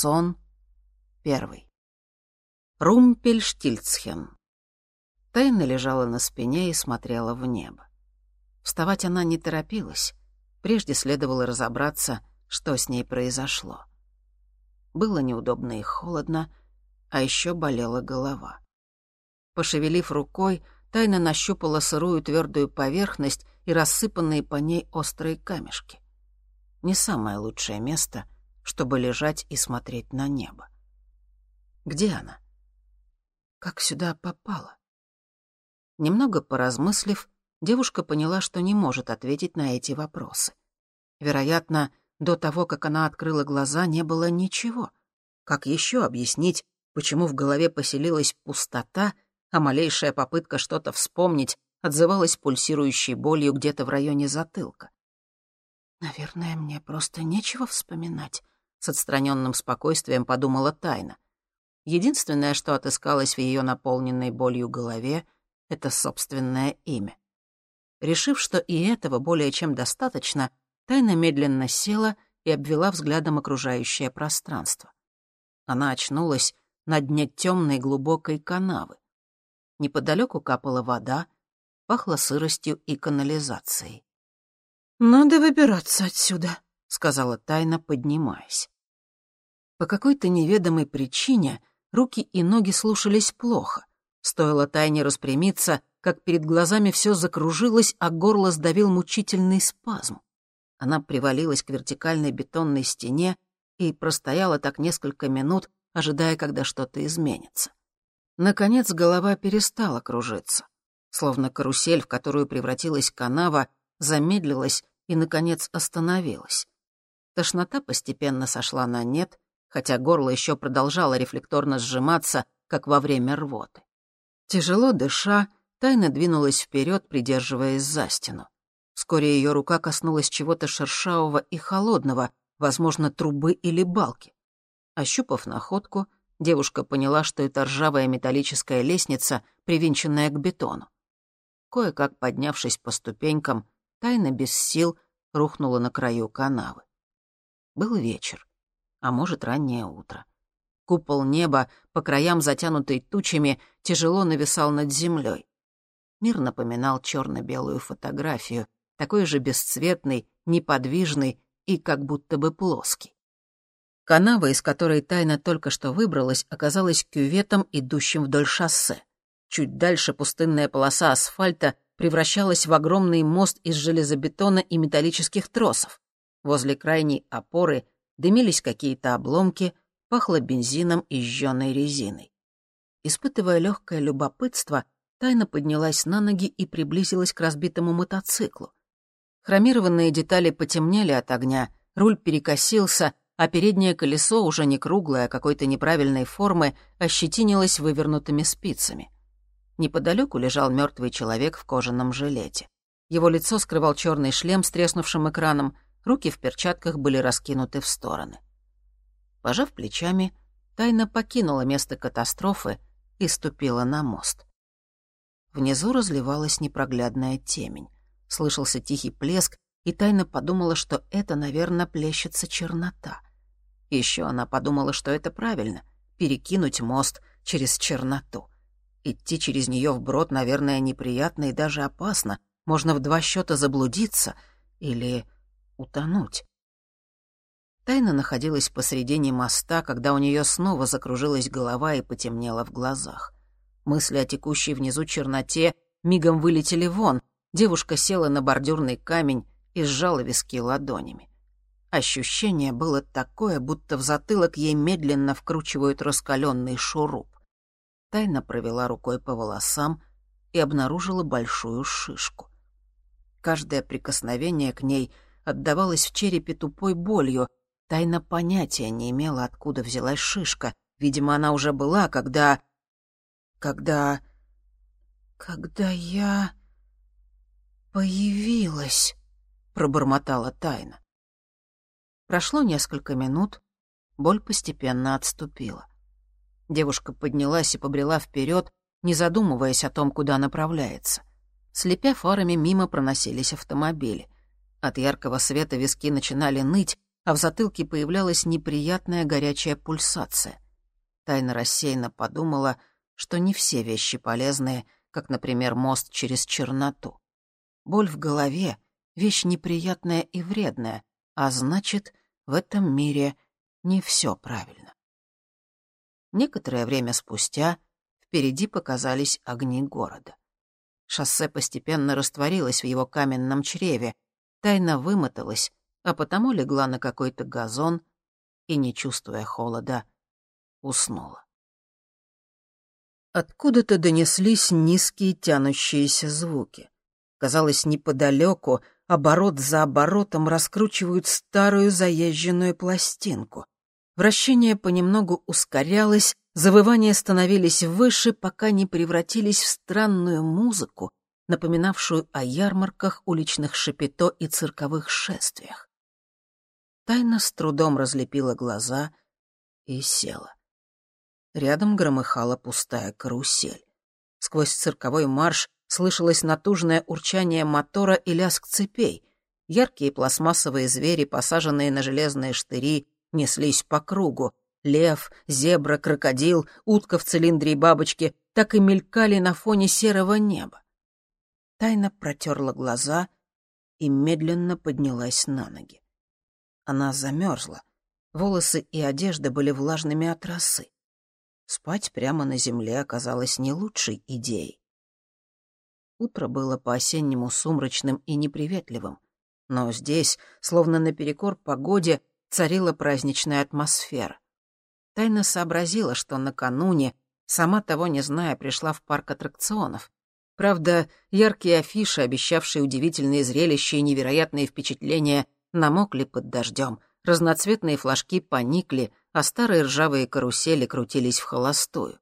Сон первый. Румпельштильцхен. Тайна лежала на спине и смотрела в небо. Вставать она не торопилась. Прежде следовало разобраться, что с ней произошло. Было неудобно и холодно, а еще болела голова. Пошевелив рукой, Тайна нащупала сырую твердую поверхность и рассыпанные по ней острые камешки. Не самое лучшее место, чтобы лежать и смотреть на небо. Где она? Как сюда попала? Немного поразмыслив, девушка поняла, что не может ответить на эти вопросы. Вероятно, до того, как она открыла глаза, не было ничего. Как еще объяснить, почему в голове поселилась пустота, а малейшая попытка что-то вспомнить отзывалась пульсирующей болью где-то в районе затылка? «Наверное, мне просто нечего вспоминать», — с отстраненным спокойствием подумала Тайна. Единственное, что отыскалось в ее наполненной болью голове — это собственное имя. Решив, что и этого более чем достаточно, Тайна медленно села и обвела взглядом окружающее пространство. Она очнулась на дне темной глубокой канавы. Неподалеку капала вода, пахло сыростью и канализацией. «Надо выбираться отсюда», — сказала Тайна, поднимаясь. По какой-то неведомой причине руки и ноги слушались плохо. Стоило Тайне распрямиться, как перед глазами все закружилось, а горло сдавил мучительный спазм. Она привалилась к вертикальной бетонной стене и простояла так несколько минут, ожидая, когда что-то изменится. Наконец голова перестала кружиться. Словно карусель, в которую превратилась канава, замедлилась и, наконец, остановилась. Тошнота постепенно сошла на нет, хотя горло еще продолжало рефлекторно сжиматься, как во время рвоты. Тяжело дыша, Тайна двинулась вперед, придерживаясь за стену. Вскоре ее рука коснулась чего-то шершавого и холодного, возможно, трубы или балки. Ощупав находку, девушка поняла, что это ржавая металлическая лестница, привинченная к бетону. Кое-как поднявшись по ступенькам, Тайна без сил рухнула на краю канавы. Был вечер, а может, раннее утро. Купол неба, по краям затянутый тучами, тяжело нависал над землей. Мир напоминал черно-белую фотографию, такой же бесцветный, неподвижный и как будто бы плоский. Канава, из которой тайна только что выбралась, оказалась кюветом, идущим вдоль шоссе. Чуть дальше пустынная полоса асфальта превращалась в огромный мост из железобетона и металлических тросов. Возле крайней опоры дымились какие-то обломки, пахло бензином и жжёной резиной. Испытывая легкое любопытство, Тайна поднялась на ноги и приблизилась к разбитому мотоциклу. Хромированные детали потемнели от огня, руль перекосился, а переднее колесо, уже не круглое, а какой-то неправильной формы, ощетинилось вывернутыми спицами. Неподалеку лежал мертвый человек в кожаном жилете. Его лицо скрывал черный шлем с треснувшим экраном, руки в перчатках были раскинуты в стороны. Пожав плечами, Тайна покинула место катастрофы и ступила на мост. Внизу разливалась непроглядная темень. Слышался тихий плеск, и Тайна подумала, что это, наверное, плещется чернота. Еще она подумала, что это правильно — перекинуть мост через черноту. Идти через нее вброд, наверное, неприятно и даже опасно. Можно в два счета заблудиться или утонуть. Тайна находилась посредине моста, когда у нее снова закружилась голова и потемнело в глазах. Мысли о текущей внизу черноте мигом вылетели вон. Девушка села на бордюрный камень и сжала виски ладонями. Ощущение было такое, будто в затылок ей медленно вкручивают раскаленный шуруп. Тайна провела рукой по волосам и обнаружила большую шишку. Каждое прикосновение к ней отдавалось в черепе тупой болью — Тайна понятия не имела, откуда взялась шишка. Видимо, она уже была, когда... Когда... Когда я... появилась, пробормотала Тайна. Прошло несколько минут, боль постепенно отступила. Девушка поднялась и побрела вперед, не задумываясь о том, куда направляется. Слепя фарами, мимо проносились автомобили. От яркого света виски начинали ныть, а в затылке появлялась неприятная горячая пульсация. Тайна рассеянно подумала, что не все вещи полезные, как, например, мост через черноту. Боль в голове — вещь неприятная и вредная, а значит, в этом мире не все правильно. Некоторое время спустя впереди показались огни города. Шоссе постепенно растворилось в его каменном чреве, тайна вымоталась, а потому легла на какой-то газон и, не чувствуя холода, уснула. Откуда-то донеслись низкие тянущиеся звуки. Казалось, неподалеку, оборот за оборотом раскручивают старую заезженную пластинку. Вращение понемногу ускорялось, завывания становились выше, пока не превратились в странную музыку, напоминавшую о ярмарках, уличных шапито и цирковых шествиях. Тайна с трудом разлепила глаза и села. Рядом громыхала пустая карусель. Сквозь цирковой марш слышалось натужное урчание мотора и лязг цепей. Яркие пластмассовые звери, посаженные на железные штыри, неслись по кругу. Лев, зебра, крокодил, утка в цилиндре и бабочке так и мелькали на фоне серого неба. Тайна протерла глаза и медленно поднялась на ноги. Она замерзла. Волосы и одежда были влажными от росы. Спать прямо на земле оказалось не лучшей идеей. Утро было по-осеннему сумрачным и неприветливым, но здесь, словно наперекор погоде, царила праздничная атмосфера. Тайна сообразила, что накануне, сама того не зная, пришла в парк аттракционов. Правда, яркие афиши, обещавшие удивительные зрелища и невероятные впечатления, намокли под дождем, разноцветные флажки поникли, а старые ржавые карусели крутились в холостую.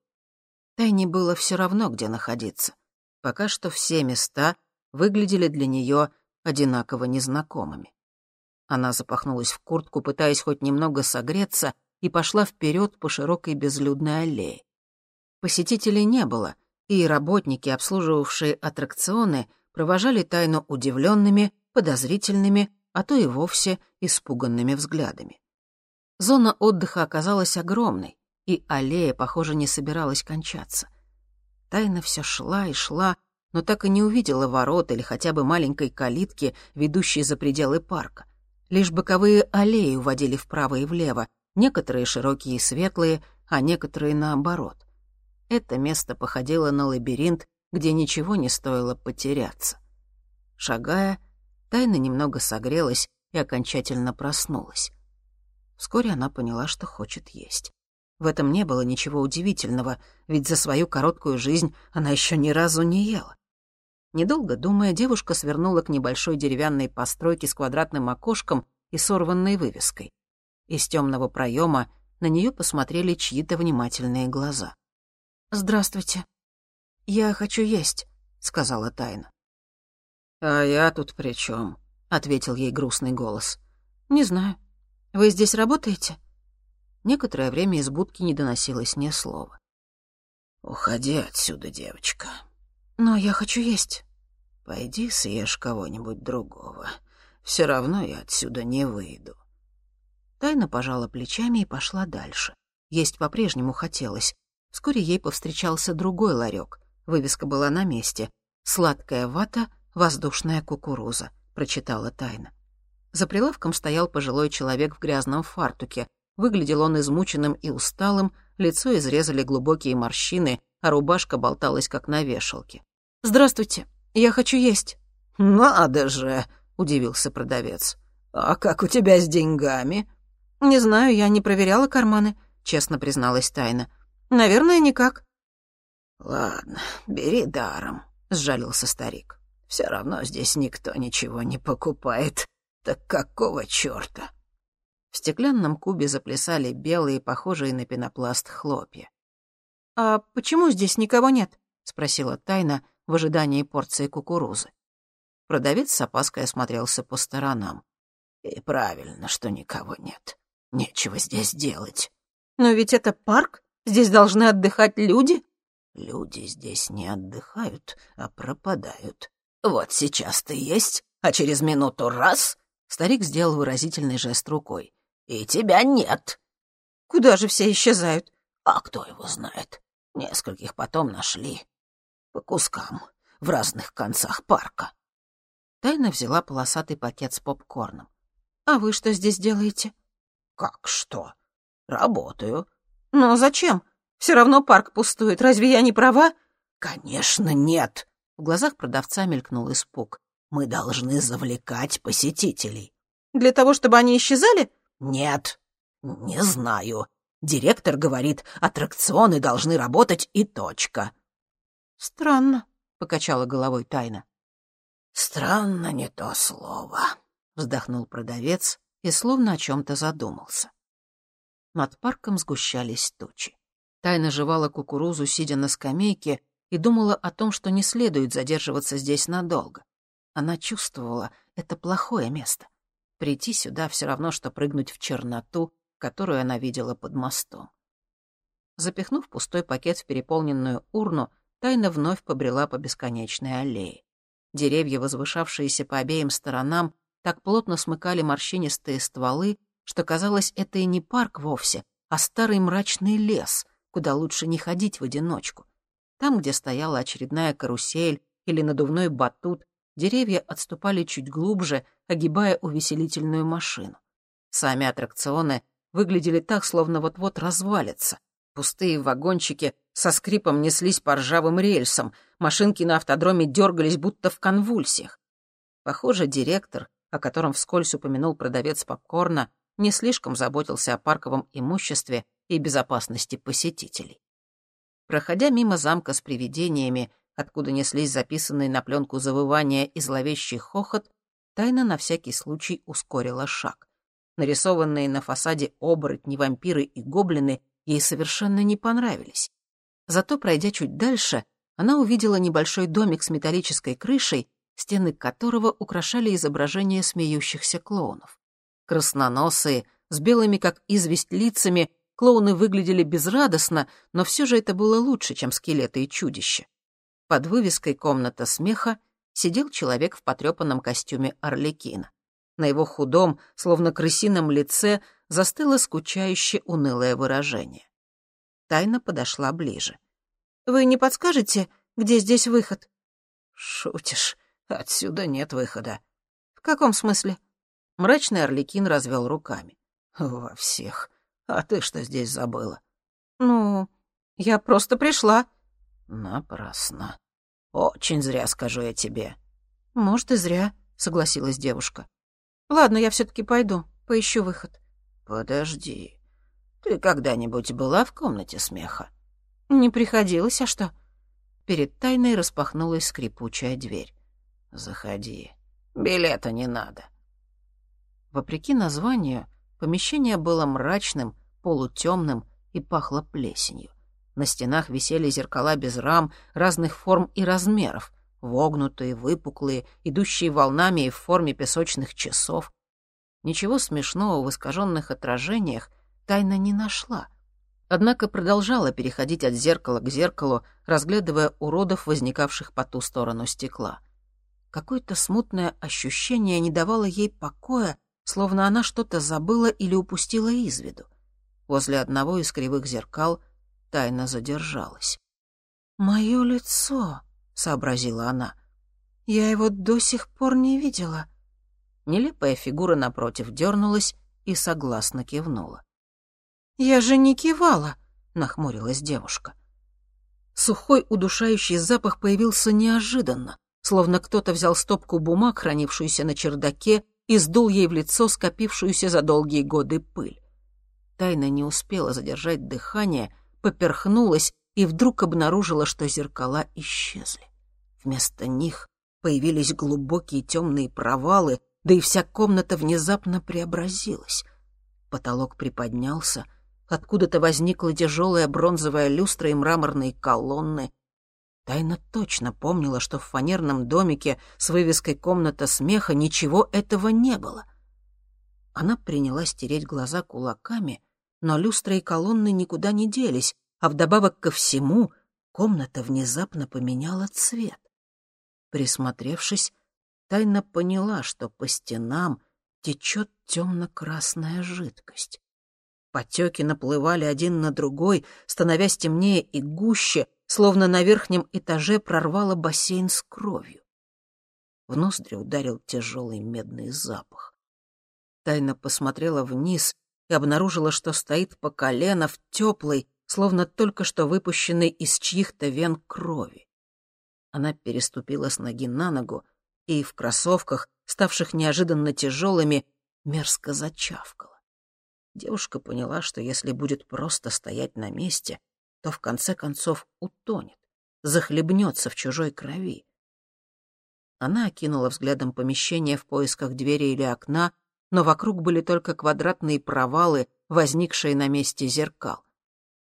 Тайне было все равно, где находиться. Пока что все места выглядели для нее одинаково незнакомыми. Она запахнулась в куртку, пытаясь хоть немного согреться, и пошла вперед по широкой безлюдной аллее. Посетителей не было, и работники, обслуживавшие аттракционы, провожали тайну удивленными, подозрительными, а то и вовсе испуганными взглядами. Зона отдыха оказалась огромной, и аллея, похоже, не собиралась кончаться. Тайна все шла и шла, но так и не увидела ворот или хотя бы маленькой калитки, ведущей за пределы парка. Лишь боковые аллеи уводили вправо и влево, некоторые широкие и светлые, а некоторые наоборот. Это место походило на лабиринт, где ничего не стоило потеряться. Шагая, Тайна немного согрелась и окончательно проснулась. Вскоре она поняла, что хочет есть. В этом не было ничего удивительного, ведь за свою короткую жизнь она еще ни разу не ела. Недолго думая, девушка свернула к небольшой деревянной постройке с квадратным окошком и сорванной вывеской. Из темного проема на нее посмотрели чьи-то внимательные глаза. «Здравствуйте. Я хочу есть», — сказала Тайна. «А я тут при чем? ответил ей грустный голос. «Не знаю. Вы здесь работаете?» Некоторое время из будки не доносилось ни слова. «Уходи отсюда, девочка», «Но я хочу есть». «Пойди съешь кого-нибудь другого. Все равно я отсюда не выйду». Тайна пожала плечами и пошла дальше. Есть по-прежнему хотелось. Вскоре ей повстречался другой ларек. Вывеска была на месте. «Сладкая вата, воздушная кукуруза», — прочитала Тайна. За прилавком стоял пожилой человек в грязном фартуке. Выглядел он измученным и усталым, лицо изрезали глубокие морщины, а рубашка болталась, как на вешалке. «Здравствуйте, я хочу есть». «Надо же!» — удивился продавец. «А как у тебя с деньгами?» «Не знаю, я не проверяла карманы», — честно призналась Тайна. «Наверное, никак». «Ладно, бери даром», — сжалился старик. «Все равно здесь никто ничего не покупает. Так какого чёрта?» В стеклянном кубе заплясали белые, похожие на пенопласт хлопья. «А почему здесь никого нет?» — спросила Тайна, в ожидании порции кукурузы. Продавец с опаской осмотрелся по сторонам. «И правильно, что никого нет. Нечего здесь делать». «Но ведь это парк. Здесь должны отдыхать люди». «Люди здесь не отдыхают, а пропадают. Вот сейчас ты есть, а через минуту раз Старик сделал выразительный жест рукой. «И тебя нет». «Куда же все исчезают?» «А кто его знает? Нескольких потом нашли. По кускам, в разных концах парка». Тайна взяла полосатый пакет с попкорном. «А вы что здесь делаете?» «Как что? Работаю». «Но зачем? Все равно парк пустует. Разве я не права?» «Конечно, нет!» В глазах продавца мелькнул испуг. «Мы должны завлекать посетителей». «Для того, чтобы они исчезали?» «Нет, не знаю. Директор говорит, аттракционы должны работать и точка». «Странно», — покачала головой Тайна. «Странно не то слово», — вздохнул продавец и словно о чем-то задумался. Над парком сгущались тучи. Тайна жевала кукурузу, сидя на скамейке, и думала о том, что не следует задерживаться здесь надолго. Она чувствовала, это плохое место. Прийти сюда все равно, что прыгнуть в черноту, которую она видела под мостом. Запихнув пустой пакет в переполненную урну, Тайна вновь побрела по бесконечной аллее. Деревья, возвышавшиеся по обеим сторонам, так плотно смыкали морщинистые стволы, что казалось, это и не парк вовсе, а старый мрачный лес, куда лучше не ходить в одиночку. Там, где стояла очередная карусель или надувной батут, деревья отступали чуть глубже, огибая увеселительную машину. Сами аттракционы выглядели так, словно вот-вот развалятся. Пустые вагончики со скрипом неслись по ржавым рельсам, машинки на автодроме дергались, будто в конвульсиях. Похоже, директор, о котором вскользь упомянул продавец попкорна, не слишком заботился о парковом имуществе и безопасности посетителей. Проходя мимо замка с привидениями, откуда неслись записанные на пленку завывания и зловещий хохот, Тайна на всякий случай ускорила шаг. Нарисованные на фасаде оборотни, вампиры и гоблины ей совершенно не понравились. Зато, пройдя чуть дальше, она увидела небольшой домик с металлической крышей, стены которого украшали изображения смеющихся клоунов. Красноносые, с белыми как известь лицами, клоуны выглядели безрадостно, но все же это было лучше, чем скелеты и чудища. Под вывеской «Комната смеха» сидел человек в потрепанном костюме Орликина. На его худом, словно крысином лице, застыло скучающе унылое выражение. Тайна подошла ближе. «Вы не подскажете, где здесь выход?» «Шутишь. Отсюда нет выхода». «В каком смысле?» Мрачный Орликин развел руками. «Во всех. А ты что здесь забыла?» «Ну, я просто пришла». «Напрасно. Очень зря скажу я тебе». «Может, и зря», — согласилась девушка. «Ладно, я все таки пойду, поищу выход». «Подожди. Ты когда-нибудь была в комнате смеха?» «Не приходилось, а что?» Перед тайной распахнулась скрипучая дверь. «Заходи. Билета не надо». Вопреки названию, помещение было мрачным, полутемным и пахло плесенью. На стенах висели зеркала без рам, разных форм и размеров, вогнутые, выпуклые, идущие волнами и в форме песочных часов. Ничего смешного в искаженных отражениях тайна не нашла. Однако продолжала переходить от зеркала к зеркалу, разглядывая уродов, возникавших по ту сторону стекла. Какое-то смутное ощущение не давало ей покоя, словно она что-то забыла или упустила из виду. Возле одного из кривых зеркал тайна задержалась. «Мое лицо», — сообразила она. «Я его до сих пор не видела». Нелепая фигура напротив дернулась и согласно кивнула. «Я же не кивала», — нахмурилась девушка. Сухой удушающий запах появился неожиданно, словно кто-то взял стопку бумаг, хранившуюся на чердаке, и сдул ей в лицо скопившуюся за долгие годы пыль. Тайна не успела задержать дыхание, поперхнулась и вдруг обнаружила, что зеркала исчезли. Вместо них появились глубокие темные провалы, да и вся комната внезапно преобразилась. Потолок приподнялся — Откуда-то возникла тяжелая бронзовая люстра и мраморные колонны. Тайна точно помнила, что в фанерном домике с вывеской «Комната смеха» ничего этого не было. Она принялась тереть глаза кулаками, но люстра и колонны никуда не делись, а вдобавок ко всему комната внезапно поменяла цвет. Присмотревшись, Тайна поняла, что по стенам течет темно-красная жидкость. Потеки наплывали один на другой, становясь темнее и гуще, словно на верхнем этаже прорвало бассейн с кровью. В ноздри ударил тяжелый медный запах. Тайна посмотрела вниз и обнаружила, что стоит по колено в теплой, словно только что выпущенной из чьих-то вен крови. Она переступила с ноги на ногу и в кроссовках, ставших неожиданно тяжелыми, мерзко зачавкала. Девушка поняла, что если будет просто стоять на месте, то в конце концов утонет, захлебнется в чужой крови. Она окинула взглядом помещение в поисках двери или окна, но вокруг были только квадратные провалы, возникшие на месте зеркал.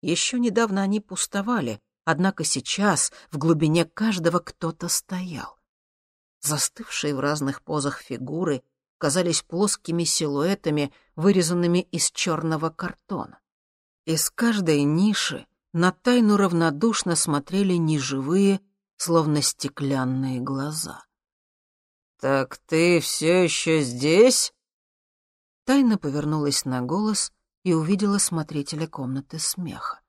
Еще недавно они пустовали, однако сейчас в глубине каждого кто-то стоял. Застывшие в разных позах фигуры казались плоскими силуэтами, вырезанными из черного картона. Из каждой ниши на тайну равнодушно смотрели неживые, словно стеклянные глаза. «Так ты все еще здесь?» Тайна повернулась на голос и увидела смотрителя комнаты смеха.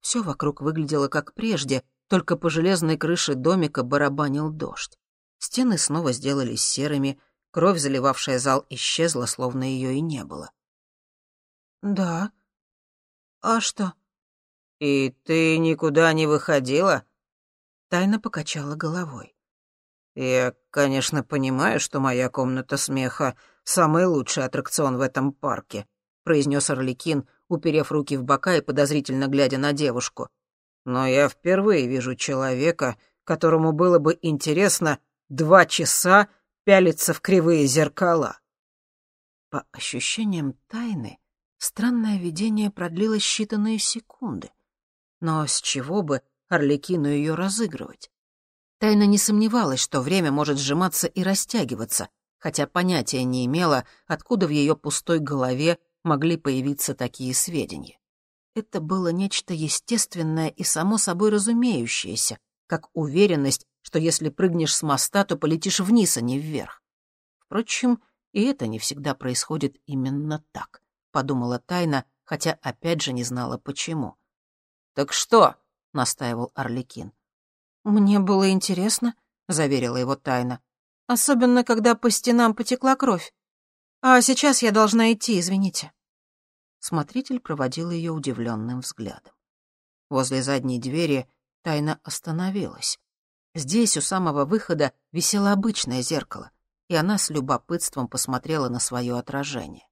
Все вокруг выглядело как прежде, только по железной крыше домика барабанил дождь. Стены снова сделались серыми, кровь, заливавшая зал, исчезла, словно ее и не было. «Да. А что?» «И ты никуда не выходила?» Тайна покачала головой. «Я, конечно, понимаю, что моя комната смеха — самый лучший аттракцион в этом парке», — произнес Орликин, уперев руки в бока и подозрительно глядя на девушку. «Но я впервые вижу человека, которому было бы интересно два часа пялиться в кривые зеркала». По ощущениям тайны, странное видение продлилось считанные секунды. Но с чего бы Орликину ее разыгрывать? Тайна не сомневалась, что время может сжиматься и растягиваться, хотя понятия не имела, откуда в ее пустой голове могли появиться такие сведения. Это было нечто естественное и само собой разумеющееся, как уверенность, что если прыгнешь с моста, то полетишь вниз, а не вверх. Впрочем, и это не всегда происходит именно так, подумала Тайна, хотя опять же не знала почему. «Так что?» — настаивал Орликин. «Мне было интересно», — заверила его тайна. «Особенно, когда по стенам потекла кровь. А сейчас я должна идти, извините». Смотритель проводил ее удивленным взглядом. Возле задней двери тайна остановилась. Здесь, у самого выхода, висело обычное зеркало, и она с любопытством посмотрела на свое отражение.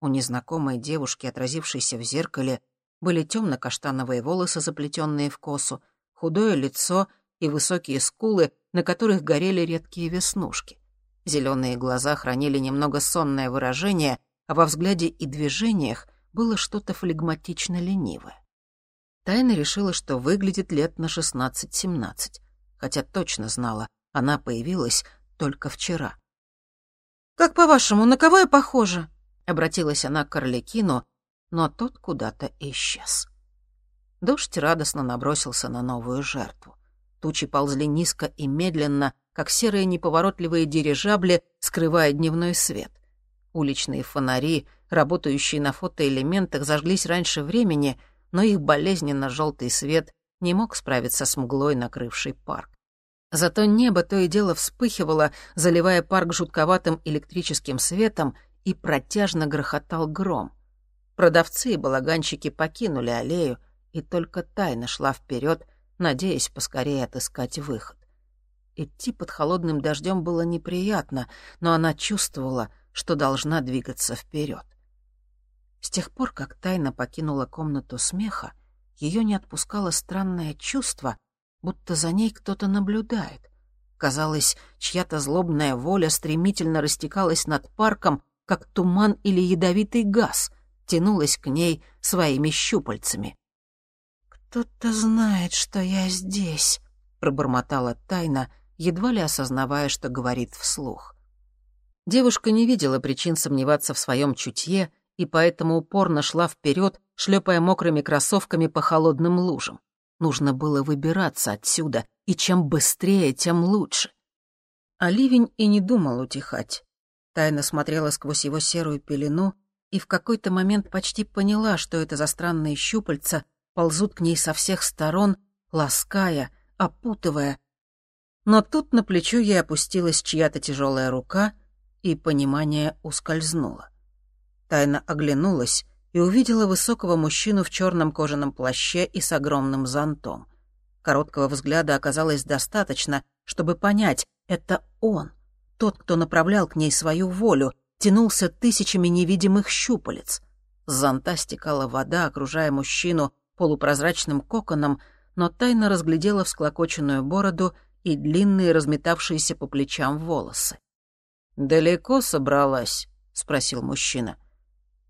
У незнакомой девушки, отразившейся в зеркале, были темно-каштановые волосы, заплетенные в косу, худое лицо и высокие скулы, на которых горели редкие веснушки. Зеленые глаза хранили немного сонное выражение, а во взгляде и движениях было что-то флегматично ленивое. Тайна решила, что выглядит лет на 16-17, хотя точно знала, она появилась только вчера. «Как по-вашему, на кого я похожа?» — обратилась она к Орликину, но тот куда-то исчез. Дождь радостно набросился на новую жертву. Тучи ползли низко и медленно, как серые неповоротливые дирижабли, скрывая дневной свет. Уличные фонари, работающие на фотоэлементах, зажглись раньше времени, но их болезненно-желтый свет не мог справиться с мглой, накрывшей парк. Зато небо то и дело вспыхивало, заливая парк жутковатым электрическим светом, и протяжно грохотал гром. Продавцы и балаганщики покинули аллею, и только тайно шла вперед, надеясь поскорее отыскать выход. Идти под холодным дождем было неприятно, но она чувствовала, что должна двигаться вперед. С тех пор, как тайна покинула комнату смеха, ее не отпускало странное чувство, будто за ней кто-то наблюдает. Казалось, чья-то злобная воля стремительно растекалась над парком, как туман или ядовитый газ, тянулась к ней своими щупальцами. «Кто-то знает, что я здесь», — пробормотала тайна, едва ли осознавая, что говорит вслух. Девушка не видела причин сомневаться в своем чутье и поэтому упорно шла вперед, шлепая мокрыми кроссовками по холодным лужам. Нужно было выбираться отсюда, и чем быстрее, тем лучше. А ливень и не думал утихать. Тайна смотрела сквозь его серую пелену и в какой-то момент почти поняла, что это за странные щупальца ползут к ней со всех сторон, лаская, опутывая. Но тут на плечо ей опустилась чья-то тяжелая рука, и понимание ускользнуло. Тайна оглянулась и увидела высокого мужчину в черном кожаном плаще и с огромным зонтом. Короткого взгляда оказалось достаточно, чтобы понять — это он, тот, кто направлял к ней свою волю, тянулся тысячами невидимых щупалец. С зонта стекала вода, окружая мужчину полупрозрачным коконом, но тайно разглядела всклокоченную бороду и длинные разметавшиеся по плечам волосы. «Далеко собралась?» — спросил мужчина.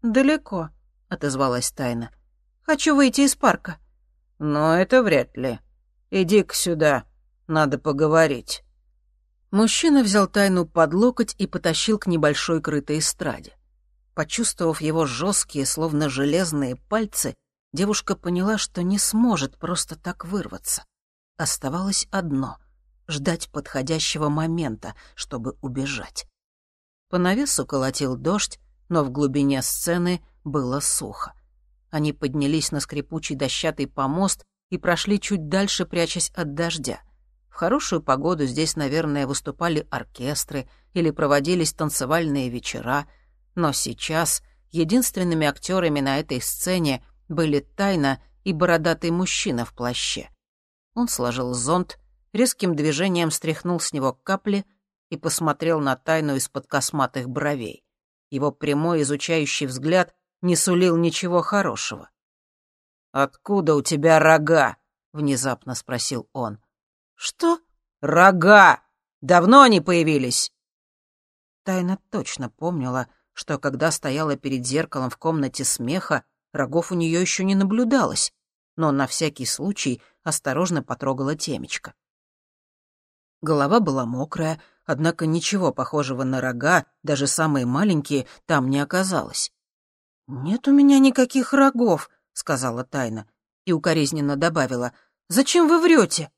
«Далеко», — отозвалась Тайна. «Хочу выйти из парка». «Но это вряд ли. Иди-ка сюда, надо поговорить». Мужчина взял Тайну под локоть и потащил к небольшой крытой эстраде. Почувствовав его жесткие, словно железные пальцы, девушка поняла, что не сможет просто так вырваться. Оставалось одно — ждать подходящего момента, чтобы убежать. По навесу колотил дождь, но в глубине сцены было сухо. Они поднялись на скрипучий дощатый помост и прошли чуть дальше, прячась от дождя. В хорошую погоду здесь, наверное, выступали оркестры или проводились танцевальные вечера, но сейчас единственными актерами на этой сцене были Тайна и бородатый мужчина в плаще. Он сложил зонт, резким движением стряхнул с него капли — и посмотрел на тайну из-под косматых бровей. Его прямой изучающий взгляд не сулил ничего хорошего. «Откуда у тебя рога?» — внезапно спросил он. «Что?» «Рога! Давно они появились?» Тайна точно помнила, что когда стояла перед зеркалом в комнате смеха, рогов у нее еще не наблюдалось, но на всякий случай осторожно потрогала темечко. Голова была мокрая, однако ничего похожего на рога, даже самые маленькие, там не оказалось. «Нет у меня никаких рогов», — сказала Тайна, и укоризненно добавила, «Зачем вы врете?»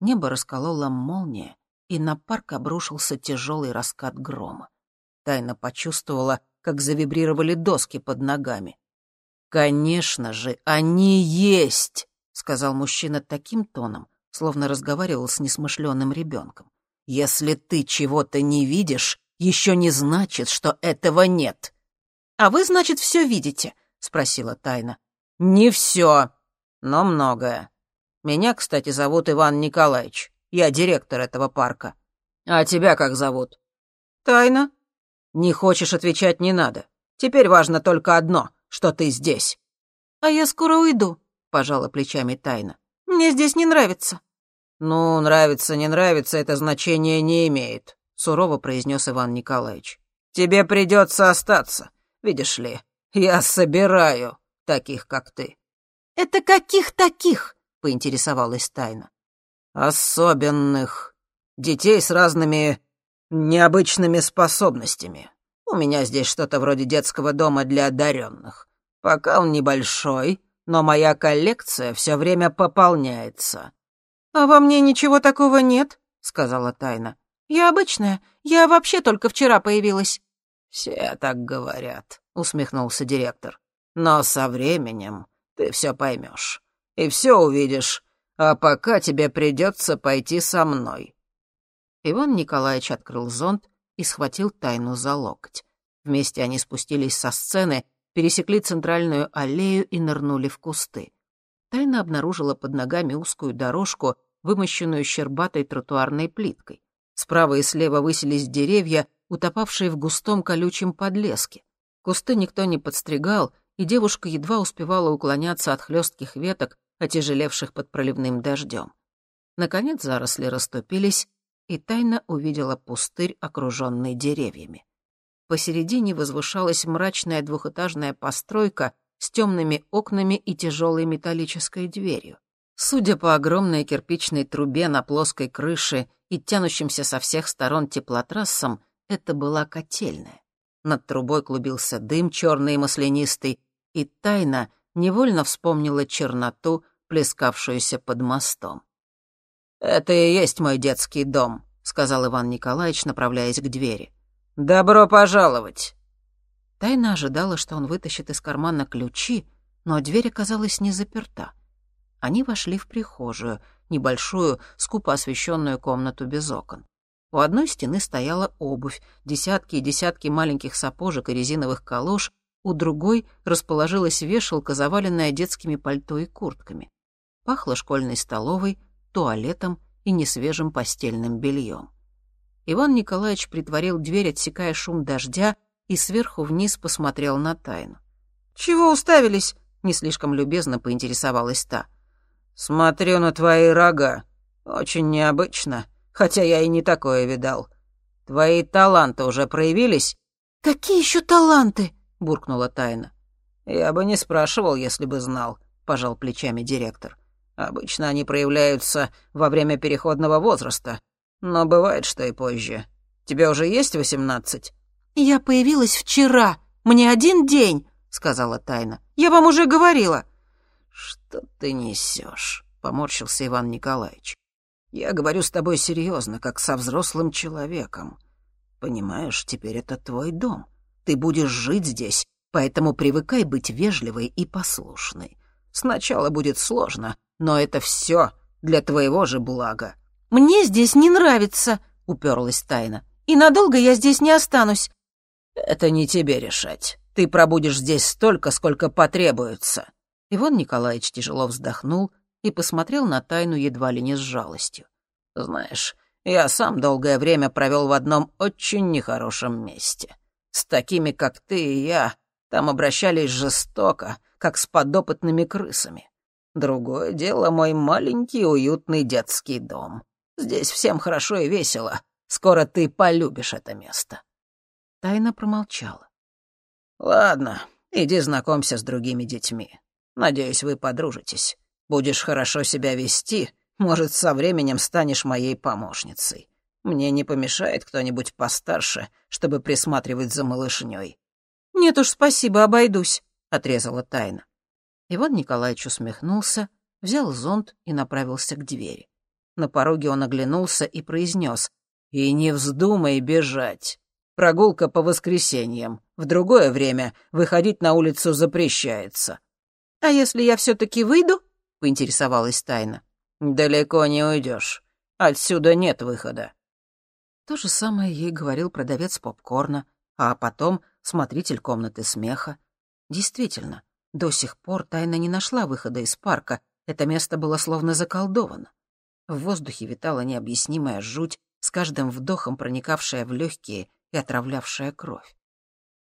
Небо расколола молния, и на парк обрушился тяжелый раскат грома. Тайна почувствовала, как завибрировали доски под ногами. «Конечно же, они есть!» — сказал мужчина таким тоном, словно разговаривал с несмышленным ребенком. «Если ты чего-то не видишь, еще не значит, что этого нет». «А вы, значит, все видите?» — спросила Тайна. «Не все, но многое. Меня, кстати, зовут Иван Николаевич. Я директор этого парка. А тебя как зовут?» «Тайна». «Не хочешь отвечать, не надо. Теперь важно только одно, что ты здесь». «А я скоро уйду», — пожала плечами Тайна. «Мне здесь не нравится». «Ну, нравится, не нравится, это значение не имеет», — сурово произнес Иван Николаевич. «Тебе придется остаться. Видишь ли, я собираю таких, как ты». «Это каких таких?» — поинтересовалась Тайна. «Особенных. Детей с разными необычными способностями. У меня здесь что-то вроде детского дома для одаренных. Пока он небольшой, но моя коллекция все время пополняется. «А во мне ничего такого нет», — сказала Тайна. «Я обычная. Я вообще только вчера появилась». «Все так говорят», — усмехнулся директор. «Но со временем ты все поймешь и все увидишь, а пока тебе придется пойти со мной». Иван Николаевич открыл зонт и схватил Тайну за локоть. Вместе они спустились со сцены, пересекли центральную аллею и нырнули в кусты. Тайна обнаружила под ногами узкую дорожку, вымощенную щербатой тротуарной плиткой. Справа и слева высились деревья, утопавшие в густом колючем подлеске. Кусты никто не подстригал, и девушка едва успевала уклоняться от хлестких веток, отяжелевших под проливным дождем. Наконец заросли расступились, и тайно увидела пустырь, окруженный деревьями. Посередине возвышалась мрачная двухэтажная постройка с темными окнами и тяжелой металлической дверью. Судя по огромной кирпичной трубе на плоской крыше и тянущимся со всех сторон теплотрассам, это была котельная. Над трубой клубился дым черный и маслянистый, и тайна невольно вспомнила черноту, плескавшуюся под мостом. «Это и есть мой детский дом», — сказал Иван Николаевич, направляясь к двери. «Добро пожаловать!» Тайна ожидала, что он вытащит из кармана ключи, но дверь оказалась не заперта. Они вошли в прихожую, небольшую, скупо освещенную комнату без окон. У одной стены стояла обувь, десятки и десятки маленьких сапожек и резиновых калош, у другой расположилась вешалка, заваленная детскими пальто и куртками. Пахло школьной столовой, туалетом и несвежим постельным бельем. Иван Николаевич притворил дверь, отсекая шум дождя, и сверху вниз посмотрел на тайну. «Чего уставились?» — не слишком любезно поинтересовалась та. «Смотрю на твои рога. Очень необычно, хотя я и не такое видал. Твои таланты уже проявились?» «Какие еще таланты?» — буркнула Тайна. «Я бы не спрашивал, если бы знал», — пожал плечами директор. «Обычно они проявляются во время переходного возраста, но бывает, что и позже. Тебе уже есть восемнадцать?» «Я появилась вчера. Мне один день», — сказала Тайна. «Я вам уже говорила». «Что ты несешь?» — поморщился Иван Николаевич. «Я говорю с тобой серьезно, как со взрослым человеком. Понимаешь, теперь это твой дом. Ты будешь жить здесь, поэтому привыкай быть вежливой и послушной. Сначала будет сложно, но это все для твоего же блага». «Мне здесь не нравится», — уперлась Тайна. «И надолго я здесь не останусь. «Это не тебе решать. Ты пробудешь здесь столько, сколько потребуется». Иван Николаевич тяжело вздохнул и посмотрел на тайну едва ли не с жалостью. «Знаешь, я сам долгое время провел в одном очень нехорошем месте. С такими, как ты и я, там обращались жестоко, как с подопытными крысами. Другое дело мой маленький уютный детский дом. Здесь всем хорошо и весело. Скоро ты полюбишь это место. Тайна промолчала. «Ладно, иди знакомься с другими детьми. Надеюсь, вы подружитесь. Будешь хорошо себя вести, может, со временем станешь моей помощницей. Мне не помешает кто-нибудь постарше, чтобы присматривать за малышней». «Нет уж, спасибо, обойдусь», — отрезала Тайна. Иван Николаевич усмехнулся, взял зонт и направился к двери. На пороге он оглянулся и произнес «И не вздумай бежать. Прогулка по воскресеньям. В другое время выходить на улицу запрещается». «А если я все-таки выйду?» — поинтересовалась Тайна. «Далеко не уйдешь. Отсюда нет выхода». То же самое ей говорил продавец попкорна, а потом смотритель комнаты смеха. Действительно, до сих пор Тайна не нашла выхода из парка, это место было словно заколдовано. В воздухе витала необъяснимая жуть, с каждым вдохом проникавшая в легкие и отравлявшая кровь.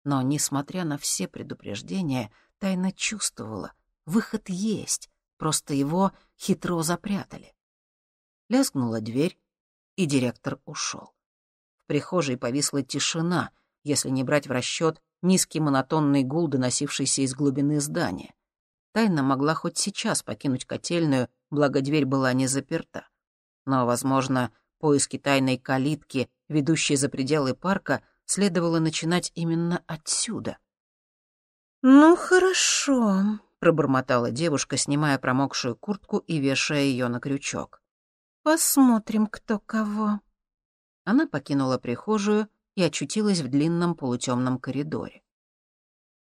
Но, несмотря на все предупреждения, тайно чувствовала, выход есть, просто его хитро запрятали. Лязгнула дверь, и директор ушел. В прихожей повисла тишина, если не брать в расчет низкий монотонный гул, доносившийся из глубины здания. Тайна могла хоть сейчас покинуть котельную, благо дверь была не заперта. Но, возможно, поиски тайной калитки ведущей за пределы парка, следовало начинать именно отсюда. «Ну, хорошо», — пробормотала девушка, снимая промокшую куртку и вешая ее на крючок. «Посмотрим, кто кого». Она покинула прихожую и очутилась в длинном полутемном коридоре.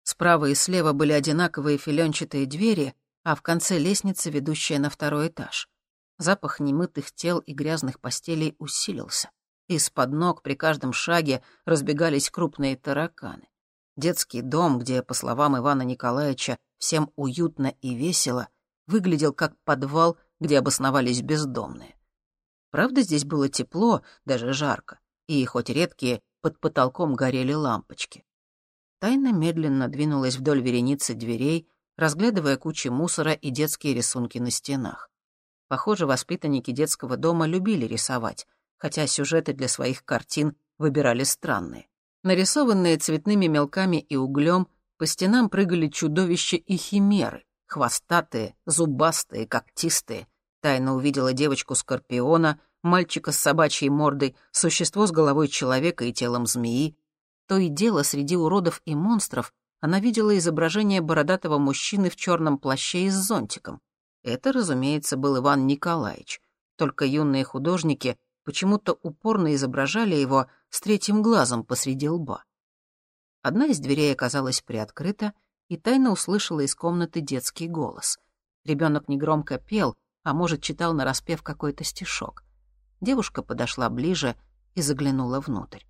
Справа и слева были одинаковые филенчатые двери, а в конце лестница, ведущая на второй этаж. Запах немытых тел и грязных постелей усилился. Из-под ног при каждом шаге разбегались крупные тараканы. Детский дом, где, по словам Ивана Николаевича, всем уютно и весело, выглядел как подвал, где обосновались бездомные. Правда, здесь было тепло, даже жарко, и, хоть редкие, под потолком горели лампочки. Тайна медленно двинулась вдоль вереницы дверей, разглядывая кучи мусора и детские рисунки на стенах. Похоже, воспитанники детского дома любили рисовать, хотя сюжеты для своих картин выбирали странные. Нарисованные цветными мелками и углем, по стенам прыгали чудовища и химеры, хвостатые, зубастые, когтистые. Тайно увидела девочку-скорпиона, мальчика с собачьей мордой, существо с головой человека и телом змеи. То и дело среди уродов и монстров она видела изображение бородатого мужчины в черном плаще и с зонтиком. Это, разумеется, был Иван Николаевич. Только юные художники почему-то упорно изображали его с третьим глазом посреди лба. Одна из дверей оказалась приоткрыта, и тайно услышала из комнаты детский голос. Ребенок негромко пел, а может, читал нараспев какой-то стишок. Девушка подошла ближе и заглянула внутрь.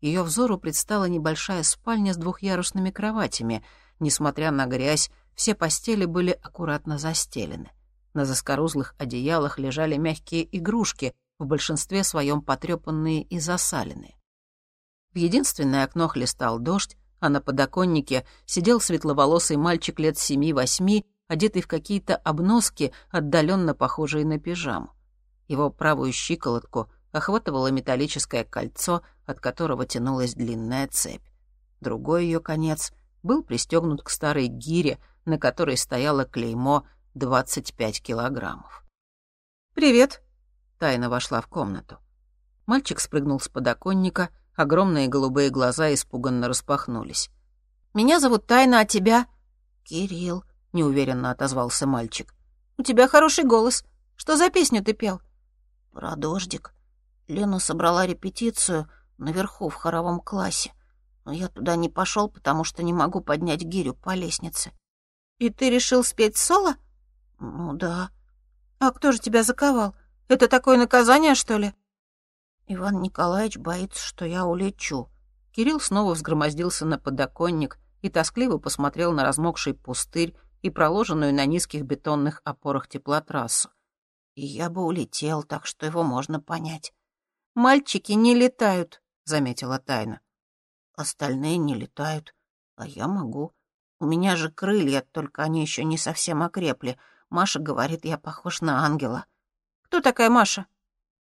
Ее взору предстала небольшая спальня с двухъярусными кроватями. Несмотря на грязь, все постели были аккуратно застелены. На заскорузлых одеялах лежали мягкие игрушки, в большинстве своем потрепанные и засаленные. В единственное окно хлестал дождь, а на подоконнике сидел светловолосый мальчик лет семи-восьми, одетый в какие-то обноски, отдаленно похожие на пижаму. Его правую щиколотку охватывало металлическое кольцо, от которого тянулась длинная цепь. Другой ее конец был пристегнут к старой гире, на которой стояло клеймо «25 килограммов». «Привет», — тайно вошла в комнату. Мальчик спрыгнул с подоконника, огромные голубые глаза испуганно распахнулись. «Меня зовут Тайна, а тебя?» «Кирилл», — неуверенно отозвался мальчик. «У тебя хороший голос. Что за песню ты пел?» «Про дождик. Лена собрала репетицию наверху в хоровом классе. Но я туда не пошел, потому что не могу поднять гирю по лестнице». «И ты решил спеть соло?» «Ну да». «А кто же тебя заковал? Это такое наказание, что ли?» Иван Николаевич боится, что я улечу. Кирилл снова взгромоздился на подоконник и тоскливо посмотрел на размокший пустырь и проложенную на низких бетонных опорах теплотрассу. И я бы улетел, так что его можно понять. «Мальчики не летают», — заметила Тайна. «Остальные не летают, а я могу. У меня же крылья, только они еще не совсем окрепли. Маша говорит, я похож на ангела». «Кто такая Маша?»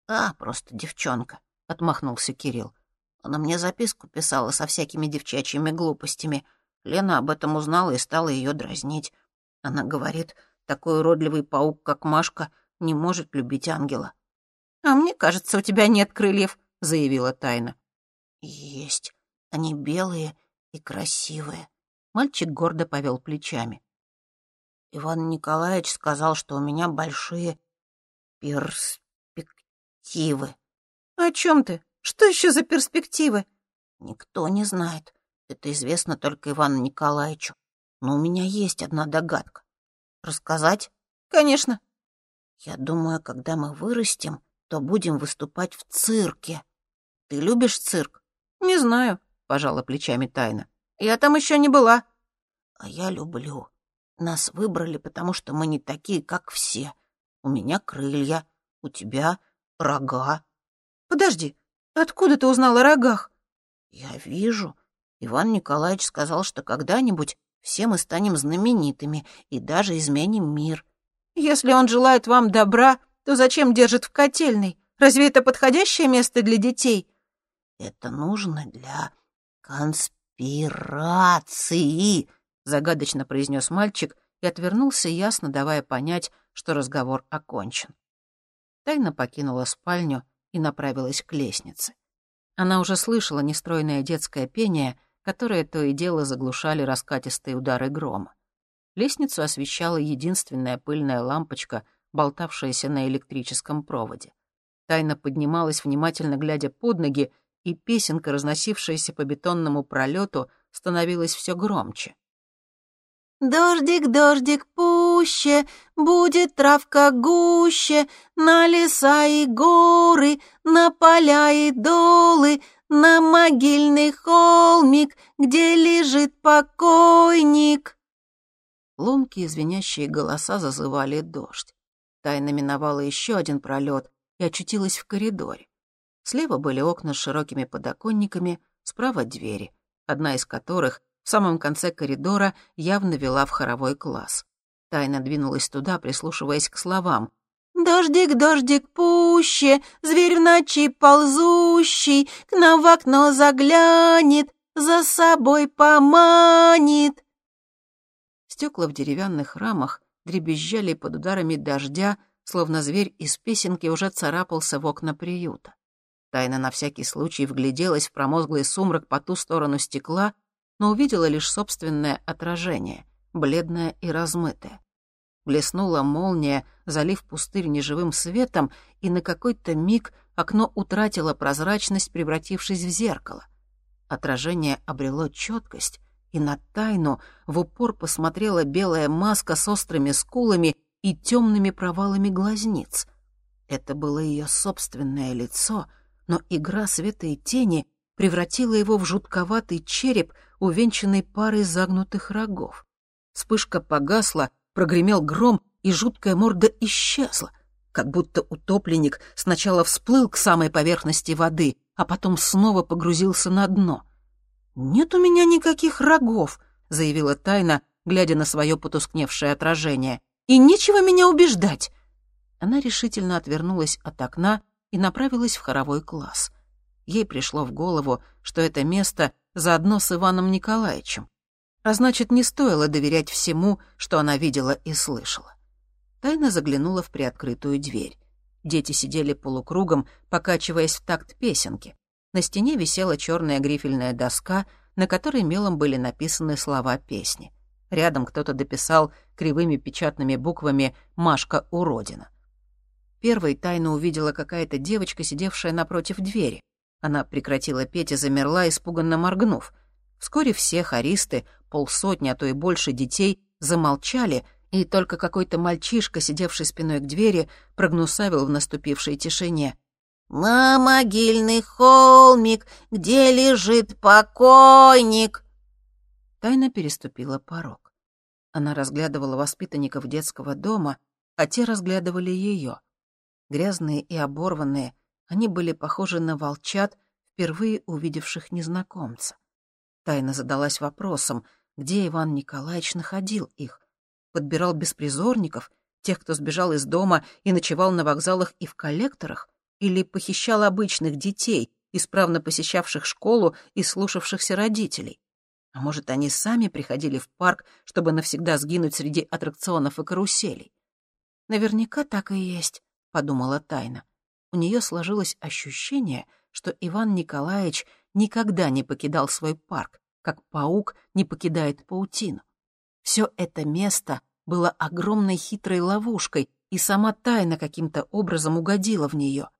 «А, просто девчонка», — отмахнулся Кирилл. Она мне записку писала со всякими девчачьими глупостями. Лена об этом узнала и стала ее дразнить. Она говорит, такой уродливый паук, как Машка, не может любить ангела. «А мне кажется, у тебя нет крыльев», — заявила Тайна. «Есть. Они белые и красивые». Мальчик гордо повел плечами. Иван Николаевич сказал, что у меня большие перс перспективы. О чем ты? Что еще за перспективы? Никто не знает. Это известно только Ивану Николаевичу. Но у меня есть одна догадка. Рассказать? Конечно. Я думаю, когда мы вырастем, то будем выступать в цирке. Ты любишь цирк? Не знаю, пожала плечами Тайна. Я там еще не была. А я люблю. Нас выбрали, потому что мы не такие, как все. У меня крылья, у тебя рога. Подожди, откуда ты узнал о рогах? Я вижу. Иван Николаевич сказал, что когда-нибудь все мы станем знаменитыми и даже изменим мир. Если он желает вам добра, то зачем держит в котельной? Разве это подходящее место для детей? Это нужно для конспирации, загадочно произнес мальчик и отвернулся, ясно давая понять, что разговор окончен. Тайна покинула спальню и направилась к лестнице. Она уже слышала нестройное детское пение, которое то и дело заглушали раскатистые удары грома. Лестницу освещала единственная пыльная лампочка, болтавшаяся на электрическом проводе. Тайна поднималась, внимательно глядя под ноги, и песенка, разносившаяся по бетонному пролету, становилась все громче. Дождик, дождик пуще, будет травка гуще, на леса и горы, на поля и долы, на могильный холмик, где лежит покойник. Ломкие звенящие голоса зазывали дождь. Тайна миновала еще один пролет и очутилась в коридоре. Слева были окна с широкими подоконниками, справа двери, одна из которых в самом конце коридора явно вела в хоровой класс. Тайна двинулась туда, прислушиваясь к словам. «Дождик, дождик пуще, зверь в ночи ползущий, к нам в окно заглянет, за собой поманит». Стекла в деревянных рамах дребезжали под ударами дождя, словно зверь из песенки уже царапался в окна приюта. Тайна на всякий случай вгляделась в промозглый сумрак по ту сторону стекла но увидела лишь собственное отражение, бледное и размытое. Блеснула молния, залив пустырь неживым светом, и на какой-то миг окно утратило прозрачность, превратившись в зеркало. Отражение обрело четкость, и на тайну в упор посмотрела белая маска с острыми скулами и темными провалами глазниц. Это было ее собственное лицо, но игра света и тени превратила его в жутковатый череп, увенчанный парой загнутых рогов. Вспышка погасла, прогремел гром, и жуткая морда исчезла, как будто утопленник сначала всплыл к самой поверхности воды, а потом снова погрузился на дно. «Нет у меня никаких рогов», — заявила Тайна, глядя на свое потускневшее отражение. «И нечего меня убеждать». Она решительно отвернулась от окна и направилась в хоровой класс. Ей пришло в голову, что это место заодно с Иваном Николаевичем. А значит, не стоило доверять всему, что она видела и слышала. Тайна заглянула в приоткрытую дверь. Дети сидели полукругом, покачиваясь в такт песенки. На стене висела черная грифельная доска, на которой мелом были написаны слова песни. Рядом кто-то дописал кривыми печатными буквами «Машка уродина». Первой тайно увидела какая-то девочка, сидевшая напротив двери. Она прекратила петь и замерла, испуганно моргнув. Вскоре все хористы, полсотни, а то и больше детей, замолчали, и только какой-то мальчишка, сидевший спиной к двери, прогнусавил в наступившей тишине. «На могильный холмик, где лежит покойник!» Тайна переступила порог. Она разглядывала воспитанников детского дома, а те разглядывали ее. Грязные и оборванные, они были похожи на волчат, впервые увидевших незнакомца. Тайна задалась вопросом, где Иван Николаевич находил их. Подбирал беспризорников, тех, кто сбежал из дома и ночевал на вокзалах и в коллекторах, или похищал обычных детей, исправно посещавших школу и слушавшихся родителей. А может, они сами приходили в парк, чтобы навсегда сгинуть среди аттракционов и каруселей? «Наверняка так и есть», — подумала Тайна. У нее сложилось ощущение, что Иван Николаевич никогда не покидал свой парк, как паук не покидает паутину. Все это место было огромной хитрой ловушкой, и сама Тайна каким-то образом угодила в нее.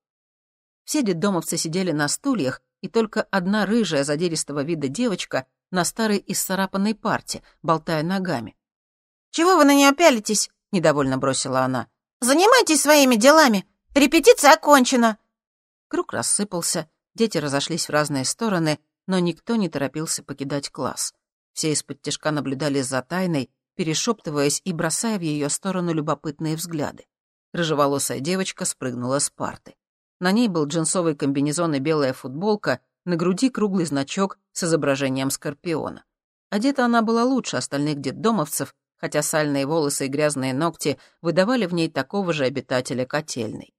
Все детдомовцы сидели на стульях, и только одна рыжая задиристого вида девочка на старой исцарапанной парте, болтая ногами. «Чего вы на нее пялитесь?» — недовольно бросила она. «Занимайтесь своими делами. Репетиция окончена». Круг рассыпался, дети разошлись в разные стороны, но никто не торопился покидать класс. Все из-под тяжка наблюдали за тайной, перешептываясь и бросая в ее сторону любопытные взгляды. Рыжеволосая девочка спрыгнула с парты. На ней был джинсовый комбинезон и белая футболка, на груди круглый значок с изображением скорпиона. Одета она была лучше остальных детдомовцев, хотя сальные волосы и грязные ногти выдавали в ней такого же обитателя котельной.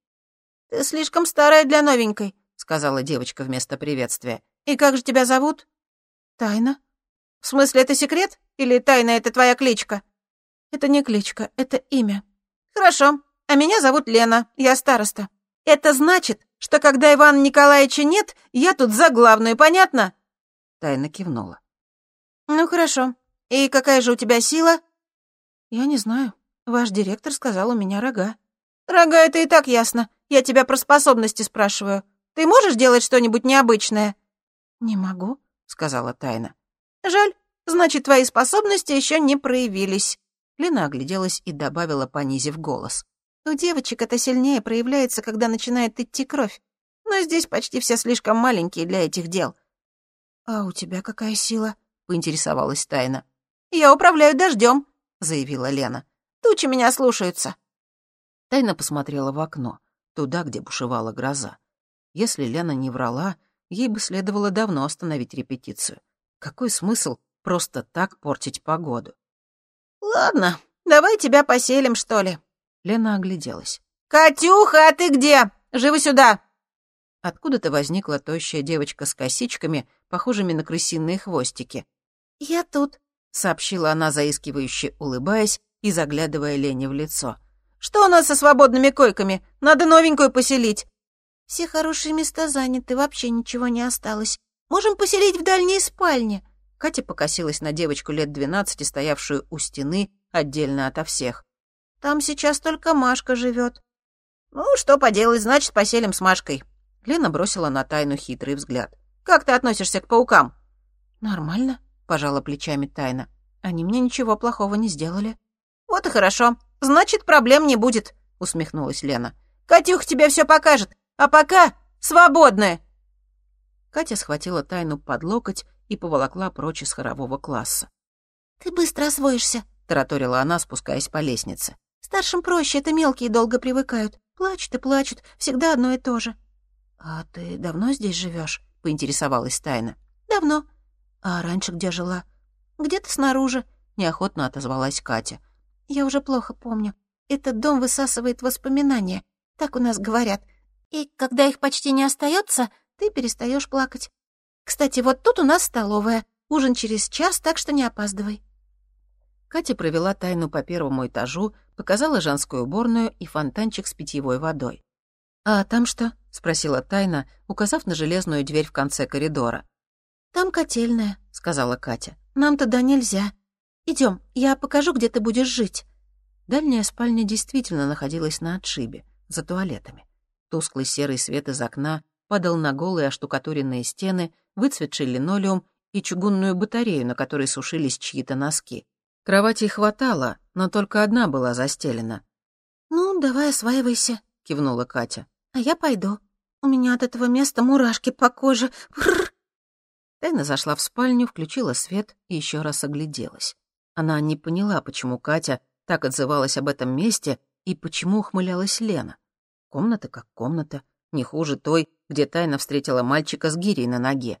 «Ты слишком старая для новенькой», — сказала девочка вместо приветствия. «И как же тебя зовут?» «Тайна». «В смысле, это секрет? Или Тайна — это твоя кличка?» «Это не кличка, это имя». «Хорошо. А меня зовут Лена, я староста». Это значит, что когда Ивана Николаевича нет, я тут за главную, понятно?» Тайна кивнула. «Ну, хорошо. И какая же у тебя сила?» «Я не знаю. Ваш директор сказал, у меня рога». «Рога — это и так ясно. Я тебя про способности спрашиваю. Ты можешь делать что-нибудь необычное?» «Не могу», — сказала Тайна. «Жаль. Значит, твои способности еще не проявились». Лена огляделась и добавила, понизив голос. У девочек это сильнее проявляется, когда начинает идти кровь. Но здесь почти все слишком маленькие для этих дел. «А у тебя какая сила?» — поинтересовалась Тайна. «Я управляю дождем», — заявила Лена. «Тучи меня слушаются». Тайна посмотрела в окно, туда, где бушевала гроза. Если Лена не врала, ей бы следовало давно остановить репетицию. Какой смысл просто так портить погоду? «Ладно, давай тебя поселим, что ли», Лена огляделась. «Катюха, а ты где? Живо сюда!» Откуда-то возникла тощая девочка с косичками, похожими на крысиные хвостики. «Я тут», — сообщила она, заискивающе улыбаясь и заглядывая Лене в лицо. «Что у нас со свободными койками? Надо новенькую поселить». «Все хорошие места заняты, вообще ничего не осталось. Можем поселить в дальней спальне». Катя покосилась на девочку лет двенадцати, стоявшую у стены, отдельно ото всех. Там сейчас только Машка живет. Ну, что поделать, значит, поселим с Машкой. Лена бросила на Тайну хитрый взгляд. «Как ты относишься к паукам?» «Нормально», — пожала плечами Тайна. «Они мне ничего плохого не сделали». «Вот и хорошо. Значит, проблем не будет», — усмехнулась Лена. «Катюх тебе все покажет. А пока свободная!» Катя схватила Тайну под локоть и поволокла прочь из хорового класса. «Ты быстро освоишься», — тараторила она, спускаясь по лестнице. «Старшим проще, это мелкие долго привыкают. Плачут и плачут, всегда одно и то же». «А ты давно здесь живешь? поинтересовалась Тайна. «Давно». «А раньше где жила?» «Где-то снаружи», — неохотно отозвалась Катя. «Я уже плохо помню. Этот дом высасывает воспоминания. Так у нас говорят. И когда их почти не остается, ты перестаешь плакать. Кстати, вот тут у нас столовая. Ужин через час, так что не опаздывай». Катя провела тайну по первому этажу, показала женскую уборную и фонтанчик с питьевой водой. «А там что?» — спросила Тайна, указав на железную дверь в конце коридора. «Там котельная», — сказала Катя. «Нам туда нельзя. Идем, я покажу, где ты будешь жить». Дальняя спальня действительно находилась на отшибе, за туалетами. Тусклый серый свет из окна падал на голые оштукатуренные стены, выцветший линолеум и чугунную батарею, на которой сушились чьи-то носки. Кроватей хватало, но только одна была застелена. «Ну, давай осваивайся», — кивнула Катя. «А я пойду. У меня от этого места мурашки по коже. Бррр. Тайна зашла в спальню, включила свет и еще раз огляделась. Она не поняла, почему Катя так отзывалась об этом месте и почему ухмылялась Лена. Комната как комната, не хуже той, где Тайна встретила мальчика с гирей на ноге.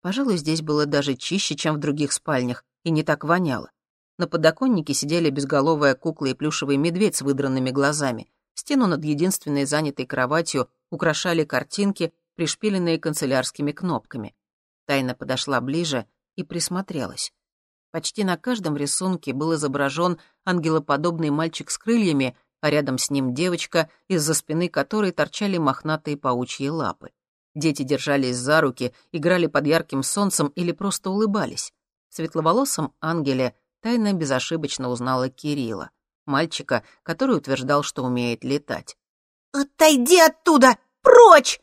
Пожалуй, здесь было даже чище, чем в других спальнях, и не так воняло. На подоконнике сидели безголовая кукла и плюшевый медведь с выдранными глазами. Стену над единственной занятой кроватью украшали картинки, пришпиленные канцелярскими кнопками. Тайна подошла ближе и присмотрелась. Почти на каждом рисунке был изображен ангелоподобный мальчик с крыльями, а рядом с ним девочка, из-за спины которой торчали мохнатые паучьи лапы. Дети держались за руки, играли под ярким солнцем или просто улыбались. В светловолосом ангеле Тайна безошибочно узнала Кирилла, мальчика, который утверждал, что умеет летать. «Отойди оттуда! Прочь!»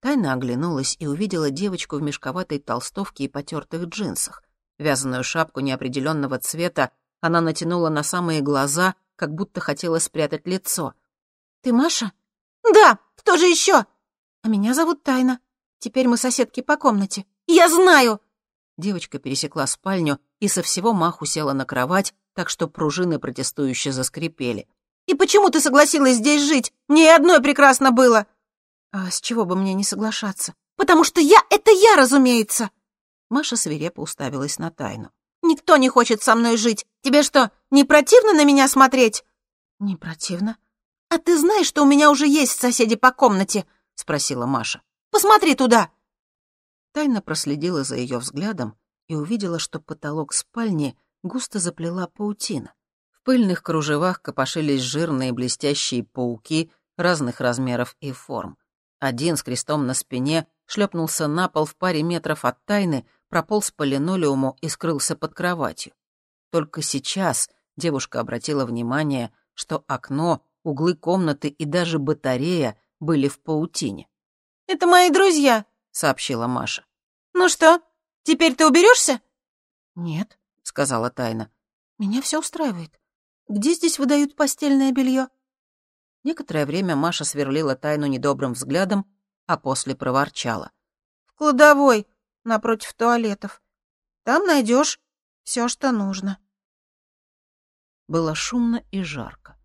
Тайна оглянулась и увидела девочку в мешковатой толстовке и потертых джинсах. Вязаную шапку неопределенного цвета она натянула на самые глаза, как будто хотела спрятать лицо. «Ты Маша?» «Да, кто же еще?» «А меня зовут Тайна. Теперь мы соседки по комнате». «Я знаю!» Девочка пересекла спальню и со всего маху села на кровать, так что пружины протестующе заскрипели. «И почему ты согласилась здесь жить? Мне и одной прекрасно было!» «А с чего бы мне не соглашаться?» «Потому что я — это я, разумеется!» Маша свирепо уставилась на тайну. «Никто не хочет со мной жить. Тебе что, не противно на меня смотреть?» «Не противно». «А ты знаешь, что у меня уже есть соседи по комнате?» — спросила Маша. «Посмотри туда!» Тайна проследила за ее взглядом и увидела, что потолок спальни густо заплела паутина. В пыльных кружевах копошились жирные блестящие пауки разных размеров и форм. Один с крестом на спине шлепнулся на пол в паре метров от тайны, прополз по линолеуму и скрылся под кроватью. Только сейчас девушка обратила внимание, что окно, углы комнаты и даже батарея были в паутине. «Это мои друзья», — сообщила Маша. «Ну что, теперь ты уберешься? «Нет», — сказала Тайна. «Меня все устраивает. Где здесь выдают постельное белье? Некоторое время Маша сверлила Тайну недобрым взглядом, а после проворчала. «В кладовой, напротив туалетов. Там найдешь все, что нужно». Было шумно и жарко.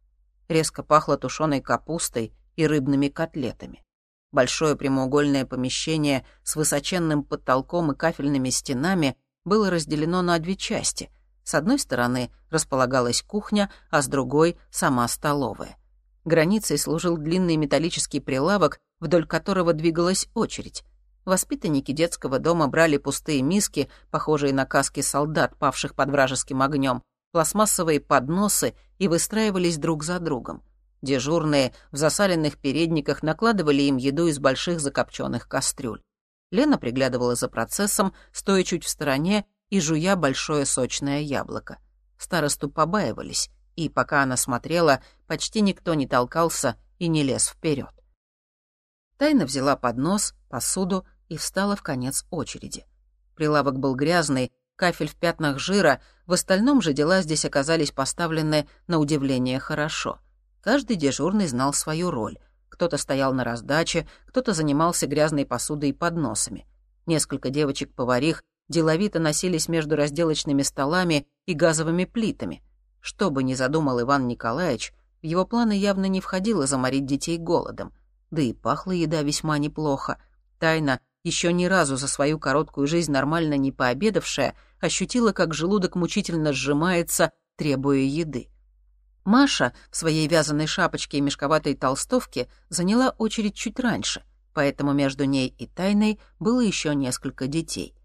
Резко пахло тушеной капустой и рыбными котлетами. Большое прямоугольное помещение с высоченным потолком и кафельными стенами было разделено на две части. С одной стороны располагалась кухня, а с другой — сама столовая. Границей служил длинный металлический прилавок, вдоль которого двигалась очередь. Воспитанники детского дома брали пустые миски, похожие на каски солдат, павших под вражеским огнем, пластмассовые подносы и выстраивались друг за другом. Дежурные в засаленных передниках накладывали им еду из больших закопченных кастрюль. Лена приглядывала за процессом, стоя чуть в стороне и жуя большое сочное яблоко. Старосту побаивались, и пока она смотрела, почти никто не толкался и не лез вперед. Тайна взяла поднос, посуду и встала в конец очереди. Прилавок был грязный, кафель в пятнах жира, в остальном же дела здесь оказались поставлены на удивление хорошо. Каждый дежурный знал свою роль. Кто-то стоял на раздаче, кто-то занимался грязной посудой и подносами. Несколько девочек-поварих деловито носились между разделочными столами и газовыми плитами. Что бы ни задумал Иван Николаевич, в его планы явно не входило заморить детей голодом. Да и пахла еда весьма неплохо. Тайна, еще ни разу за свою короткую жизнь нормально не пообедавшая, ощутила, как желудок мучительно сжимается, требуя еды. Маша в своей вязаной шапочке и мешковатой толстовке заняла очередь чуть раньше, поэтому между ней и Тайной было еще несколько детей.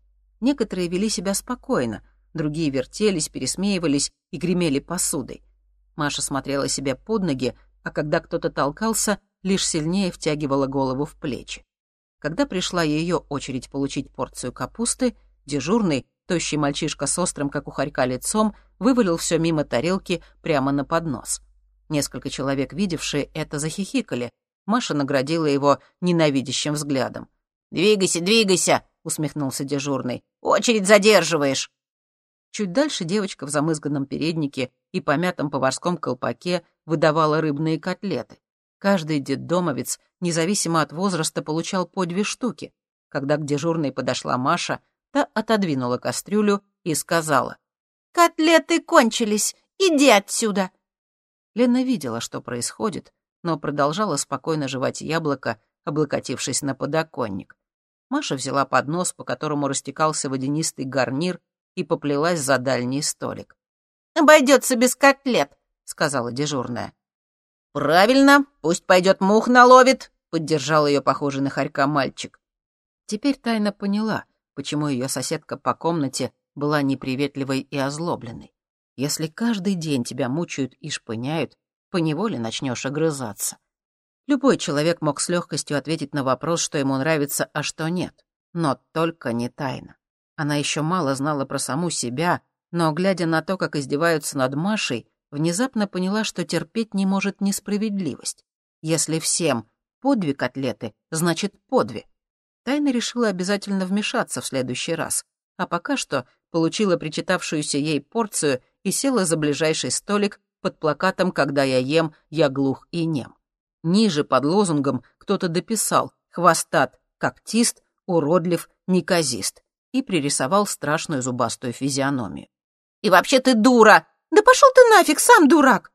Некоторые вели себя спокойно, другие вертелись, пересмеивались и гремели посудой. Маша смотрела себе под ноги, а когда кто-то толкался, лишь сильнее втягивала голову в плечи. Когда пришла ее очередь получить порцию капусты, дежурный, тощий мальчишка с острым, как у хорька, лицом, вывалил все мимо тарелки прямо на поднос. Несколько человек, видевшие это, захихикали. Маша наградила его ненавидящим взглядом. «Двигайся, двигайся!» — усмехнулся дежурный. «Очередь задерживаешь!» Чуть дальше девочка в замызганном переднике и помятом поварском колпаке выдавала рыбные котлеты. Каждый детдомовец, независимо от возраста, получал по две штуки. Когда к дежурной подошла Маша, та отодвинула кастрюлю и сказала. «Котлеты кончились! Иди отсюда!» Лена видела, что происходит, но продолжала спокойно жевать яблоко, облокотившись на подоконник. Маша взяла поднос, по которому растекался водянистый гарнир, и поплелась за дальний столик. «Обойдется без котлет», — сказала дежурная. «Правильно, пусть пойдет мух наловит», — поддержал ее похожий на хорька мальчик. Теперь Тайна поняла, почему ее соседка по комнате была неприветливой и озлобленной. Если каждый день тебя мучают и шпыняют, поневоле начнешь огрызаться. Любой человек мог с легкостью ответить на вопрос, что ему нравится, а что нет. Но только не Тайна. Она еще мало знала про саму себя, но, глядя на то, как издеваются над Машей, внезапно поняла, что терпеть не может несправедливость. Если всем по две котлеты, значит по две. Тайна решила обязательно вмешаться в следующий раз, а пока что получила причитавшуюся ей порцию и села за ближайший столик под плакатом «Когда я ем, я глух и нем». Ниже под лозунгом кто-то дописал «Хвостат, когтист, уродлив, неказист» и пририсовал страшную зубастую физиономию. «И вообще ты дура!» «Да пошел ты нафиг, сам дурак!»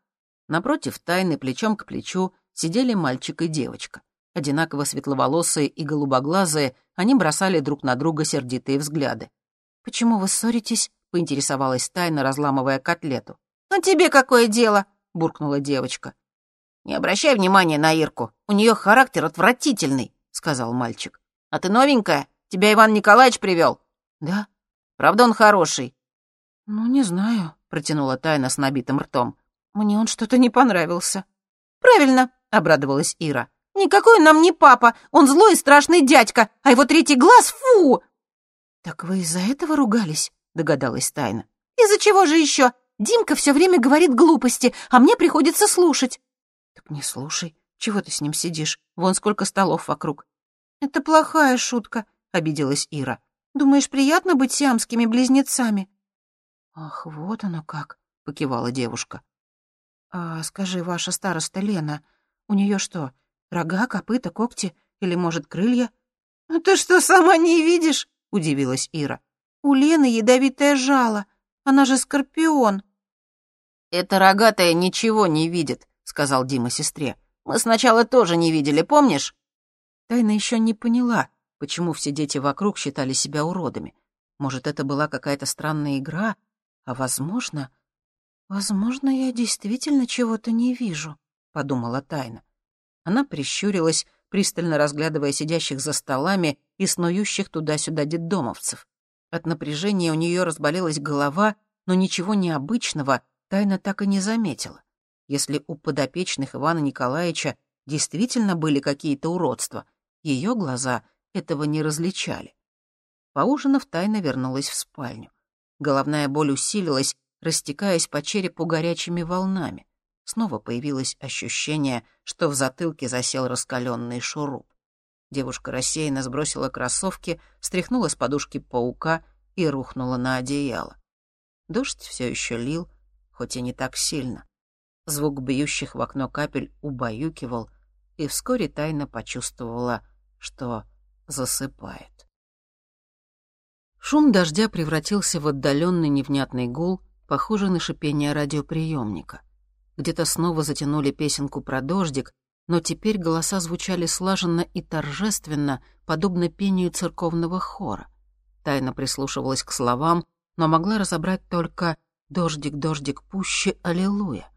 Напротив тайны, плечом к плечу, сидели мальчик и девочка. Одинаково светловолосые и голубоглазые, они бросали друг на друга сердитые взгляды. «Почему вы ссоритесь?» — поинтересовалась тайна, разламывая котлету. «А тебе какое дело?» — буркнула девочка. «Не обращай внимания на Ирку. У нее характер отвратительный», — сказал мальчик. «А ты новенькая? Тебя Иван Николаевич привел?» «Да». «Правда он хороший?» «Ну, не знаю», протянула Тайна с набитым ртом. «Мне он что-то не понравился». «Правильно», — обрадовалась Ира. «Никакой он нам не папа, он злой и страшный дядька, а его третий глаз — фу!» «Так вы из-за этого ругались?» — догадалась Тайна. «Из-за чего же еще? Димка все время говорит глупости, а мне приходится слушать». «Так не слушай. Чего ты с ним сидишь? Вон сколько столов вокруг». «Это плохая шутка», — обиделась Ира. «Думаешь, приятно быть сиамскими близнецами?» «Ах, вот оно как!» — покивала девушка. «А скажи, ваша староста Лена, у нее что, рога, копыта, когти или, может, крылья?» «А «Ты что, сама не видишь?» — удивилась Ира. «У Лены ядовитое жало. Она же скорпион». «Эта рогатая ничего не видит», — сказал Дима сестре. «Мы сначала тоже не видели, помнишь?» Тайна еще не поняла, почему все дети вокруг считали себя уродами. Может, это была какая-то странная игра, а возможно... Возможно, я действительно чего-то не вижу, — подумала Тайна. Она прищурилась, пристально разглядывая сидящих за столами и снующих туда-сюда детдомовцев. От напряжения у нее разболелась голова, но ничего необычного Тайна так и не заметила. Если у подопечных Ивана Николаевича действительно были какие-то уродства, ее глаза этого не различали. Поужинав, Тайна вернулась в спальню. Головная боль усилилась, растекаясь по черепу горячими волнами. Снова появилось ощущение, что в затылке засел раскаленный шуруп. Девушка рассеянно сбросила кроссовки, стряхнула с подушки паука и рухнула на одеяло. Дождь все еще лил, хоть и не так сильно. Звук бьющих в окно капель убаюкивал, и вскоре тайно почувствовала, что засыпает. Шум дождя превратился в отдаленный невнятный гул, похожий на шипение радиоприемника. Где-то снова затянули песенку про дождик, но теперь голоса звучали слаженно и торжественно, подобно пению церковного хора. Тайна прислушивалась к словам, но могла разобрать только «Дождик, дождик, пуще, аллилуйя».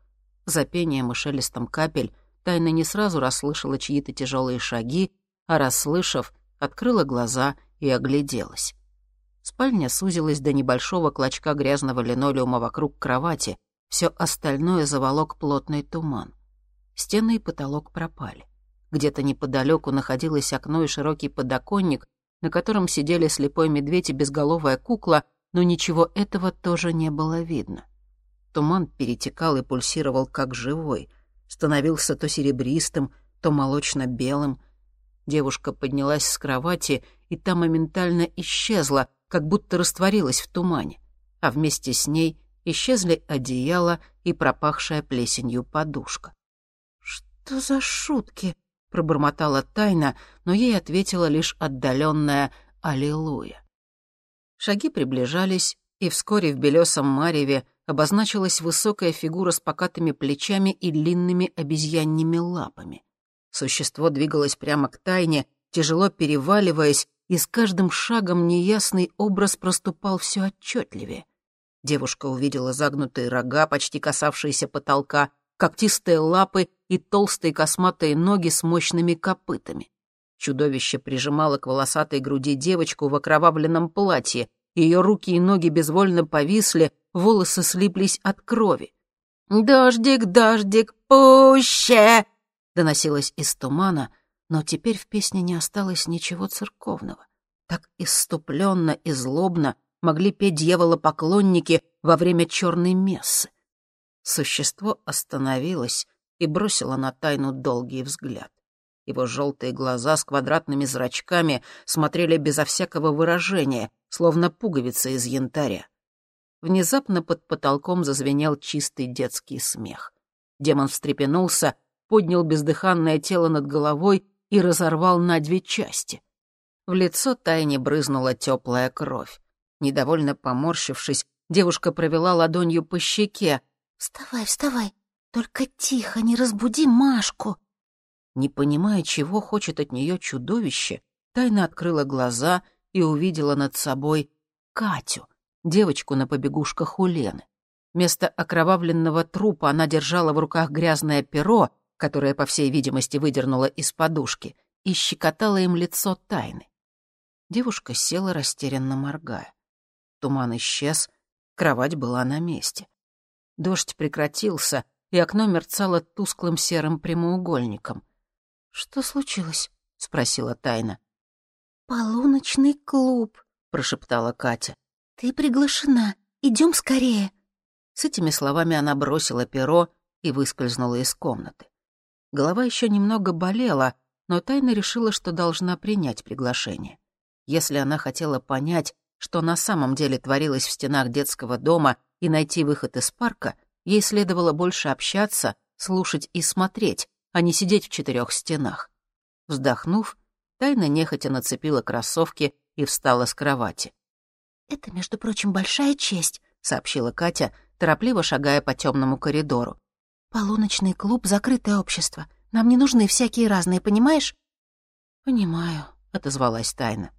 За пением и шелестом капель Тайна не сразу расслышала чьи-то тяжелые шаги, а расслышав, открыла глаза и огляделась. Спальня сузилась до небольшого клочка грязного линолеума вокруг кровати, все остальное заволок плотный туман. Стены и потолок пропали. Где-то неподалеку находилось окно и широкий подоконник, на котором сидели слепой медведь и безголовая кукла, но ничего этого тоже не было видно. Туман перетекал и пульсировал как живой, становился то серебристым, то молочно-белым. Девушка поднялась с кровати, и та моментально исчезла, как будто растворилась в тумане, а вместе с ней исчезли одеяло и пропахшая плесенью подушка. «Что за шутки?» — пробормотала тайна, но ей ответила лишь отдаленная «Аллилуйя». Шаги приближались, и вскоре в белесом мареве обозначилась высокая фигура с покатыми плечами и длинными обезьяньими лапами. Существо двигалось прямо к тайне, тяжело переваливаясь, и с каждым шагом неясный образ проступал все отчетливее. Девушка увидела загнутые рога, почти касавшиеся потолка, когтистые лапы и толстые косматые ноги с мощными копытами. Чудовище прижимало к волосатой груди девочку в окровавленном платье, ее руки и ноги безвольно повисли, волосы слиплись от крови. «Дождик, дождик, пуще!» доносилось из тумана, но теперь в песне не осталось ничего церковного. Так иступленно и злобно могли петь дьявола-поклонники во время черной мессы. Существо остановилось и бросило на тайну долгий взгляд. Его желтые глаза с квадратными зрачками смотрели безо всякого выражения, словно пуговица из янтаря. Внезапно под потолком зазвенел чистый детский смех. Демон встрепенулся, поднял бездыханное тело над головой и разорвал на две части. В лицо Тайне брызнула теплая кровь. Недовольно поморщившись, девушка провела ладонью по щеке. «Вставай, вставай, только тихо, не разбуди Машку!» Не понимая, чего хочет от нее чудовище, Тайна открыла глаза и увидела над собой Катю, девочку на побегушках у Лены. Вместо окровавленного трупа она держала в руках грязное перо, которое, по всей видимости, выдернула из подушки, и щекотала им лицо Тайны. Девушка села, растерянно моргая. Туман исчез, кровать была на месте. Дождь прекратился, и окно мерцало тусклым серым прямоугольником. «Что случилось?» — спросила Тайна. «Полуночный клуб», — прошептала Катя. «Ты приглашена. Идем скорее». С этими словами она бросила перо и выскользнула из комнаты. Голова еще немного болела, но Тайна решила, что должна принять приглашение. Если она хотела понять, что на самом деле творилось в стенах детского дома и найти выход из парка, ей следовало больше общаться, слушать и смотреть, а не сидеть в четырех стенах. Вздохнув, Тайна нехотя нацепила кроссовки и встала с кровати. «Это, между прочим, большая честь», — сообщила Катя, торопливо шагая по темному коридору. «Полуночный клуб — закрытое общество. Нам не нужны всякие разные, понимаешь?» «Понимаю», — отозвалась Тайна.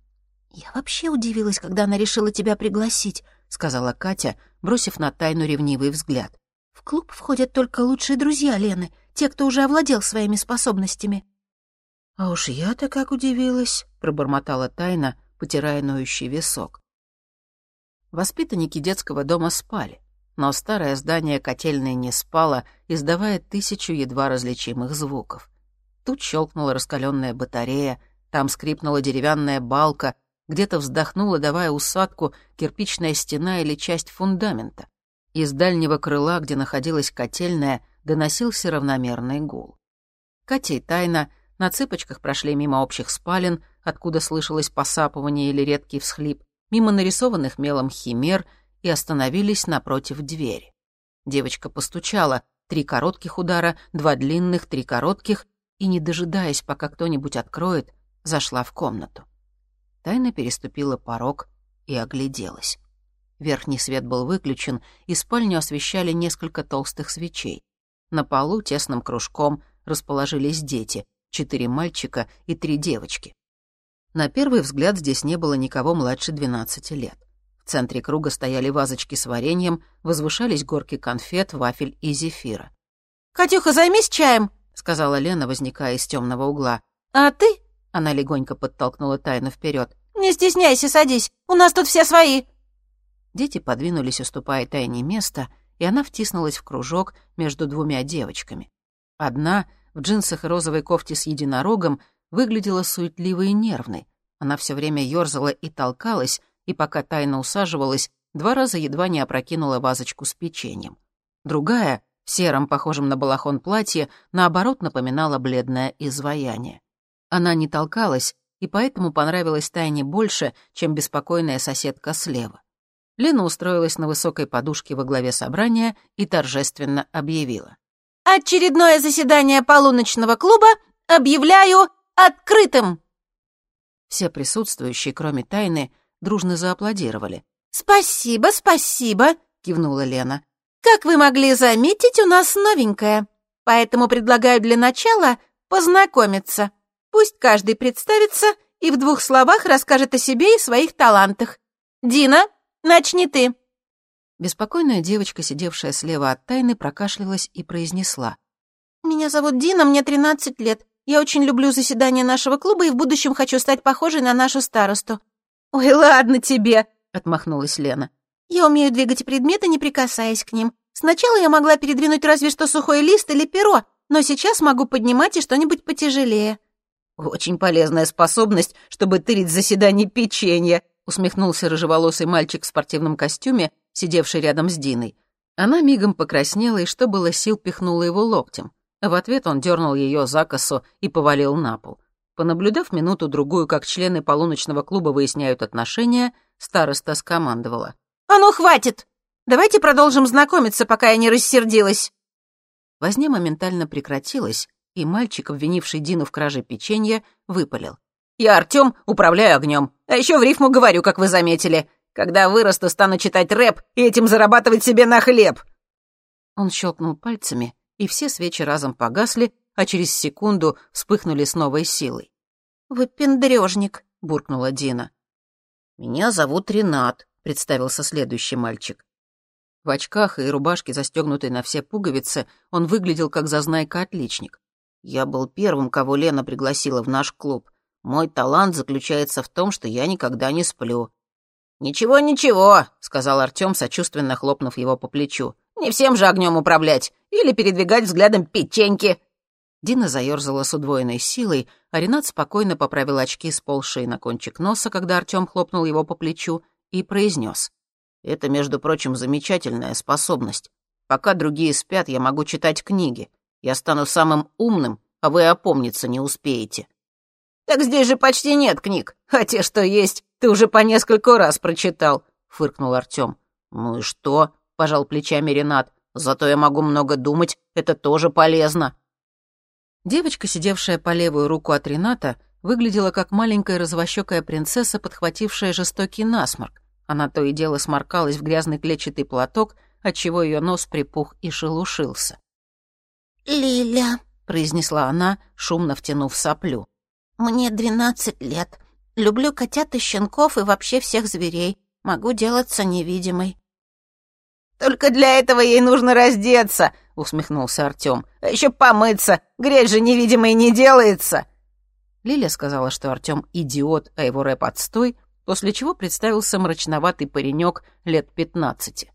«Я вообще удивилась, когда она решила тебя пригласить», — сказала Катя, бросив на Тайну ревнивый взгляд. «В клуб входят только лучшие друзья Лены, те, кто уже овладел своими способностями». «А уж я-то как удивилась», — пробормотала Тайна, потирая ноющий висок. Воспитанники детского дома спали, но старое здание котельной не спало, издавая тысячу едва различимых звуков. Тут щелкнула раскаленная батарея, там скрипнула деревянная балка, где-то вздохнула, давая усадку, кирпичная стена или часть фундамента. Из дальнего крыла, где находилась котельная, доносился равномерный гул. Катя и Тайна на цыпочках прошли мимо общих спален, откуда слышалось посапывание или редкий всхлип, мимо нарисованных мелом химер и остановились напротив двери. Девочка постучала, три коротких удара, два длинных, три коротких, и, не дожидаясь, пока кто-нибудь откроет, зашла в комнату. Тайна переступила порог и огляделась. Верхний свет был выключен, и спальню освещали несколько толстых свечей. На полу тесным кружком расположились дети, четыре мальчика и три девочки. На первый взгляд здесь не было никого младше 12 лет. В центре круга стояли вазочки с вареньем, возвышались горки конфет, вафель и зефира. «Катюха, займись чаем!» — сказала Лена, возникая из темного угла. «А ты?» — она легонько подтолкнула Тайну вперед. «Не стесняйся, садись. У нас тут все свои». Дети подвинулись, уступая Тайне место, и она втиснулась в кружок между двумя девочками. Одна, в джинсах и розовой кофте с единорогом, выглядела суетливой и нервной. Она все время ёрзала и толкалась, и пока Тайна усаживалась, два раза едва не опрокинула вазочку с печеньем. Другая, в сером, похожем на балахон платье, наоборот напоминала бледное изваяние. Она не толкалась, и поэтому понравилась Тайне больше, чем беспокойная соседка слева. Лена устроилась на высокой подушке во главе собрания и торжественно объявила. «Очередное заседание полуночного клуба объявляю открытым!» Все присутствующие, кроме Тайны, дружно зааплодировали. «Спасибо, спасибо!» — кивнула Лена. Как вы могли заметить, у нас новенькая. Поэтому предлагаю для начала познакомиться. Пусть каждый представится и в двух словах расскажет о себе и своих талантах. Дина, начни ты». Беспокойная девочка, сидевшая слева от Тайны, прокашлялась и произнесла. «Меня зовут Дина, мне 13 лет. Я очень люблю заседания нашего клуба и в будущем хочу стать похожей на нашу старосту». «Ой, ладно тебе», — отмахнулась Лена. Я умею двигать предметы, не прикасаясь к ним. Сначала я могла передвинуть разве что сухой лист или перо, но сейчас могу поднимать и что-нибудь потяжелее». «Очень полезная способность, чтобы тырить заседание печенья», усмехнулся рыжеволосый мальчик в спортивном костюме, сидевший рядом с Диной. Она мигом покраснела и, что было сил, пихнула его локтем. В ответ он дернул ее за косу и повалил на пол. Понаблюдав минуту-другую, как члены полуночного клуба выясняют отношения, староста скомандовала. «А ну, хватит! Давайте продолжим знакомиться, пока я не рассердилась!» Возня моментально прекратилась, и мальчик, обвинивший Дину в краже печенья, выпалил. «Я Артём, управляю огнем, а еще в рифму говорю, как вы заметили. Когда вырасту, стану читать рэп и этим зарабатывать себе на хлеб!» Он щелкнул пальцами, и все свечи разом погасли, а через секунду вспыхнули с новой силой. «Вы пендрёжник», — буркнула Дина. «Меня зовут Ренат», представился следующий мальчик. В очках и рубашке, застегнутой на все пуговицы, он выглядел как зазнайка-отличник. «Я был первым, кого Лена пригласила в наш клуб. Мой талант заключается в том, что я никогда не сплю». «Ничего, ничего», — сказал Артём, сочувственно хлопнув его по плечу. «Не всем же огнем управлять или передвигать взглядом печеньки». Дина заёрзала с удвоенной силой, а Ренат спокойно поправил очки, сползшие на кончик носа, когда Артём хлопнул его по плечу, и произнес. «Это, между прочим, замечательная способность. Пока другие спят, я могу читать книги. Я стану самым умным, а вы опомниться не успеете». «Так здесь же почти нет книг, а те, что есть, ты уже по нескольку раз прочитал», — фыркнул Артём. «Ну и что?» — пожал плечами Ренат. «Зато я могу много думать, это тоже полезно». Девочка, сидевшая по левую руку от Рената, выглядела как маленькая развощёкая принцесса, подхватившая жестокий насморк. Она то и дело сморкалась в грязный клетчатый платок, отчего ее нос припух и шелушился. «Лиля», — произнесла она, шумно втянув соплю. «Мне двенадцать лет. Люблю котят и щенков и вообще всех зверей. Могу делаться невидимой». «Только для этого ей нужно раздеться», — усмехнулся Артём. «А ещё помыться. Грязь же невидимой не делается». Лиля сказала, что Артём идиот, а его рэп отстой, после чего представился мрачноватый паренек лет пятнадцати.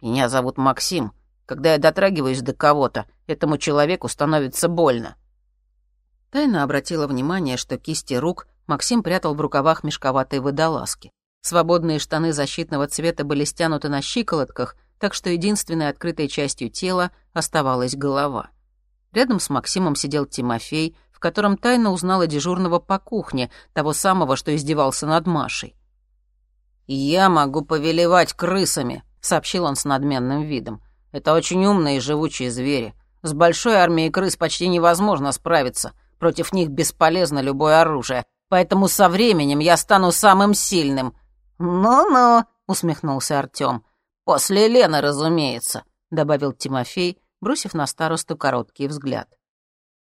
«Меня зовут Максим. Когда я дотрагиваюсь до кого-то, этому человеку становится больно». Тайна обратила внимание, что кисти рук Максим прятал в рукавах мешковатой водолазки. Свободные штаны защитного цвета были стянуты на щиколотках, так что единственной открытой частью тела оставалась голова. Рядом с Максимом сидел Тимофей, в котором тайно узнала дежурного по кухне, того самого, что издевался над Машей. «Я могу повелевать крысами», — сообщил он с надменным видом. «Это очень умные и живучие звери. С большой армией крыс почти невозможно справиться. Против них бесполезно любое оружие. Поэтому со временем я стану самым сильным». «Ну-ну», — усмехнулся Артём. «После Лены, разумеется», — добавил Тимофей, бросив на старосту короткий взгляд.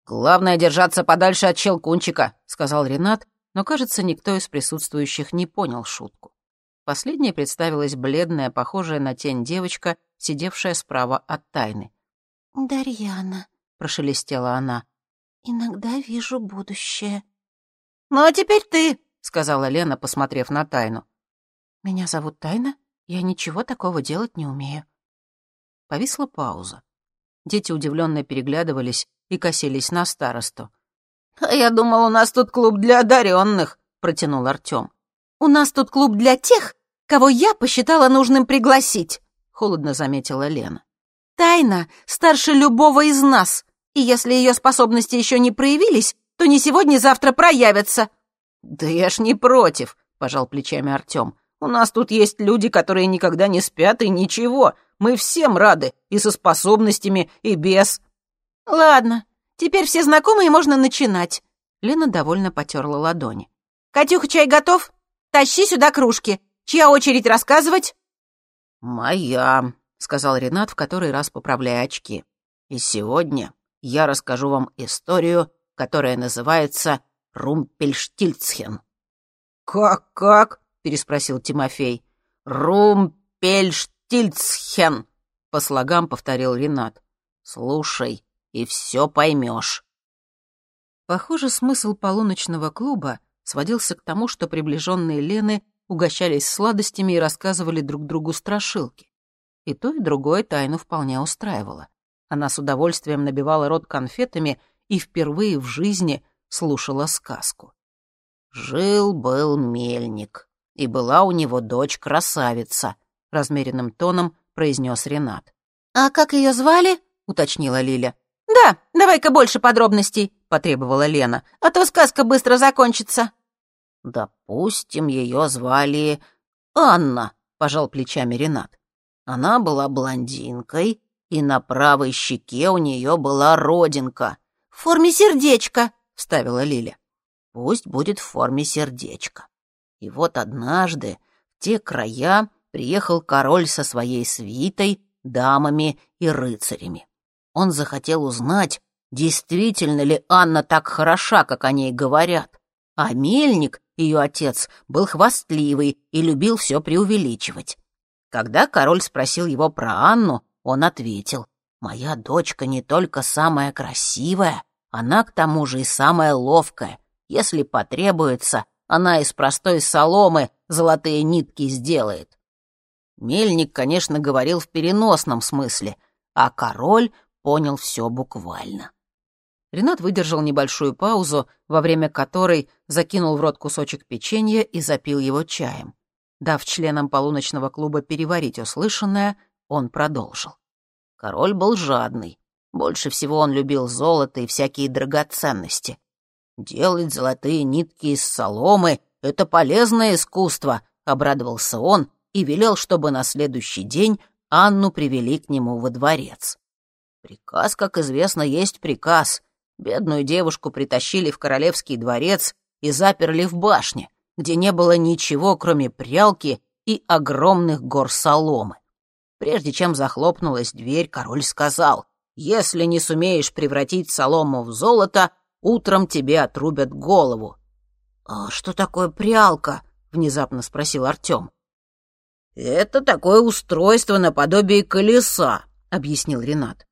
«Главное держаться подальше от Челкунчика», — сказал Ренат, но, кажется, никто из присутствующих не понял шутку. Последней представилась бледная, похожая на тень девочка, сидевшая справа от тайны. «Дарьяна», — прошелестела она, — «иногда вижу будущее». «Ну, а теперь ты», — сказала Лена, посмотрев на тайну. «Меня зовут Тайна? Я ничего такого делать не умею». Повисла пауза. Дети удивленно переглядывались и косились на старосту. «А я думал, у нас тут клуб для одаренных», — протянул Артём. «У нас тут клуб для тех, кого я посчитала нужным пригласить», — холодно заметила Лена. «Тайна старше любого из нас, и если ее способности еще не проявились, то не сегодня-завтра проявятся». «Да я ж не против», — пожал плечами Артём. «У нас тут есть люди, которые никогда не спят и ничего. Мы всем рады, и со способностями, и без». «Ладно, теперь все знакомые, можно начинать». Лена довольно потерла ладони. «Катюха, чай готов? Тащи сюда кружки. Чья очередь рассказывать?» «Моя», — сказал Ренат, в который раз поправляя очки. «И сегодня я расскажу вам историю, которая называется Румпельштильцхен». «Как-как?» — переспросил Тимофей. «Румпельштильцхен», — по слогам повторил Ренат. «Слушай, и все поймешь». Похоже, смысл полуночного клуба сводился к тому, что приближенные Лены угощались сладостями и рассказывали друг другу страшилки. И то, и другое тайну вполне устраивало. Она с удовольствием набивала рот конфетами и впервые в жизни слушала сказку. «Жил-был мельник, и была у него дочь-красавица», — размеренным тоном произнес Ренат. «А как ее звали?» — уточнила Лиля. «Да, давай-ка больше подробностей», — потребовала Лена, «а то сказка быстро закончится». «Допустим, ее звали Анна», — пожал плечами Ренат. «Она была блондинкой, и на правой щеке у нее была родинка». «В форме сердечка», — вставила Лиля. «Пусть будет в форме сердечка». И вот однажды в те края приехал король со своей свитой, дамами и рыцарями. Он захотел узнать, действительно ли Анна так хороша, как о ней говорят. А мельник, ее отец, был хвастливый и любил все преувеличивать. Когда король спросил его про Анну, он ответил, «Моя дочка не только самая красивая, она к тому же и самая ловкая. Если потребуется, она из простой соломы золотые нитки сделает». Мельник, конечно, говорил в переносном смысле, а король понял все буквально. Ренат выдержал небольшую паузу, во время которой закинул в рот кусочек печенья и запил его чаем. Дав членам полуночного клуба переварить услышанное, он продолжил. Король был жадный. Больше всего он любил золото и всякие драгоценности. «Делать золотые нитки из соломы — это полезное искусство», — обрадовался он и велел, чтобы на следующий день Анну привели к нему во дворец. Приказ, как известно, есть приказ. Бедную девушку притащили в королевский дворец и заперли в башне, где не было ничего, кроме прялки и огромных гор соломы. Прежде чем захлопнулась дверь, король сказал, «Если не сумеешь превратить солому в золото, утром тебе отрубят голову». «А что такое прялка?» — внезапно спросил Артем. «Это такое устройство наподобие колеса», — объяснил Ренат.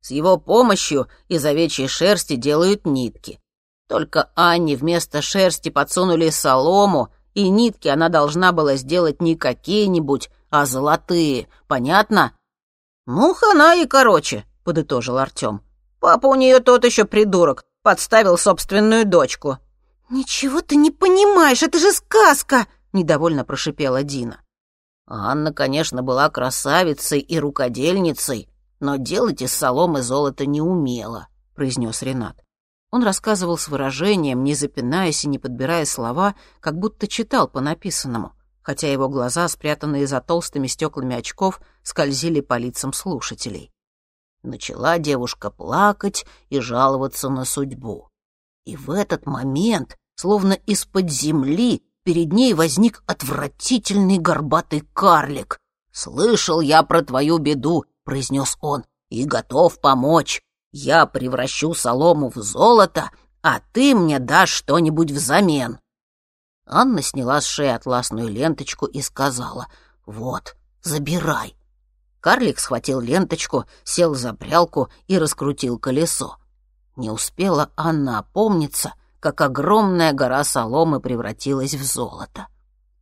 С его помощью из овечьей шерсти делают нитки. Только Анне вместо шерсти подсунули солому, и нитки она должна была сделать не какие-нибудь, а золотые. Понятно? «Ну, хана и короче», — подытожил Артем. «Папа у нее тот еще придурок, подставил собственную дочку». «Ничего ты не понимаешь, это же сказка!» — недовольно прошипела Дина. Анна, конечно, была красавицей и рукодельницей, но делать из соломы золото не умела», — произнес Ренат. Он рассказывал с выражением, не запинаясь и не подбирая слова, как будто читал по написанному, хотя его глаза, спрятанные за толстыми стеклами очков, скользили по лицам слушателей. Начала девушка плакать и жаловаться на судьбу. И в этот момент, словно из-под земли, перед ней возник отвратительный горбатый карлик. «Слышал я про твою беду», — произнес он, — «и готов помочь. Я превращу солому в золото, а ты мне дашь что-нибудь взамен». Анна сняла с шеи атласную ленточку и сказала, «Вот, забирай». Карлик схватил ленточку, сел за прялку и раскрутил колесо. Не успела Анна опомниться, как огромная гора соломы превратилась в золото.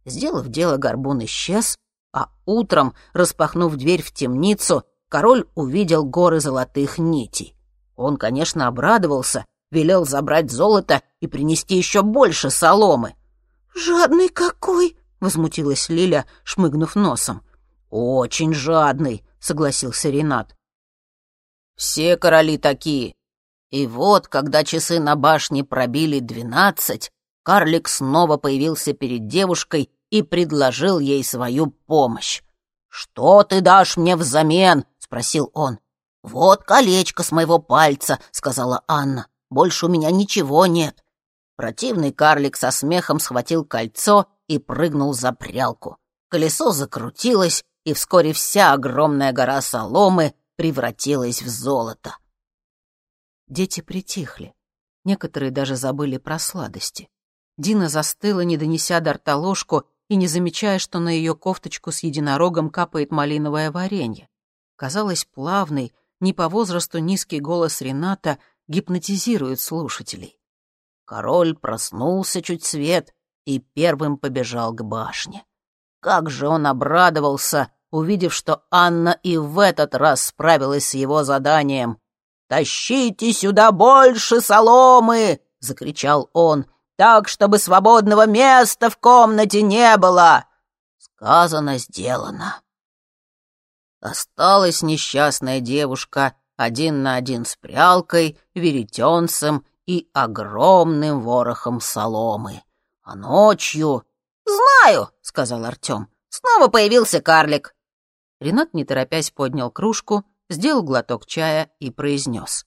Сделав дело, горбун исчез, а утром, распахнув дверь в темницу, король увидел горы золотых нитей. Он, конечно, обрадовался, велел забрать золото и принести еще больше соломы. «Жадный какой!» — возмутилась Лиля, шмыгнув носом. «Очень жадный», — согласился Ренат. «Все короли такие. И вот, когда часы на башне пробили двенадцать, карлик снова появился перед девушкой и предложил ей свою помощь. «Что ты дашь мне взамен?» — спросил он. «Вот колечко с моего пальца», — сказала Анна. «Больше у меня ничего нет». Противный карлик со смехом схватил кольцо и прыгнул за прялку. Колесо закрутилось, и вскоре вся огромная гора соломы превратилась в золото. Дети притихли. Некоторые даже забыли про сладости. Дина застыла, не донеся до рта ложку и не замечая, что на ее кофточку с единорогом капает малиновое варенье. Казалось, плавный, не по возрасту низкий голос Рената гипнотизирует слушателей. Король проснулся чуть свет и первым побежал к башне. Как же он обрадовался, увидев, что Анна и в этот раз справилась с его заданием. «Тащите сюда больше соломы!» — закричал он. «Так, чтобы свободного места в комнате не было!» Сказано, сделано. Осталась несчастная девушка один на один с прялкой, веретенцем и огромным ворохом соломы. А ночью... «Знаю!» — сказал Артем. «Снова появился карлик!» Ренат, не торопясь, поднял кружку, сделал глоток чая и произнес.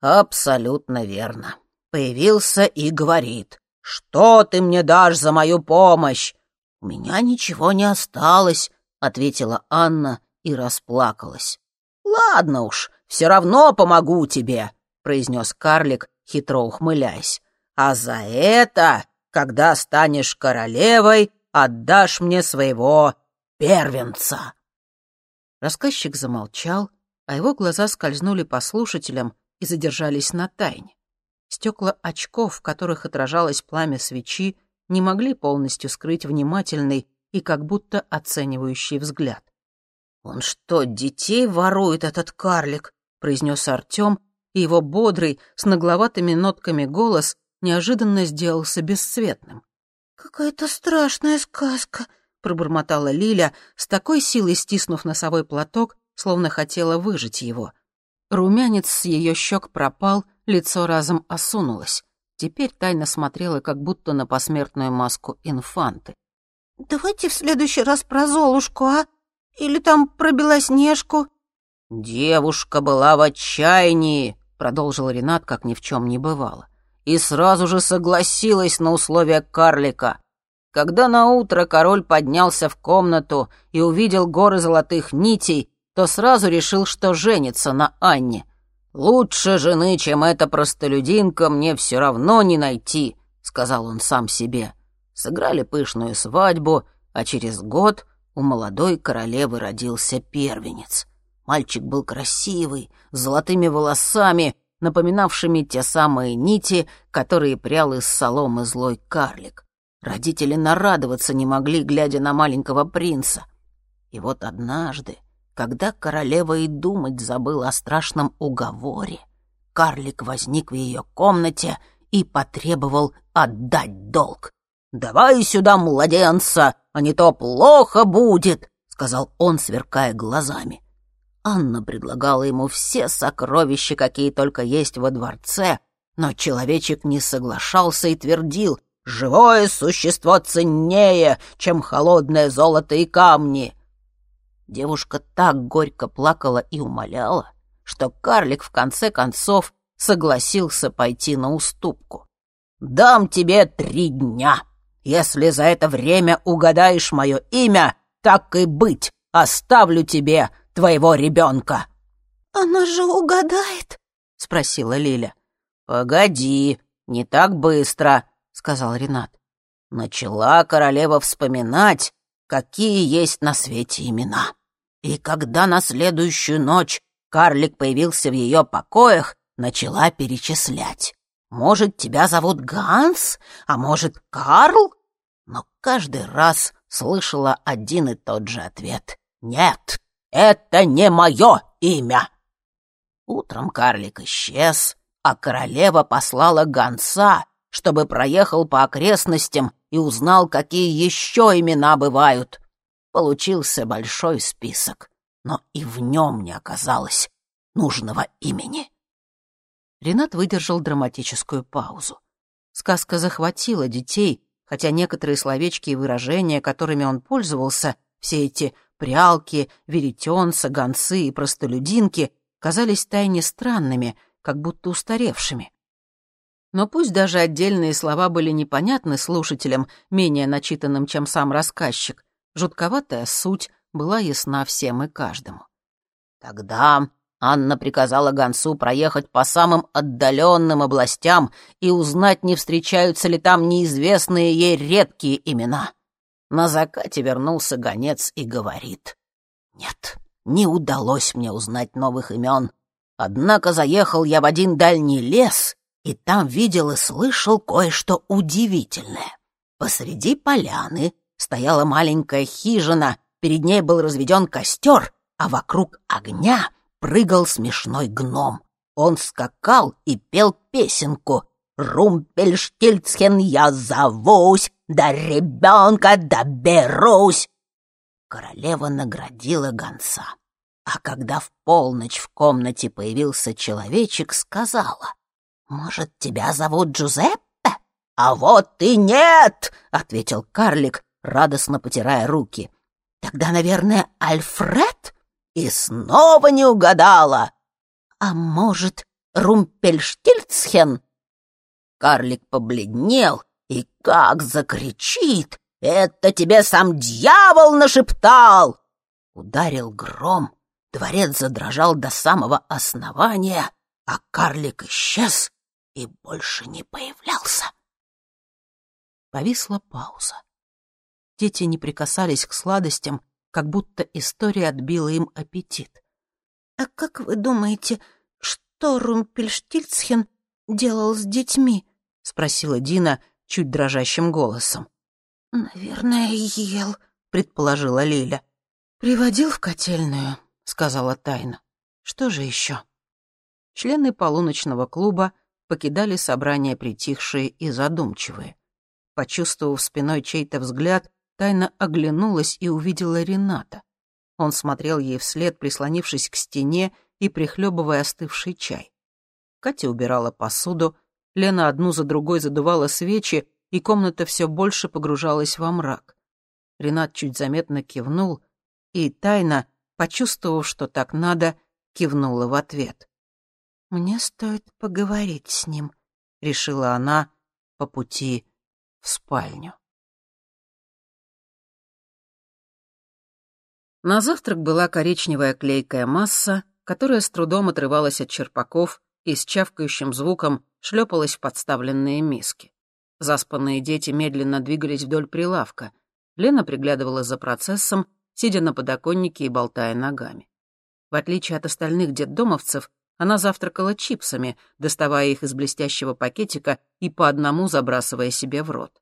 «Абсолютно верно. Появился и говорит. Что ты мне дашь за мою помощь?» «У меня ничего не осталось», — ответила Анна и расплакалась. «Ладно уж, все равно помогу тебе», — произнес карлик, хитро ухмыляясь. «А за это, когда станешь королевой, отдашь мне своего первенца». Рассказчик замолчал, а его глаза скользнули по слушателям и задержались на тайне. Стекла очков, в которых отражалось пламя свечи, не могли полностью скрыть внимательный и как будто оценивающий взгляд. «Он что, детей ворует, этот карлик?» — произнес Артем, и его бодрый, с нагловатыми нотками голос неожиданно сделался бесцветным. «Какая-то страшная сказка», — пробормотала Лиля, с такой силой стиснув носовой платок, словно хотела выжить его. Румянец с ее щек пропал, лицо разом осунулось. Теперь тайно смотрела, как будто на посмертную маску инфанты. «Давайте в следующий раз про Золушку, а? Или там про Белоснежку?» «Девушка была в отчаянии», — продолжил Ренат, как ни в чем не бывало. «И сразу же согласилась на условия карлика. Когда наутро король поднялся в комнату и увидел горы золотых нитей, то сразу решил, что женится на Анне. «Лучше жены, чем эта простолюдинка, мне все равно не найти», — сказал он сам себе. Сыграли пышную свадьбу, а через год у молодой королевы родился первенец. Мальчик был красивый, с золотыми волосами, напоминавшими те самые нити, которые прял из соломы злой карлик. Родители нарадоваться не могли, глядя на маленького принца. И вот однажды когда королева и думать забыла о страшном уговоре, карлик возник в ее комнате и потребовал отдать долг. «Давай сюда младенца, а не то плохо будет», — сказал он, сверкая глазами. Анна предлагала ему все сокровища, какие только есть во дворце, Но человечек не соглашался и твердил, «Живое существо ценнее, чем холодное золото и камни». Девушка так горько плакала и умоляла, что карлик в конце концов согласился пойти на уступку. «Дам тебе три дня. Если за это время угадаешь мое имя, так и быть, оставлю тебе твоего ребенка». «Она же угадает», — спросила Лиля. «Погоди, не так быстро», — сказал Ренат. Начала королева вспоминать, какие есть на свете имена. И когда на следующую ночь карлик появился в ее покоях, начала перечислять. «Может, тебя зовут Ганс, а может, Карл?» Но каждый раз слышала один и тот же ответ. «Нет, это не мое имя!» Утром карлик исчез, а королева послала гонца, чтобы проехал по окрестностям и узнал, какие еще имена бывают. Получился большой список, но и в нем не оказалось нужного имени. Ренат выдержал драматическую паузу. Сказка захватила детей, хотя некоторые словечки и выражения, которыми он пользовался, все эти прялки, веретенца, гонцы и простолюдинки, казались тайне странными, как будто устаревшими. Но пусть даже отдельные слова были непонятны слушателям, менее начитанным, чем сам рассказчик, жутковатая суть была ясна всем и каждому. Тогда Анна приказала гонцу проехать по самым отдаленным областям и узнать, не встречаются ли там неизвестные ей редкие имена. На закате вернулся гонец и говорит. «Нет, не удалось мне узнать новых имен. Однако заехал я в один дальний лес, и там видел и слышал кое-что удивительное. Посреди поляны стояла маленькая хижина, перед ней был разведен костер, а вокруг огня прыгал смешной гном. Он скакал и пел песенку «Румпельштильцхен я зовусь, до ребенка доберусь». Королева наградила гонца. А когда в полночь в комнате появился человечек, сказала, «Может, тебя зовут Джузеппе?» «А вот и нет!» — ответил карлик, радостно потирая руки. «Тогда, наверное, Альфред?» И снова не угадала. А может, Румпельштильцхен? Карлик побледнел и как закричит. «Это тебе сам дьявол нашептал!» Ударил гром, дворец задрожал до самого основания, а карлик исчез и больше не появлялся. Повисла пауза. Дети не прикасались к сладостям, как будто история отбила им аппетит. «А как вы думаете, что Румпельштильцхен делал с детьми?» — спросила Дина чуть дрожащим голосом. «Наверное, ел», — предположила Лиля. «Приводил в котельную», — сказала Тайна. «Что же еще?» Члены полуночного клуба покидали собрание притихшие и задумчивые. Почувствовав спиной чей-то взгляд, тайно оглянулась и увидела Рената. Он смотрел ей вслед, прислонившись к стене и прихлебывая остывший чай. Катя убирала посуду, Лена одну за другой задувала свечи, и комната все больше погружалась во мрак. Ренат чуть заметно кивнул, и тайно, почувствовав, что так надо, кивнула в ответ. «Мне стоит поговорить с ним», — решила она по пути в спальню. На завтрак была коричневая клейкая масса, которая с трудом отрывалась от черпаков и с чавкающим звуком шлепалась в подставленные миски. Заспанные дети медленно двигались вдоль прилавка. Лена приглядывала за процессом, сидя на подоконнике и болтая ногами. В отличие от остальных детдомовцев, она завтракала чипсами, доставая их из блестящего пакетика и по одному забрасывая себе в рот.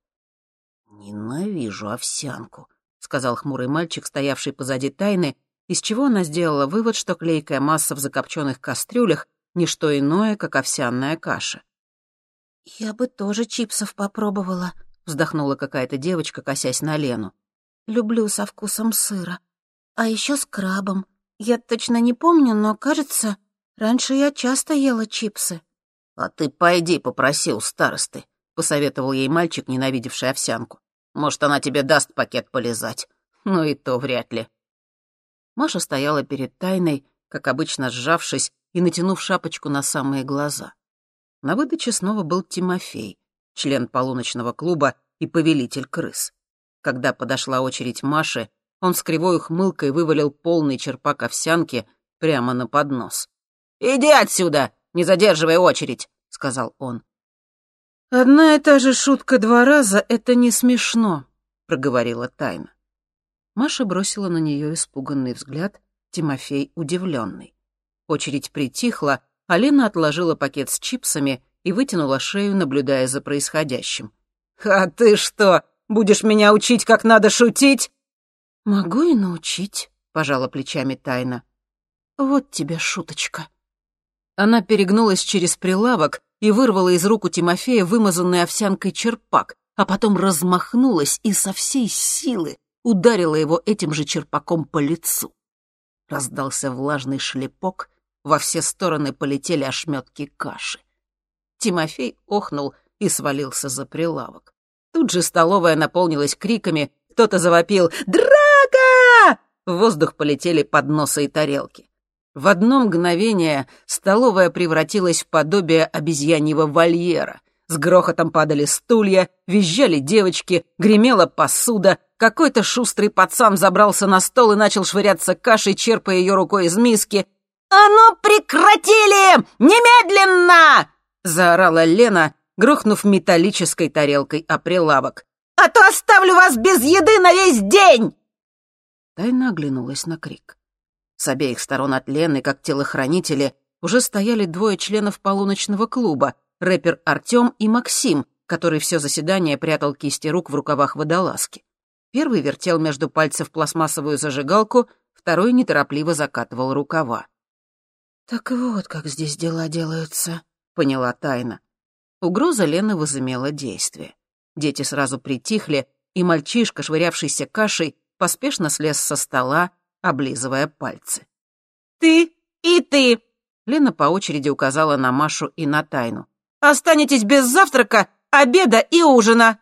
«Ненавижу овсянку», сказал хмурый мальчик, стоявший позади тайны, из чего она сделала вывод, что клейкая масса в закопченных кастрюлях — не что иное, как овсяная каша. «Я бы тоже чипсов попробовала», — вздохнула какая-то девочка, косясь на Лену. «Люблю со вкусом сыра. А еще с крабом. Я точно не помню, но, кажется, раньше я часто ела чипсы». «А ты пойди попроси у старосты», — посоветовал ей мальчик, ненавидевший овсянку. «Может, она тебе даст пакет полезать. Ну и то вряд ли». Маша стояла перед тайной, как обычно сжавшись и натянув шапочку на самые глаза. На выдаче снова был Тимофей, член полуночного клуба и повелитель крыс. Когда подошла очередь Маши, он с кривой ухмылкой вывалил полный черпак овсянки прямо на поднос. «Иди отсюда, не задерживай очередь», — сказал он. «Одна и та же шутка два раза — это не смешно», — проговорила Тайна. Маша бросила на нее испуганный взгляд, Тимофей удивленный. Очередь притихла, а Лена отложила пакет с чипсами и вытянула шею, наблюдая за происходящим. «А ты что, будешь меня учить, как надо шутить?» «Могу и научить», — пожала плечами Тайна. «Вот тебе шуточка». Она перегнулась через прилавок и вырвала из рук у Тимофея вымазанный овсянкой черпак, а потом размахнулась и со всей силы ударила его этим же черпаком по лицу. Раздался влажный шлепок, во все стороны полетели ошметки каши. Тимофей охнул и свалился за прилавок. Тут же столовая наполнилась криками, кто-то завопил «Драка!» В воздух полетели подносы и тарелки. В одно мгновение столовая превратилась в подобие обезьяньего вольера. С грохотом падали стулья, визжали девочки, гремела посуда. Какой-то шустрый пацан забрался на стол и начал швыряться кашей, черпая ее рукой из миски. «А ну прекратили! Немедленно!» — заорала Лена, грохнув металлической тарелкой о прилавок. «А то оставлю вас без еды на весь день!» Тайна оглянулась на крик. С обеих сторон от Лены, как телохранители, уже стояли двое членов полуночного клуба, рэпер Артем и Максим, который все заседание прятал кисти рук в рукавах водолазки. Первый вертел между пальцев пластмассовую зажигалку, второй неторопливо закатывал рукава. «Так вот, как здесь дела делаются», — поняла Тайна. Угроза Лены возымела действие. Дети сразу притихли, и мальчишка, швырявшийся кашей, поспешно слез со стола, облизывая пальцы. «Ты и ты!» — Лена по очереди указала на Машу и на Тайну. «Останетесь без завтрака, обеда и ужина!»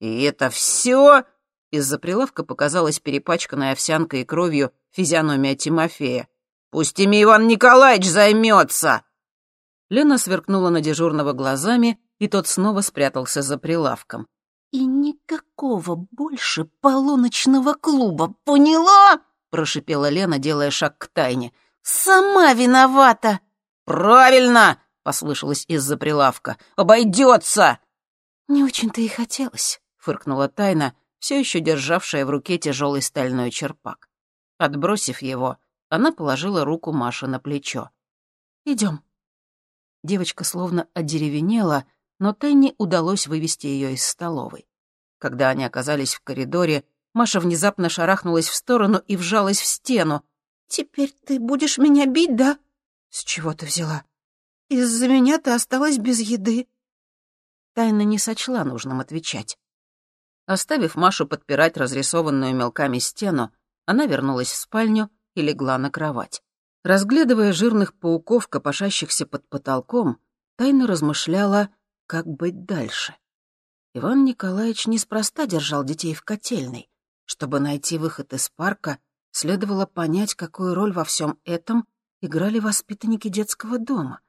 «И это все?» Из-за прилавка показалась перепачканная овсянкой и кровью физиономия Тимофея. «Пусть ими Иван Николаевич займется!» Лена сверкнула на дежурного глазами, и тот снова спрятался за прилавком. «И никакого больше полуночного клуба, поняла?» — прошипела Лена, делая шаг к тайне. «Сама виновата!» «Правильно!» — послышалось из-за прилавка. «Обойдется!» «Не очень-то и хотелось», — фыркнула тайна, все еще державшая в руке тяжелый стальной черпак. Отбросив его, она положила руку Маше на плечо. «Идем». Девочка словно одеревенела, но Тенни удалось вывести ее из столовой. Когда они оказались в коридоре, Маша внезапно шарахнулась в сторону и вжалась в стену. «Теперь ты будешь меня бить, да?» «С чего ты взяла?» «Из-за меня ты осталась без еды». Тайна не сочла нужным отвечать. Оставив Машу подпирать разрисованную мелками стену, она вернулась в спальню и легла на кровать. Разглядывая жирных пауков, копошащихся под потолком, тайно размышляла, как быть дальше. Иван Николаевич неспроста держал детей в котельной. Чтобы найти выход из парка, следовало понять, какую роль во всем этом играли воспитанники детского дома.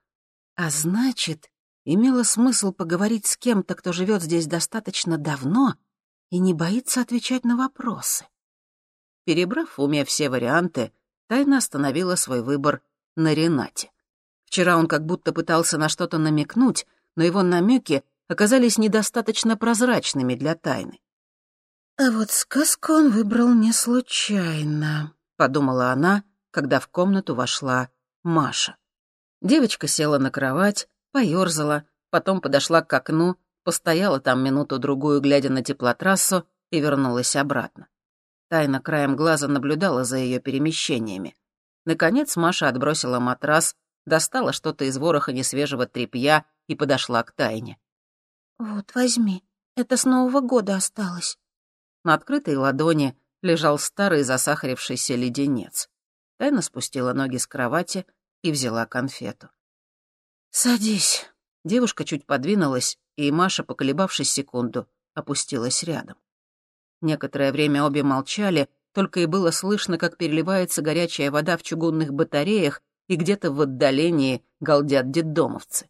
А значит, имело смысл поговорить с кем-то, кто живет здесь достаточно давно и не боится отвечать на вопросы. Перебрав в уме все варианты, Тайна остановила свой выбор на Ренате. Вчера он как будто пытался на что-то намекнуть, но его намеки оказались недостаточно прозрачными для Тайны. «А вот сказку он выбрал не случайно», — подумала она, когда в комнату вошла Маша. Девочка села на кровать, поёрзала, потом подошла к окну, постояла там минуту-другую, глядя на теплотрассу, и вернулась обратно. Тайна краем глаза наблюдала за ее перемещениями. Наконец Маша отбросила матрас, достала что-то из вороха несвежего тряпья и подошла к Тайне. «Вот, возьми, это с Нового года осталось». На открытой ладони лежал старый засахарившийся леденец. Тайна спустила ноги с кровати и взяла конфету. «Садись». Девушка чуть подвинулась, и Маша, поколебавшись секунду, опустилась рядом. Некоторое время обе молчали, только и было слышно, как переливается горячая вода в чугунных батареях, и где-то в отдалении галдят детдомовцы.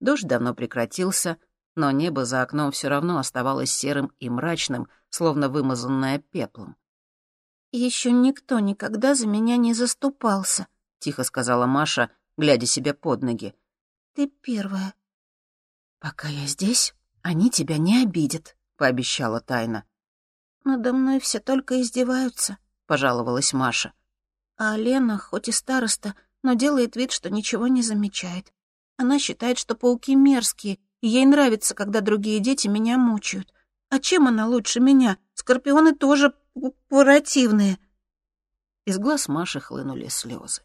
Дождь давно прекратился, но небо за окном все равно оставалось серым и мрачным, словно вымазанное пеплом. Еще никто никогда за меня не заступался», — тихо сказала Маша, глядя себе под ноги. «Ты первая». «Пока я здесь, они тебя не обидят», — пообещала Тайна. «Надо мной все только издеваются», — пожаловалась Маша. «А Лена, хоть и староста, но делает вид, что ничего не замечает. Она считает, что пауки мерзкие, и ей нравится, когда другие дети меня мучают. А чем она лучше меня? Скорпионы тоже противные». Из глаз Маши хлынули слезы.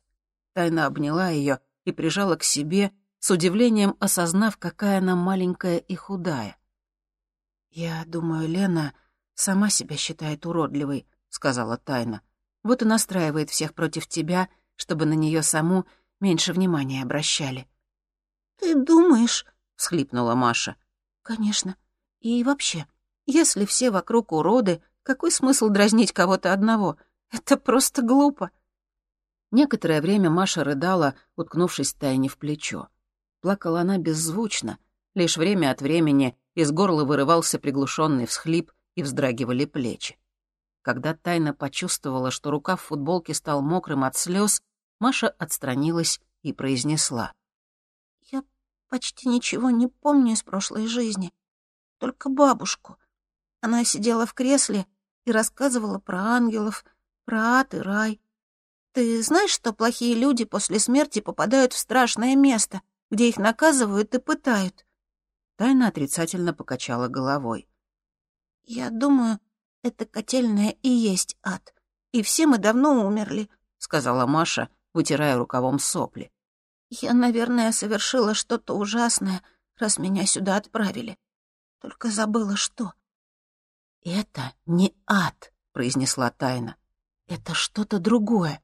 Тайна обняла ее и прижала к себе, с удивлением осознав, какая она маленькая и худая. «Я думаю, Лена сама себя считает уродливой», — сказала Тайна. «Вот и настраивает всех против тебя, чтобы на нее саму меньше внимания обращали». «Ты думаешь?» — всхлипнула Маша. «Конечно. И вообще, если все вокруг уроды, какой смысл дразнить кого-то одного? Это просто глупо». Некоторое время Маша рыдала, уткнувшись Тайне в плечо. Плакала она беззвучно, лишь время от времени из горла вырывался приглушенный всхлип и вздрагивали плечи. Когда Тайна почувствовала, что рука в футболке стал мокрым от слез, Маша отстранилась и произнесла. «Я почти ничего не помню из прошлой жизни, только бабушку. Она сидела в кресле и рассказывала про ангелов, про ад и рай. Ты знаешь, что плохие люди после смерти попадают в страшное место, где их наказывают и пытают?» Тайна отрицательно покачала головой. «Я думаю, это котельная и есть ад. И все мы давно умерли», — сказала Маша, вытирая рукавом сопли. «Я, наверное, совершила что-то ужасное, раз меня сюда отправили. Только забыла, что». «Это не ад», — произнесла Тайна. «Это что-то другое.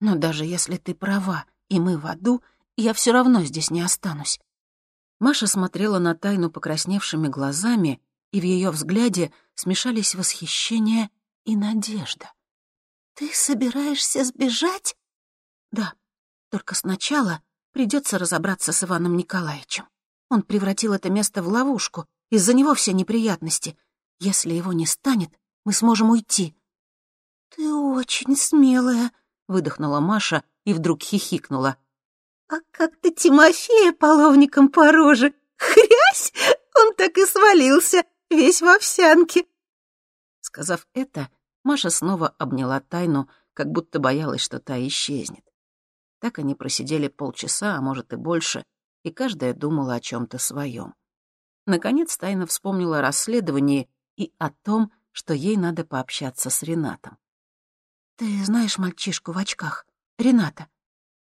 Но даже если ты права, и мы в аду, я все равно здесь не останусь». Маша смотрела на Тайну покрасневшими глазами, и в ее взгляде смешались восхищение и надежда. «Ты собираешься сбежать?» «Да, только сначала придется разобраться с Иваном Николаевичем. Он превратил это место в ловушку, из-за него все неприятности. Если его не станет, мы сможем уйти». «Ты очень смелая», — выдохнула Маша и вдруг хихикнула. «А как ты Тимофея половником по роже! Хрясь! Он так и свалился, весь в овсянке!» Сказав это, Маша снова обняла Тайну, как будто боялась, что та исчезнет. Так они просидели полчаса, а может и больше, и каждая думала о чем то своем. Наконец Тайна вспомнила о расследовании и о том, что ей надо пообщаться с Ренатом. «Ты знаешь мальчишку в очках? Рената?»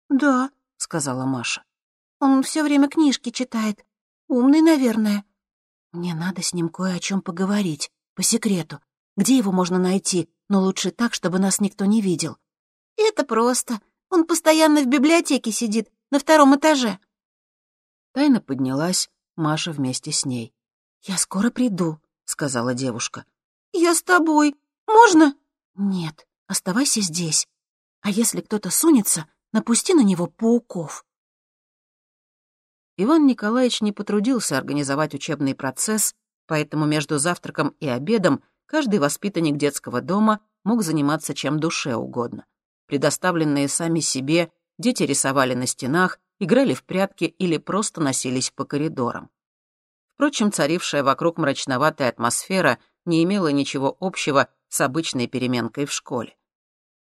«Да», — сказала Маша. «Он все время книжки читает. Умный, наверное». «Мне надо с ним кое о чем поговорить, по секрету. Где его можно найти, но лучше так, чтобы нас никто не видел?» «Это просто. Он постоянно в библиотеке сидит, на втором этаже». Тайна поднялась, Маша вместе с ней. «Я скоро приду», — сказала девушка. «Я с тобой. Можно?» «Нет, Оставайся здесь. А если кто-то сунется, напусти на него пауков». Иван Николаевич не потрудился организовать учебный процесс, поэтому между завтраком и обедом каждый воспитанник детского дома мог заниматься чем душе угодно. Предоставленные сами себе, дети рисовали на стенах, играли в прятки или просто носились по коридорам. Впрочем, царившая вокруг мрачноватая атмосфера не имела ничего общего с обычной переменкой в школе.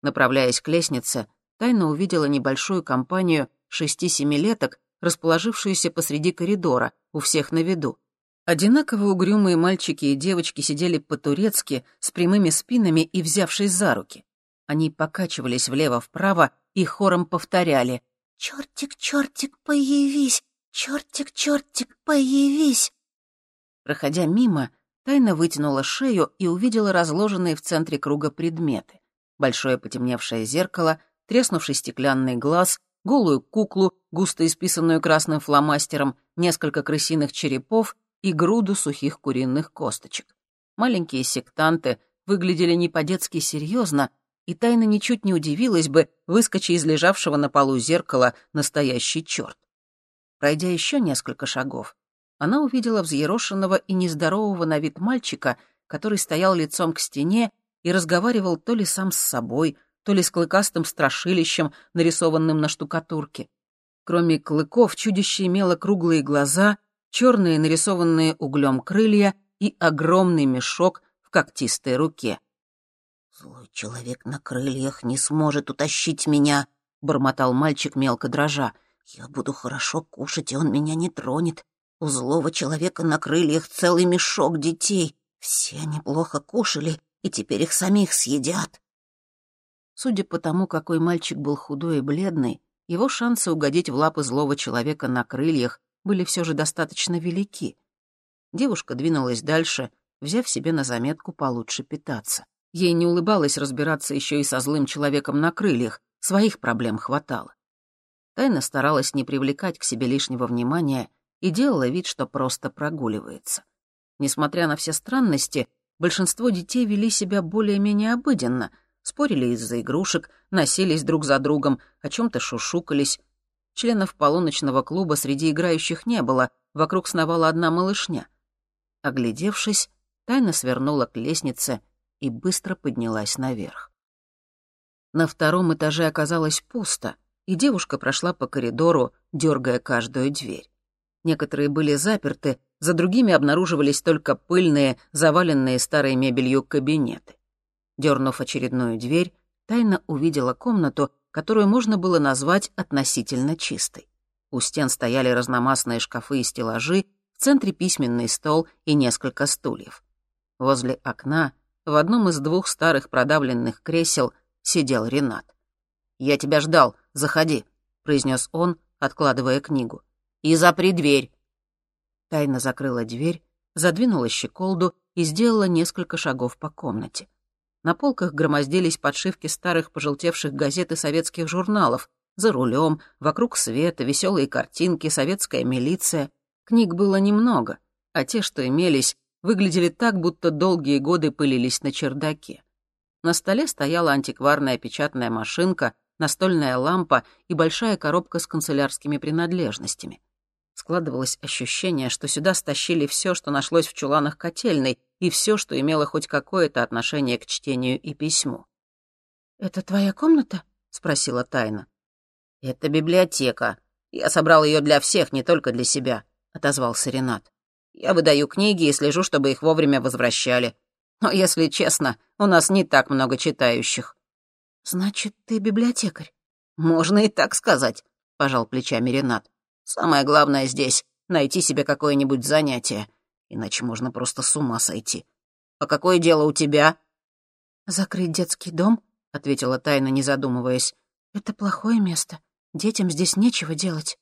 Направляясь к лестнице, Тайна увидела небольшую компанию шести-семилеток, расположившуюся посреди коридора, у всех на виду. Одинаково угрюмые мальчики и девочки сидели по-турецки, с прямыми спинами и взявшись за руки. Они покачивались влево-вправо и хором повторяли «Чёртик, чёртик, появись! Чёртик, чёртик, появись!» Проходя мимо, Тайна вытянула шею и увидела разложенные в центре круга предметы большое потемневшее зеркало, треснувший стеклянный глаз, голую куклу, густо исписанную красным фломастером, несколько крысиных черепов и груду сухих куриных косточек. Маленькие сектанты выглядели не по-детски серьезно, и тайна ничуть не удивилась бы, выскочи из лежавшего на полу зеркала настоящий черт. Пройдя еще несколько шагов, она увидела взъерошенного и нездорового на вид мальчика, который стоял лицом к стене и разговаривал то ли сам с собой, то ли с клыкастым страшилищем, нарисованным на штукатурке. Кроме клыков, чудище имело круглые глаза, черные нарисованные углем крылья и огромный мешок в когтистой руке. «Злой человек на крыльях не сможет утащить меня», — бормотал мальчик, мелко дрожа. «Я буду хорошо кушать, и он меня не тронет. У злого человека на крыльях целый мешок детей. Все они плохо кушали, и теперь их самих съедят». Судя по тому, какой мальчик был худой и бледный, его шансы угодить в лапы злого человека на крыльях были все же достаточно велики. Девушка двинулась дальше, взяв себе на заметку получше питаться. Ей не улыбалось разбираться еще и со злым человеком на крыльях, своих проблем хватало. Тайна старалась не привлекать к себе лишнего внимания и делала вид, что просто прогуливается. Несмотря на все странности, большинство детей вели себя более-менее обыденно, спорили из-за игрушек, носились друг за другом, о чем то шушукались. Членов полуночного клуба среди играющих не было, вокруг сновала одна малышня. Оглядевшись, Тайна свернула к лестнице и быстро поднялась наверх. На втором этаже оказалось пусто, и девушка прошла по коридору, дергая каждую дверь. Некоторые были заперты, за другими обнаруживались только пыльные, заваленные старой мебелью кабинеты. Дернув очередную дверь, тайно увидела комнату, которую можно было назвать относительно чистой. У стен стояли разномастные шкафы и стеллажи, в центре письменный стол и несколько стульев. Возле окна в одном из двух старых продавленных кресел сидел Ренат. «Я тебя ждал, заходи», — произнес он, откладывая книгу. «И запри дверь». Тайна закрыла дверь, задвинула щеколду и сделала несколько шагов по комнате. На полках громоздились подшивки старых пожелтевших газет и советских журналов. За рулем, вокруг света, веселые картинки, советская милиция. Книг было немного, а те, что имелись, выглядели так, будто долгие годы пылились на чердаке. На столе стояла антикварная печатная машинка, настольная лампа и большая коробка с канцелярскими принадлежностями. Складывалось ощущение, что сюда стащили все, что нашлось в чуланах котельной, и все, что имело хоть какое-то отношение к чтению и письму. «Это твоя комната?» — спросила Тайна. «Это библиотека. Я собрал ее для всех, не только для себя», — отозвался Ренат. Я выдаю книги и слежу, чтобы их вовремя возвращали. Но, если честно, у нас не так много читающих». «Значит, ты библиотекарь?» «Можно и так сказать», — пожал плечами Ренат. «Самое главное здесь — найти себе какое-нибудь занятие, иначе можно просто с ума сойти. А какое дело у тебя?» «Закрыть детский дом», — ответила Тайна, не задумываясь. «Это плохое место. Детям здесь нечего делать».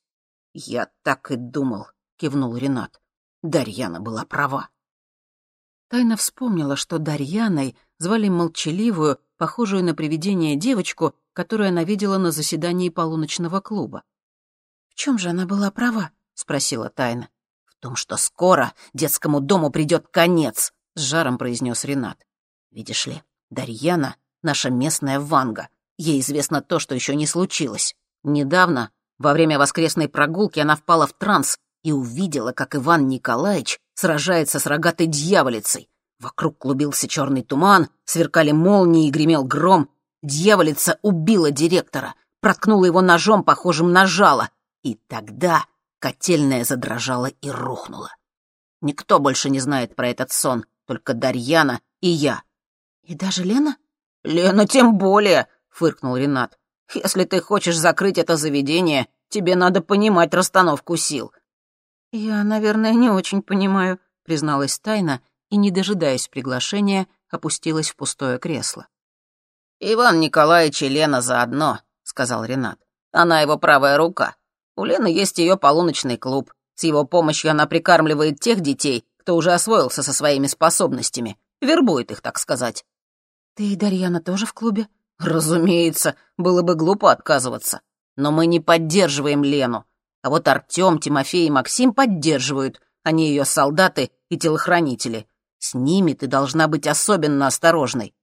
«Я так и думал», — кивнул Ренат. Дарьяна была права. Тайна вспомнила, что Дарьяной звали молчаливую, похожую на привидение девочку, которую она видела на заседании полуночного клуба. «В чем же она была права?» — спросила Тайна. «В том, что скоро детскому дому придет конец», — с жаром произнес Ренат. «Видишь ли, Дарьяна — наша местная Ванга. Ей известно то, что еще не случилось. Недавно, во время воскресной прогулки, она впала в транс и увидела, как Иван Николаевич сражается с рогатой дьяволицей. Вокруг клубился черный туман, сверкали молнии и гремел гром. Дьяволица убила директора, проткнула его ножом, похожим на жало. И тогда котельная задрожала и рухнула. Никто больше не знает про этот сон, только Дарьяна и я. «И даже Лена?» «Лена тем более», — фыркнул Ренат. «Если ты хочешь закрыть это заведение, тебе надо понимать расстановку сил. «Я, наверное, не очень понимаю», — призналась Тайна и, не дожидаясь приглашения, опустилась в пустое кресло. «Иван Николаевич и Лена заодно», — сказал Ренат. «Она его правая рука. У Лены есть ее полуночный клуб. С его помощью она прикармливает тех детей, кто уже освоился со своими способностями. Вербует их, так сказать». «Ты и Дарьяна тоже в клубе?» «Разумеется, было бы глупо отказываться. но мы не поддерживаем Лену. А вот Артем, Тимофей и Максим поддерживают. Они ее солдаты и телохранители. С ними ты должна быть особенно осторожной».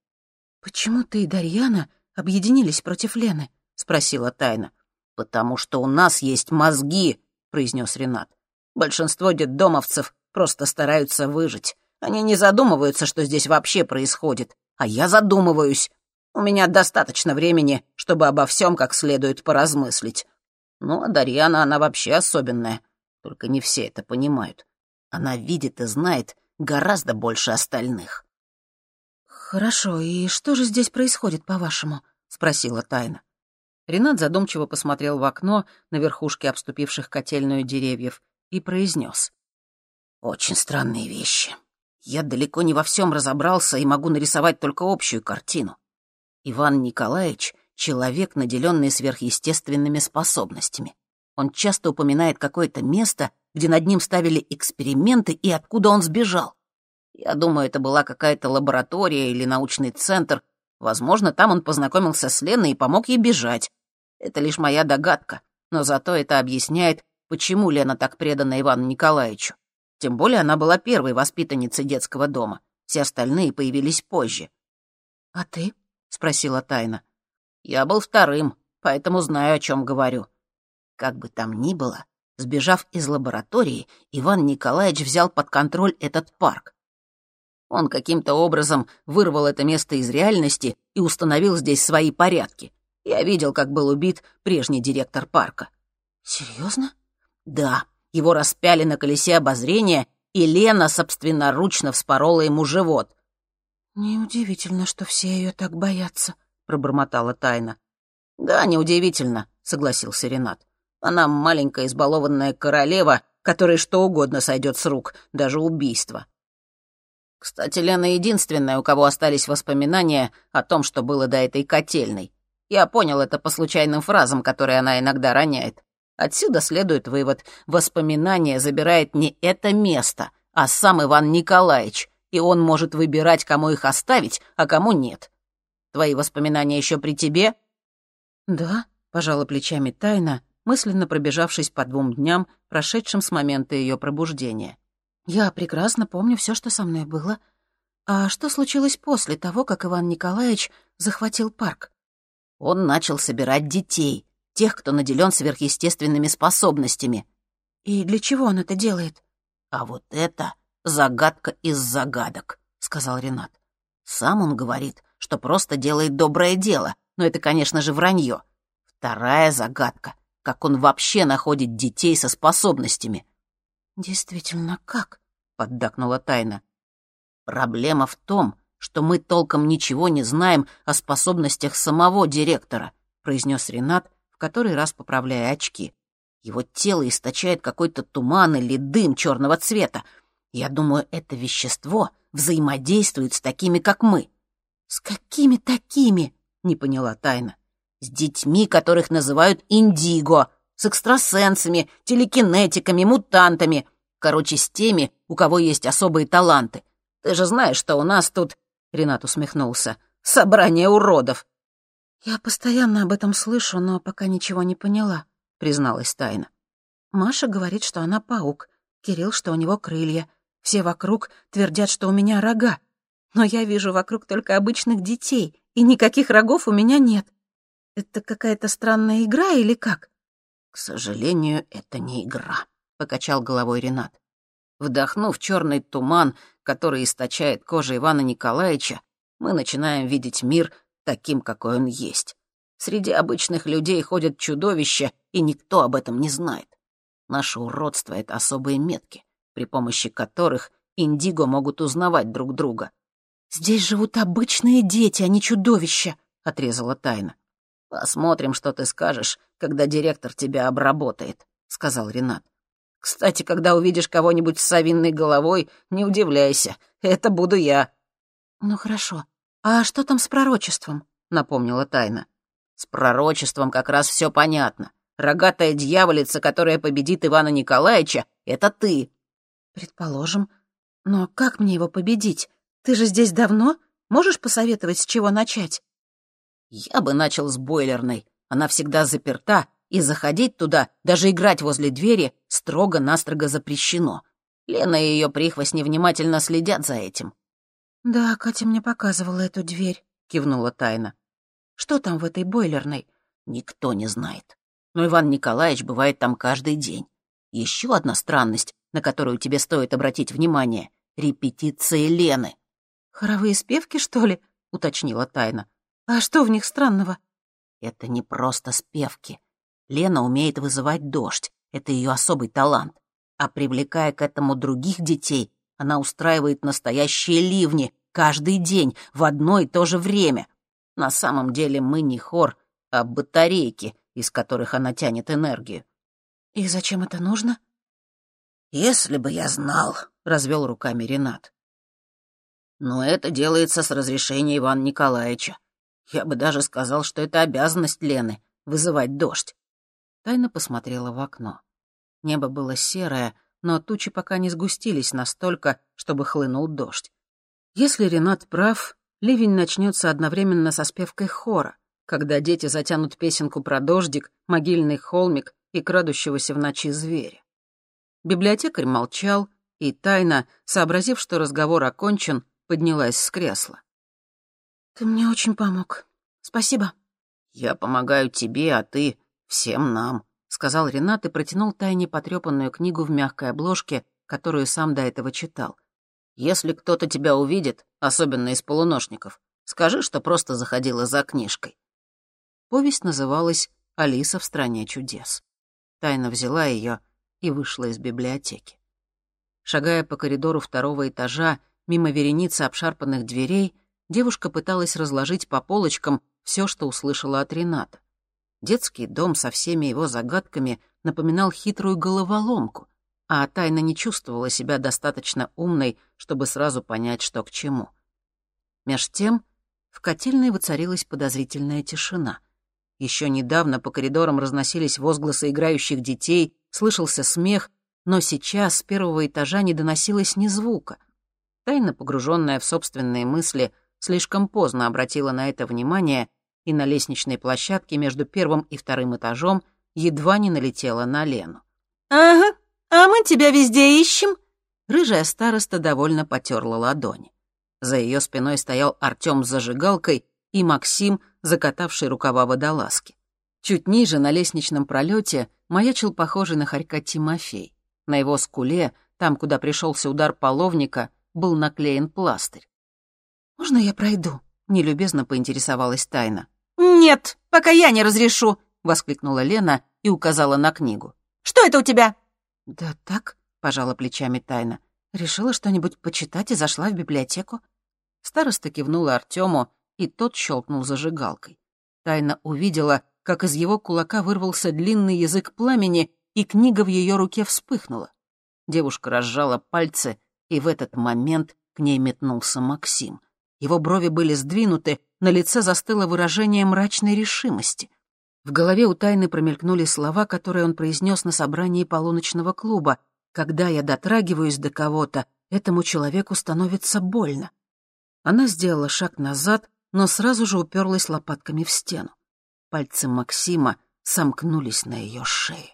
«Почему ты и Дарьяна объединились против Лены?» — спросила Тайна. «Потому что у нас есть мозги», — произнес Ренат. «Большинство детдомовцев просто стараются выжить. Они не задумываются, что здесь вообще происходит. А я задумываюсь. У меня достаточно времени, чтобы обо всем как следует поразмыслить. Ну, а Дарьяна, она вообще особенная. Только не все это понимают. Она видит и знает гораздо больше остальных. «Хорошо, и что же здесь происходит, по-вашему?» — спросила Тайна. Ренат задумчиво посмотрел в окно на верхушки обступивших котельную деревьев и произнес. «Очень странные вещи. Я далеко не во всем разобрался и могу нарисовать только общую картину. Иван Николаевич — человек, наделенный сверхъестественными способностями. Он часто упоминает какое-то место, где над ним ставили эксперименты и откуда он сбежал. Я думаю, это была какая-то лаборатория или научный центр. Возможно, там он познакомился с Леной и помог ей бежать. Это лишь моя догадка, но зато это объясняет, почему Лена так предана Ивану Николаевичу. Тем более она была первой воспитанницей детского дома. Все остальные появились позже. «А ты?» — спросила Тайна. «Я был вторым, поэтому знаю, о чем говорю. Как бы там ни было, сбежав из лаборатории, Иван Николаевич взял под контроль этот парк. Он каким-то образом вырвал это место из реальности и установил здесь свои порядки. Я видел, как был убит прежний директор парка. Серьезно? Да, его распяли на колесе обозрения, и Лена собственноручно вспорола ему живот. «Неудивительно, что все ее так боятся», — пробормотала Тайна. «Да, неудивительно», — согласился Ренат. «Она маленькая избалованная королева, которой что угодно сойдет с рук, даже убийство. Кстати, Лена единственная, у кого остались воспоминания о том, что было до этой котельной. Я понял это по случайным фразам, которые она иногда роняет. Отсюда следует вывод. Воспоминание забирает не это место, а сам Иван Николаевич, и он может выбирать, кому их оставить, а кому нет. Твои воспоминания еще при тебе?» «Да», — пожала плечами тайна, мысленно пробежавшись по двум дням, прошедшим с момента ее пробуждения. «Я прекрасно помню все, что со мной было. А что случилось после того, как Иван Николаевич захватил парк?» Он начал собирать детей, тех, кто наделен сверхъестественными способностями. «И для чего он это делает?» «А вот это загадка из загадок», — сказал Ренат. «Сам он говорит, что просто делает доброе дело, но это, конечно же, вранье. Вторая загадка — как он вообще находит детей со способностями». «Действительно, как?» — поддакнула Тайна. «Проблема в том, что мы толком ничего не знаем о способностях самого директора», — произнес Ренат, в который раз поправляя очки. «Его тело источает какой-то туман или дым черного цвета, я думаю, это вещество взаимодействует с такими, как мы». «С какими такими?» — не поняла Тайна. «С детьми, которых называют индиго, с экстрасенсами, телекинетиками, мутантами. Короче, с теми, у кого есть особые таланты. Ты же знаешь, что у нас тут...» — Ренат усмехнулся. «Собрание уродов». «Я постоянно об этом слышу, но пока ничего не поняла», — призналась Тайна. «Маша говорит, что она паук, Кирилл, что у него крылья, все вокруг твердят, что у меня рога. Но я вижу вокруг только обычных детей, и никаких рогов у меня нет. Это какая-то странная игра или как? К сожалению, это не игра, покачал головой Ренат. Вдохнув черный туман, который источает кожа Ивана Николаевича, мы начинаем видеть мир таким, какой он есть. Среди обычных людей ходят чудовища, и никто об этом не знает. Наше уродство — это особые метки при помощи которых индиго могут узнавать друг друга. «Здесь живут обычные дети, а не чудовища», — отрезала Тайна. «Посмотрим, что ты скажешь, когда директор тебя обработает», — сказал Ренат. «Кстати, когда увидишь кого-нибудь с совинной головой, не удивляйся, это буду я». «Ну хорошо. А что там с пророчеством?» — напомнила Тайна. «С пророчеством как раз все понятно. Рогатая дьяволица, которая победит Ивана Николаевича, — это ты. «Предположим. Но как мне его победить? Ты же здесь давно? Можешь посоветовать, с чего начать?» «Я бы начал с бойлерной. Она всегда заперта, И заходить туда, даже играть возле двери, строго-настрого запрещено. Лена и ее прихвостни внимательно следят за этим. «Да, Катя мне показывала эту дверь», — кивнула Тайна. «Что там в этой бойлерной?» «Никто не знает. Но Иван Николаевич бывает там каждый день. Еще одна странность, на которую тебе стоит обратить внимание — репетиции Лены». «Хоровые спевки, что ли?» — уточнила Тайна. «А что в них странного?» «Это не просто спевки. Лена умеет вызывать дождь. Это ее особый талант. А привлекая к этому других детей, она устраивает настоящие ливни каждый день в одно и то же время. На самом деле мы не хор, а батарейки, из которых она тянет энергию. «И зачем это нужно?» «Если бы я знал», — развел руками Ренат. «Но это делается с разрешения Ивана Николаевича. Я бы даже сказал, что это обязанность Лены — вызывать дождь». Тайна посмотрела в окно. Небо было серое, но тучи пока не сгустились настолько, чтобы хлынул дождь. Если Ренат прав, ливень начнется одновременно со спевкой хора, когда дети затянут песенку про дождик, могильный холмик и крадущегося в ночи зверя. Библиотекарь молчал, и тайно, сообразив, что разговор окончен, поднялась с кресла. «Ты мне очень помог. Спасибо». «Я помогаю тебе, а ты всем нам», сказал Ренат и протянул Тайне потрепанную книгу в мягкой обложке, которую сам до этого читал. «Если кто-то тебя увидит, особенно из полуношников, скажи, что просто заходила за книжкой». Повесть называлась «Алиса в стране чудес». Тайна взяла ее и вышла из библиотеки. Шагая по коридору второго этажа, мимо вереницы обшарпанных дверей, девушка пыталась разложить по полочкам все, что услышала от Рената. Детский дом со всеми его загадками напоминал хитрую головоломку, а тайна не чувствовала себя достаточно умной, чтобы сразу понять, что к чему. Меж тем в котельной воцарилась подозрительная тишина. Еще недавно по коридорам разносились возгласы играющих детей, слышался смех, но сейчас с первого этажа не доносилось ни звука. Тайна, погруженная в собственные мысли, слишком поздно обратила на это внимание — и на лестничной площадке между первым и вторым этажом едва не налетела на Лену. «Ага, а мы тебя везде ищем!» Рыжая староста довольно потерла ладони. За ее спиной стоял Артем с зажигалкой и Максим, закатавший рукава водолазки. Чуть ниже, на лестничном пролете, маячил похожий на хорька Тимофей. На его скуле, там, куда пришелся удар половника, был наклеен пластырь. «Можно я пройду?» — нелюбезно поинтересовалась Тайна. «Нет, пока я не разрешу!» — воскликнула Лена и указала на книгу. «Что это у тебя?» «Да так», — пожала плечами Тайна. «Решила что-нибудь почитать и зашла в библиотеку». Староста кивнула Артему, и тот щелкнул зажигалкой. Тайна увидела, как из его кулака вырвался длинный язык пламени, и книга в ее руке вспыхнула. Девушка разжала пальцы, и в этот момент к ней метнулся Максим. Его брови были сдвинуты, на лице застыло выражение мрачной решимости. В голове у Тайны промелькнули слова, которые он произнес на собрании полуночного клуба. «Когда я дотрагиваюсь до кого-то, этому человеку становится больно». Она сделала шаг назад, но сразу же уперлась лопатками в стену. Пальцы Максима сомкнулись на ее шее.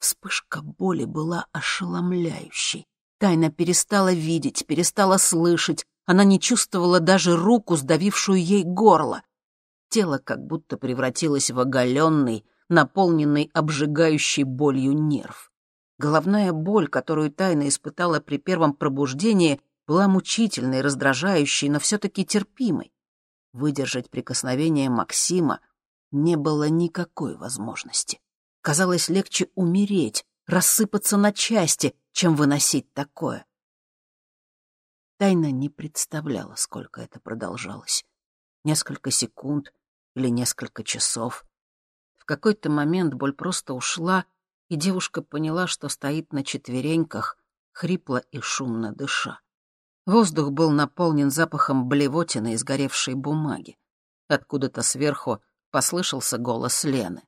Вспышка боли была ошеломляющей. Тайна перестала видеть, перестала слышать, она не чувствовала даже руку, сдавившую ей горло. Тело как будто превратилось в оголенный, наполненный обжигающей болью нерв. Головная боль, которую Тайна испытала при первом пробуждении, была мучительной, раздражающей, но все-таки терпимой. Выдержать прикосновение Максима не было никакой возможности. Казалось легче умереть, рассыпаться на части, чем выносить такое. Тайна не представляла, сколько это продолжалось. Несколько секунд или несколько часов. В какой-то момент боль просто ушла, и девушка поняла, что стоит на четвереньках, хрипло и шумно дыша. Воздух был наполнен запахом блевотины и сгоревшей бумаги. Откуда-то сверху послышался голос Лены.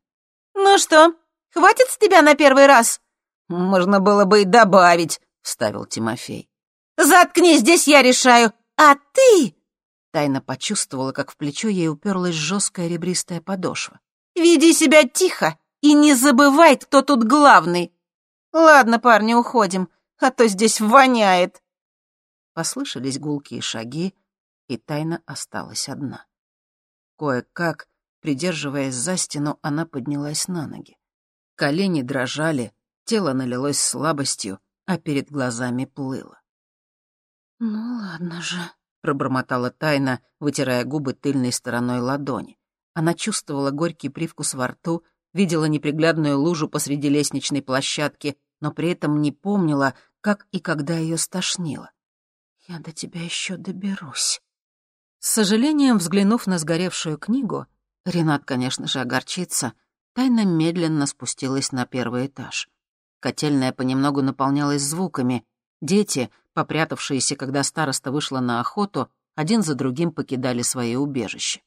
«Ну что, хватит с тебя на первый раз?» «Можно было бы и добавить», — вставил Тимофей. «Заткнись, здесь я решаю, а ты...» Тайна почувствовала, как в плечо ей уперлась жесткая ребристая подошва. «Веди себя тихо И не забывай, кто тут главный. Ладно, парни, уходим, а то здесь воняет. Послышались гулкие шаги, и тайна осталась одна. Кое-как, придерживаясь за стену, она поднялась на ноги. Колени дрожали, тело налилось слабостью, а перед глазами плыло. «Ну ладно же», — пробормотала Тайна, вытирая губы тыльной стороной ладони. Она чувствовала горький привкус во рту, видела неприглядную лужу посреди лестничной площадки, но при этом не помнила, как и когда ее стошнило. «Я до тебя еще доберусь». С сожалением, взглянув на сгоревшую книгу, Ренат, конечно же, огорчится, Тайна медленно спустилась на первый этаж. Котельная понемногу наполнялась звуками. Дети, попрятавшиеся, когда староста вышла на охоту, один за другим покидали свои убежища.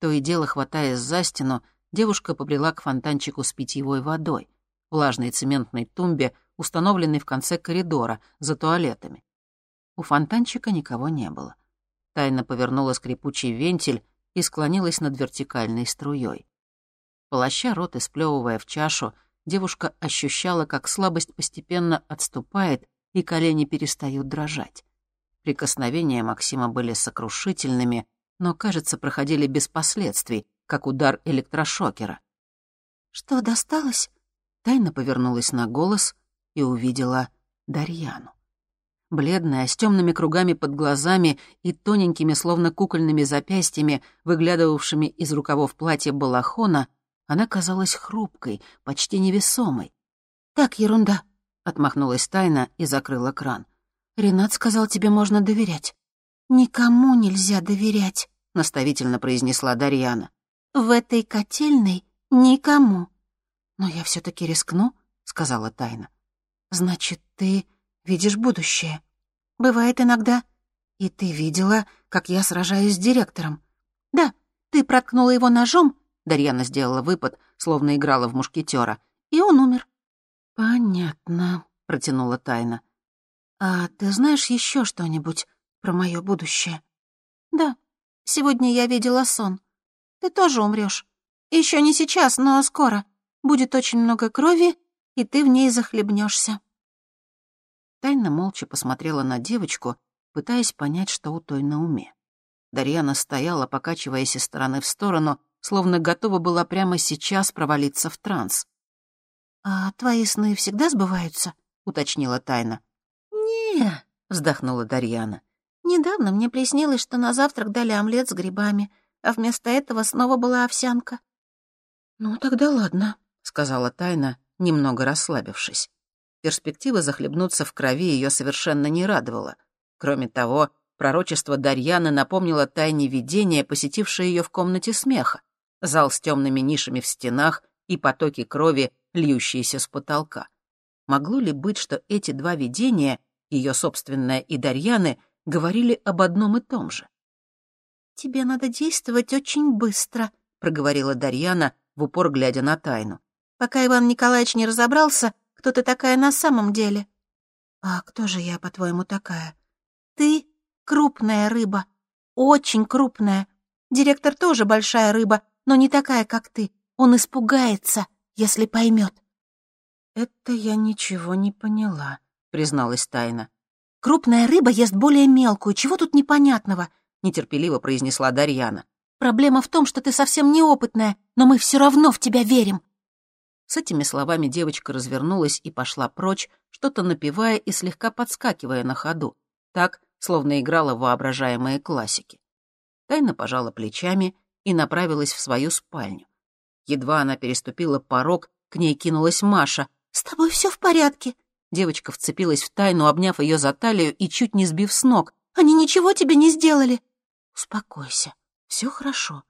То и дело, хватаясь за стену, девушка побрела к фонтанчику с питьевой водой, влажной цементной тумбе, установленной в конце коридора, за туалетами. У фонтанчика никого не было. Тайна повернула скрипучий вентиль и склонилась над вертикальной струей. Полоща рот и сплёвывая в чашу, девушка ощущала, как слабость постепенно отступает, и колени перестают дрожать. Прикосновения Максима были сокрушительными, но, кажется, проходили без последствий, как удар электрошокера. «Что, досталось?» Тайна повернулась на голос и увидела Дарьяну. Бледная, с темными кругами под глазами и тоненькими, словно кукольными запястьями, выглядывавшими из рукавов платья балахона, она казалась хрупкой, почти невесомой. «Так, ерунда», — отмахнулась Тайна и закрыла кран. «Ренат сказал, тебе можно доверять». «Никому нельзя доверять», — наставительно произнесла Дарьяна. «В этой котельной никому». «Но я все таки рискну», — сказала Тайна. «Значит, ты видишь будущее?» «Бывает иногда». «И ты видела, как я сражаюсь с директором?» «Да, ты проткнула его ножом, Дарьяна сделала выпад, словно играла в мушкетера. «И он умер». «Понятно», — протянула Тайна. «А ты знаешь еще что-нибудь про мое будущее?» «Да, сегодня я видела сон. Ты тоже умрешь. Еще не сейчас, но скоро. Будет очень много крови, и ты в ней захлебнешься. Тайна молча посмотрела на девочку, пытаясь понять, что у той на уме. Дарьяна стояла, покачиваясь из стороны в сторону, словно готова была прямо сейчас провалиться в транс. «А твои сны всегда сбываются?» — уточнила Тайна. «Не», — вздохнула Дарьяна. «Недавно мне приснилось, что на завтрак дали омлет с грибами, а вместо этого снова была овсянка». «Ну, тогда ладно», — сказала Тайна, немного расслабившись. Перспектива захлебнуться в крови ее совершенно не радовала. Кроме того, пророчество Дарьяны напомнило Тайне видение, посетившее ее в комнате смеха зал с темными нишами в стенах и потоки крови, льющиеся с потолка. Могло ли быть, что эти два видения, ее собственное и Дарьяны, говорили об одном и том же? «Тебе надо действовать очень быстро», — проговорила Дарьяна, в упор глядя на тайну. «Пока Иван Николаевич не разобрался, кто ты такая на самом деле». «А кто же я, по-твоему, такая?» «Ты крупная рыба, очень крупная. Директор тоже большая рыба, но не такая, как ты. Он испугается, если поймет. «Это я ничего не поняла», — призналась Тайна. «Крупная рыба ест более мелкую, чего тут непонятного?» — нетерпеливо произнесла Дарьяна. «Проблема в том, что ты совсем неопытная, но мы все равно в тебя верим». С этими словами девочка развернулась и пошла прочь, что-то напевая и слегка подскакивая на ходу, так, словно играла в воображаемые классики. Тайна пожала плечами и направилась в свою спальню. Едва она переступила порог, к ней кинулась Маша. «С тобой все в порядке?» Девочка вцепилась в тайну, обняв ее за талию и чуть не сбив с ног. «Они ничего тебе не сделали?» «Успокойся, все хорошо.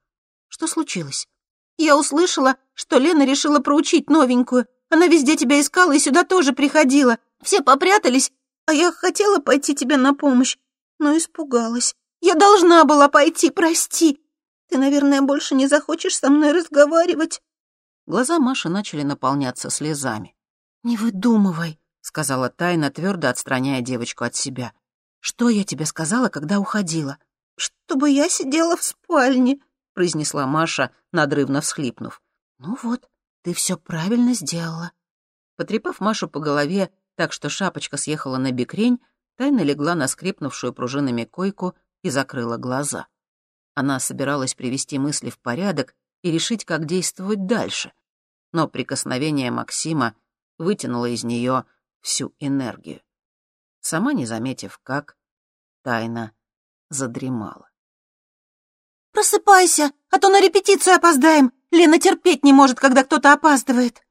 Что случилось?» «Я услышала, что Лена решила проучить новенькую. Она везде тебя искала и сюда тоже приходила. Все попрятались, а я хотела пойти тебе на помощь, но испугалась. Я должна была пойти, прости. Ты, наверное, больше не захочешь со мной разговаривать». Глаза Маши начали наполняться слезами. «Не выдумывай», — сказала Тайна, твердо отстраняя девочку от себя. «Что я тебе сказала, когда уходила?» «Чтобы я сидела в спальне», — произнесла Маша, надрывно всхлипнув. «Ну вот, ты все правильно сделала». Потрепав Машу по голове так, что шапочка съехала на бекрень, Тайна легла на скрипнувшую пружинами койку и закрыла глаза. Она собиралась привести мысли в порядок и решить, как действовать дальше. Но прикосновение Максима вытянуло из нее всю энергию. Сама не заметив как, Тайна задремала. «Просыпайся, а то на репетицию опоздаем. Лена терпеть не может, когда кто-то опаздывает».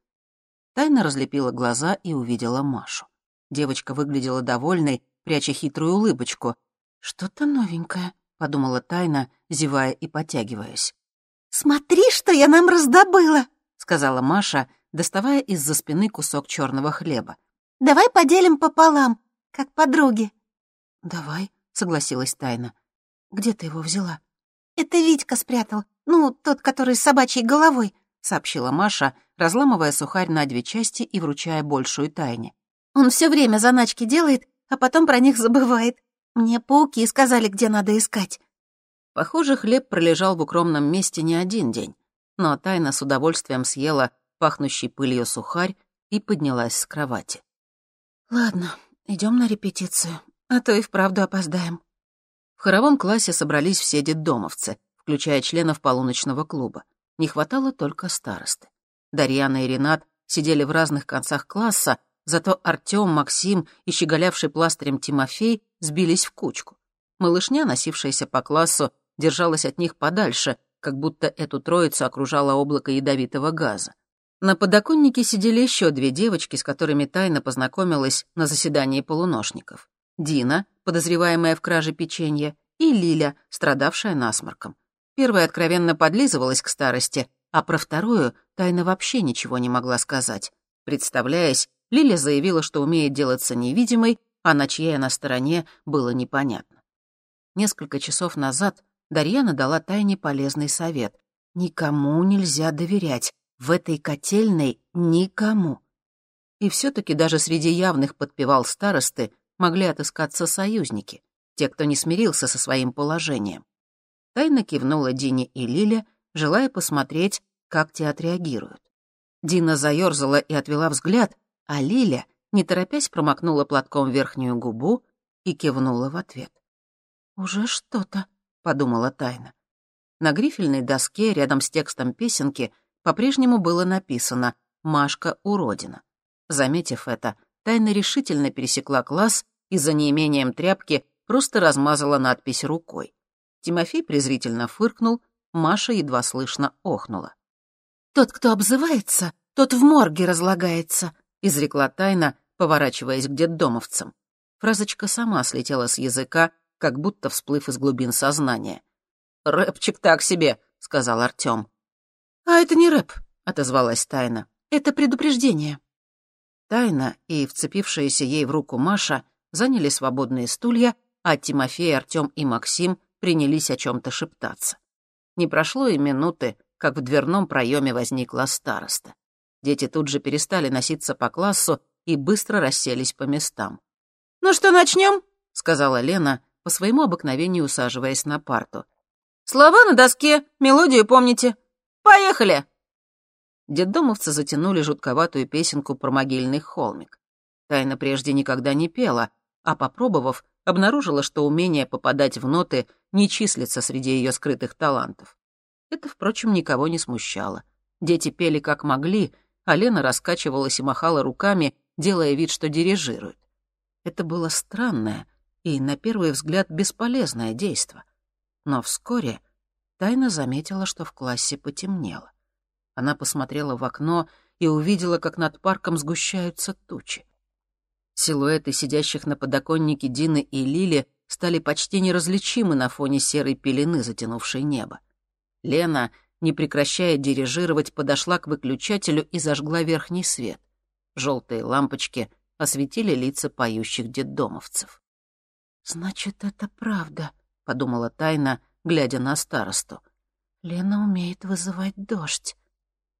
Тайна разлепила глаза и увидела Машу. Девочка выглядела довольной, пряча хитрую улыбочку. «Что-то новенькое», — подумала Тайна, зевая и потягиваясь. «Смотри, что я нам раздобыла», — сказала Маша, доставая из-за спины кусок черного хлеба. «Давай поделим пополам, как подруги». «Давай», — согласилась Тайна. «Где ты его взяла?» «Это Витька спрятал. Ну, тот, который с собачьей головой», — сообщила Маша, разламывая сухарь на две части и вручая большую Тайне. «Он все время заначки делает, а потом про них забывает. Мне пауки сказали, где надо искать». Похоже, хлеб пролежал в укромном месте не один день, но Тайна с удовольствием съела пахнущий пылью сухарь и поднялась с кровати. «Ладно, идем на репетицию, а то и вправду опоздаем». В хоровом классе собрались все детдомовцы, включая членов полуночного клуба. Не хватало только старосты. Дарьяна и Ренат сидели в разных концах класса, зато Артём, Максим и щеголявший пластырем Тимофей сбились в кучку. Малышня, носившаяся по классу, держалась от них подальше, как будто эту троицу окружало облако ядовитого газа. На подоконнике сидели еще две девочки, с которыми тайно познакомилась на заседании полуношников. Дина, подозреваемая в краже печенья, и Лиля, страдавшая насморком. Первая откровенно подлизывалась к старости, а про вторую тайна вообще ничего не могла сказать. Представляясь, Лиля заявила, что умеет делаться невидимой, а на чьей она стороне было непонятно. Несколько часов назад Дарьяна дала Тайне полезный совет. Никому нельзя доверять. В этой котельной никому. И все-таки даже среди явных подпевал старосты могли отыскаться союзники, те, кто не смирился со своим положением. Тайна кивнула Дине и Лиле, желая посмотреть, как те отреагируют. Дина заерзала и отвела взгляд, а Лиля, не торопясь, промокнула платком верхнюю губу и кивнула в ответ. «Уже что-то», — подумала Тайна. На грифельной доске рядом с текстом песенки по-прежнему было написано «Машка уродина». Заметив это, Тайна решительно пересекла класс и за неимением тряпки просто размазала надпись рукой. Тимофей презрительно фыркнул, Маша едва слышно охнула. «Тот, кто обзывается, тот в морге разлагается», — изрекла Тайна, поворачиваясь к детдомовцам. Фразочка сама слетела с языка, как будто всплыв из глубин сознания. «Рэпчик так себе», — сказал Артём. «А это не рэп», — отозвалась Тайна. «Это предупреждение». Тайна и вцепившаяся ей в руку Маша заняли свободные стулья, а Тимофей, Артём и Максим принялись о чем то шептаться. Не прошло и минуты, как в дверном проеме возникла староста. Дети тут же перестали носиться по классу и быстро расселись по местам. «Ну что, начнем? сказала Лена, по своему обыкновению усаживаясь на парту. «Слова на доске, мелодию помните. Поехали!» Детдомовцы затянули жутковатую песенку про могильный холмик. Тайна прежде никогда не пела, а, попробовав, обнаружила, что умение попадать в ноты не числится среди ее скрытых талантов. Это, впрочем, никого не смущало. Дети пели как могли, а Лена раскачивалась и махала руками, делая вид, что дирижирует. Это было странное и, на первый взгляд, бесполезное действо. Но вскоре Тайна заметила, что в классе потемнело. Она посмотрела в окно и увидела, как над парком сгущаются тучи. Силуэты сидящих на подоконнике Дины и Лили стали почти неразличимы на фоне серой пелены, затянувшей небо. Лена, не прекращая дирижировать, подошла к выключателю и зажгла верхний свет. Желтые лампочки осветили лица поющих детдомовцев. «Значит, это правда», — подумала Тайна, глядя на старосту. «Лена умеет вызывать дождь».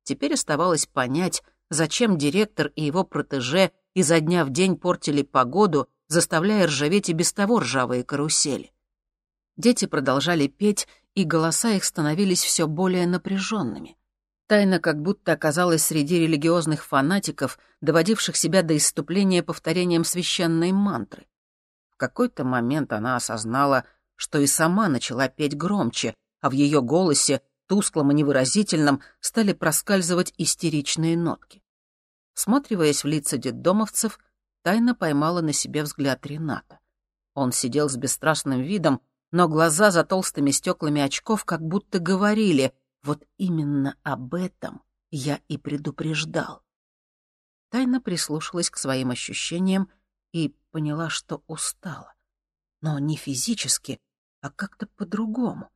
Теперь оставалось понять, зачем директор и его протеже изо дня в день портили погоду, заставляя ржаветь и без того ржавые карусели. Дети продолжали петь, и голоса их становились все более напряженными. Тайна как будто оказалась среди религиозных фанатиков, доводивших себя до исступления повторением священной мантры. В какой-то момент она осознала, что и сама начала петь громче, а в ее голосе, тусклом и невыразительном, стали проскальзывать истеричные нотки. Сматриваясь в лица детдомовцев, тайно поймала на себе взгляд Рената. Он сидел с бесстрастным видом, но глаза за толстыми стеклами очков как будто говорили «Вот именно об этом я и предупреждал». Тайна прислушалась к своим ощущениям и поняла, что устала. Но не физически, а как-то по-другому.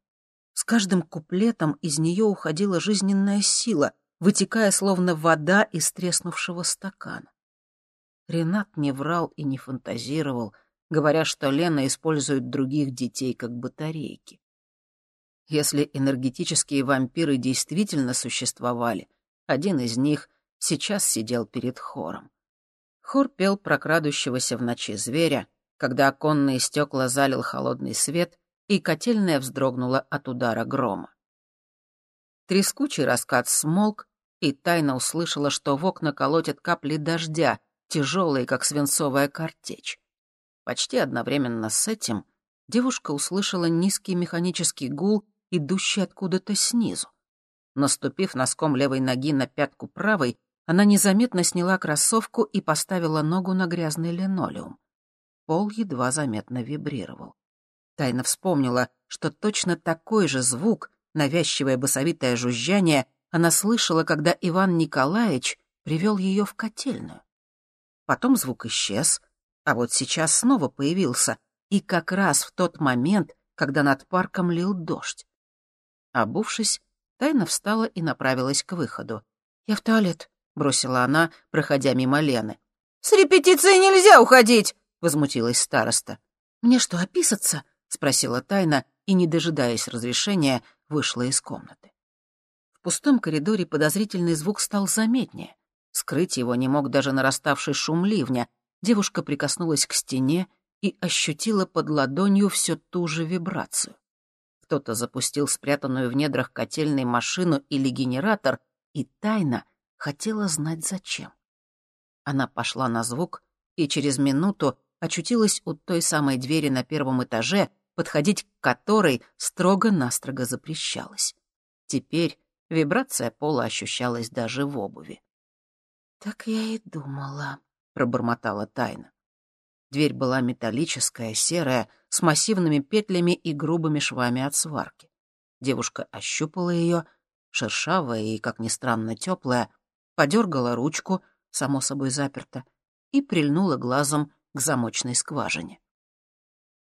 С каждым куплетом из нее уходила жизненная сила, вытекая словно вода из треснувшего стакана. Ренат не врал и не фантазировал, говоря, что Лена использует других детей как батарейки. Если энергетические вампиры действительно существовали, один из них сейчас сидел перед хором. Хор пел про крадущегося в ночи зверя, когда оконные стекла залил холодный свет, и котельная вздрогнула от удара грома. Трескучий раскат смолк, и тайно услышала, что в окна колотят капли дождя, тяжелые, как свинцовая картечь. Почти одновременно с этим девушка услышала низкий механический гул, идущий откуда-то снизу. Наступив носком левой ноги на пятку правой, она незаметно сняла кроссовку и поставила ногу на грязный линолеум. Пол едва заметно вибрировал. Тайна вспомнила, что точно такой же звук, навязчивое басовитое жужжание, она слышала, когда Иван Николаевич привел ее в котельную. Потом звук исчез, а вот сейчас снова появился, и как раз в тот момент, когда над парком лил дождь. Обувшись, Тайна встала и направилась к выходу. «Я в туалет», — бросила она, проходя мимо Лены. «С репетиции нельзя уходить!» — возмутилась староста. «Мне что, описаться?» — спросила Тайна и, не дожидаясь разрешения, вышла из комнаты. В пустом коридоре подозрительный звук стал заметнее. Скрыть его не мог даже нараставший шум ливня. Девушка прикоснулась к стене и ощутила под ладонью всю ту же вибрацию. Кто-то запустил спрятанную в недрах котельной машину или генератор, и тайна хотела знать зачем. Она пошла на звук и через минуту очутилась у той самой двери на первом этаже, подходить к которой строго-настрого запрещалось. Теперь вибрация пола ощущалась даже в обуви. «Так я и думала», — пробормотала тайна. Дверь была металлическая, серая, с массивными петлями и грубыми швами от сварки. Девушка ощупала ее, шершавая и, как ни странно, теплая, подергала ручку, само собой заперта, и прильнула глазом к замочной скважине.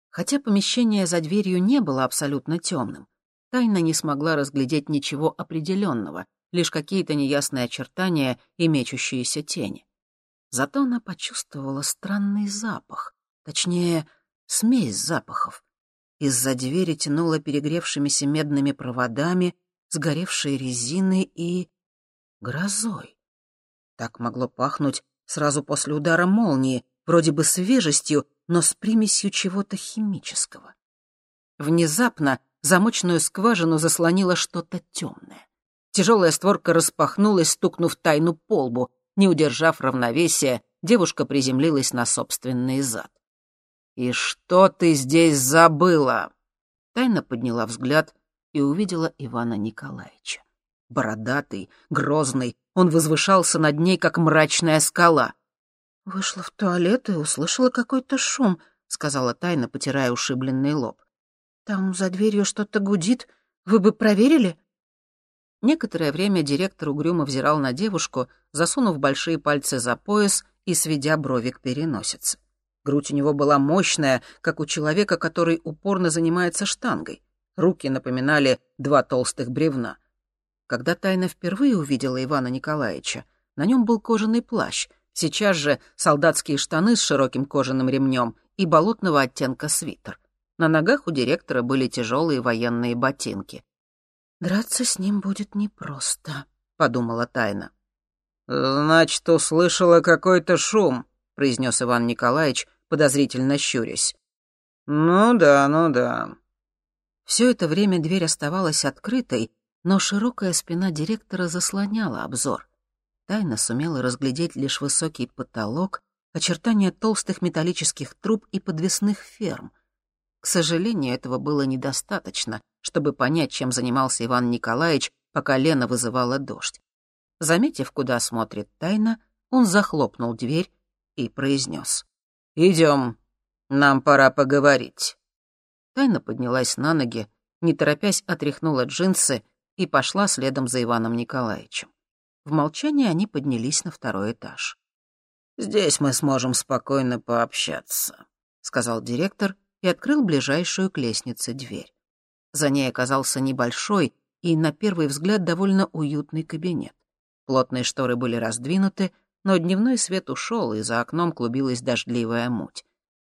Хотя помещение за дверью не было абсолютно темным, Тайна не смогла разглядеть ничего определенного, лишь какие-то неясные очертания и мечущиеся тени. Зато она почувствовала странный запах, точнее, смесь запахов. Из-за двери тянуло перегревшимися медными проводами, сгоревшей резиной и... грозой. Так могло пахнуть сразу после удара молнии, вроде бы свежестью, но с примесью чего-то химического. Внезапно замочную скважину заслонило что-то темное. Тяжелая створка распахнулась, стукнув тайну по лбу. Не удержав равновесия, девушка приземлилась на собственный зад. «И что ты здесь забыла?» Тайна подняла взгляд и увидела Ивана Николаевича. Бородатый, грозный, он возвышался над ней, как мрачная скала. «Вышла в туалет и услышала какой-то шум», — сказала Тайна, потирая ушибленный лоб. «Там за дверью что-то гудит. Вы бы проверили?» Некоторое время директор угрюмо взирал на девушку, засунув большие пальцы за пояс и сведя брови к переносице. Грудь у него была мощная, как у человека, который упорно занимается штангой. Руки напоминали два толстых бревна. Когда Тайна впервые увидела Ивана Николаевича, на нем был кожаный плащ, сейчас же солдатские штаны с широким кожаным ремнем и болотного оттенка свитер. На ногах у директора были тяжелые военные ботинки. «Драться с ним будет непросто», — подумала Тайна. «Значит, услышала какой-то шум», — произнес Иван Николаевич, подозрительно щурясь. «Ну да, ну да». Все это время дверь оставалась открытой, но широкая спина директора заслоняла обзор. Тайна сумела разглядеть лишь высокий потолок, очертания толстых металлических труб и подвесных ферм. К сожалению, этого было недостаточно, чтобы понять, чем занимался Иван Николаевич, пока Лена вызывала дождь. Заметив, куда смотрит Тайна, он захлопнул дверь и произнес. «Идем, нам пора поговорить». Тайна поднялась на ноги, не торопясь отряхнула джинсы и пошла следом за Иваном Николаевичем. В молчании они поднялись на второй этаж. «Здесь мы сможем спокойно пообщаться», — сказал директор и открыл ближайшую к лестнице дверь. За ней оказался небольшой и, на первый взгляд, довольно уютный кабинет. Плотные шторы были раздвинуты, но дневной свет ушел, и за окном клубилась дождливая муть.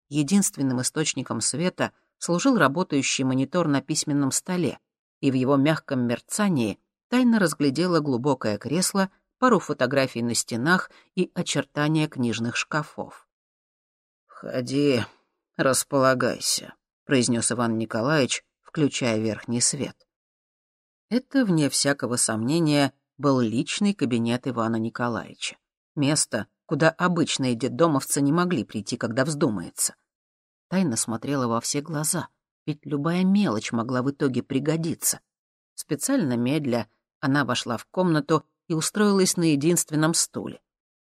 Единственным источником света служил работающий монитор на письменном столе, и в его мягком мерцании тайно разглядела глубокое кресло, пару фотографий на стенах и очертания книжных шкафов. «Входи, располагайся», — произнес Иван Николаевич, включая верхний свет. Это, вне всякого сомнения, был личный кабинет Ивана Николаевича. Место, куда обычные детдомовцы не могли прийти, когда вздумается. Тайна смотрела во все глаза, ведь любая мелочь могла в итоге пригодиться. Специально медля она вошла в комнату и устроилась на единственном стуле.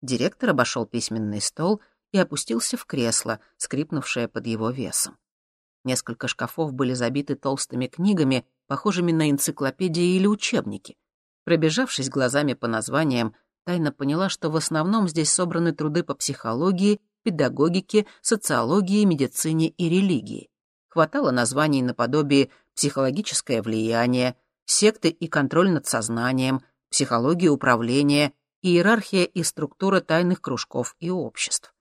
Директор обошел письменный стол и опустился в кресло, скрипнувшее под его весом. Несколько шкафов были забиты толстыми книгами, похожими на энциклопедии или учебники. Пробежавшись глазами по названиям, Тайна поняла, что в основном здесь собраны труды по психологии, педагогике, социологии, медицине и религии. Хватало названий наподобие «психологическое влияние», «секты и контроль над сознанием», «психология управления», «иерархия и структура тайных кружков и обществ».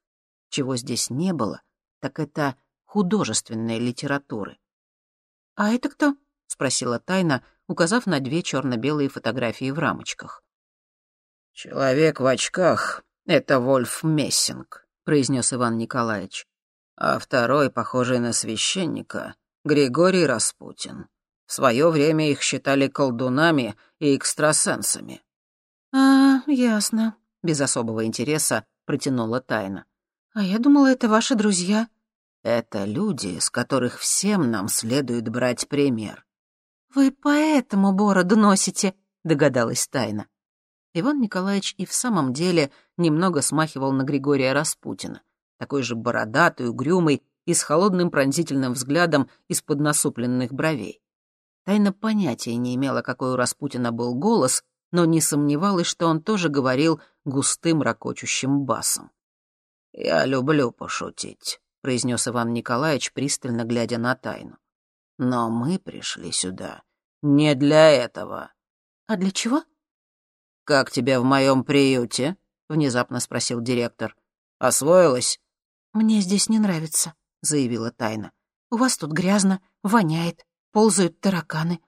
Чего здесь не было, так это художественной литературы. «А это кто?» — спросила Тайна, указав на две черно-белые фотографии в рамочках. «Человек в очках — это Вольф Мессинг», — произнес Иван Николаевич. «А второй, похожий на священника, Григорий Распутин. В свое время их считали колдунами и экстрасенсами». «А, ясно», — без особого интереса протянула тайна. «А я думала, это ваши друзья». «Это люди, с которых всем нам следует брать пример». «Вы поэтому бороду носите», — догадалась тайна. Иван Николаевич и в самом деле немного смахивал на Григория Распутина, такой же бородатый, угрюмый и с холодным пронзительным взглядом из-под насупленных бровей. Тайна понятия не имела, какой у Распутина был голос, но не сомневалась, что он тоже говорил густым ракочущим басом. «Я люблю пошутить», — произнес Иван Николаевич, пристально глядя на Тайну. «Но мы пришли сюда не для этого». «А для чего?» «Как тебя в моем приюте?» — внезапно спросил директор. «Освоилась?» «Мне здесь не нравится», — заявила Тайна. «У вас тут грязно, воняет, ползают тараканы».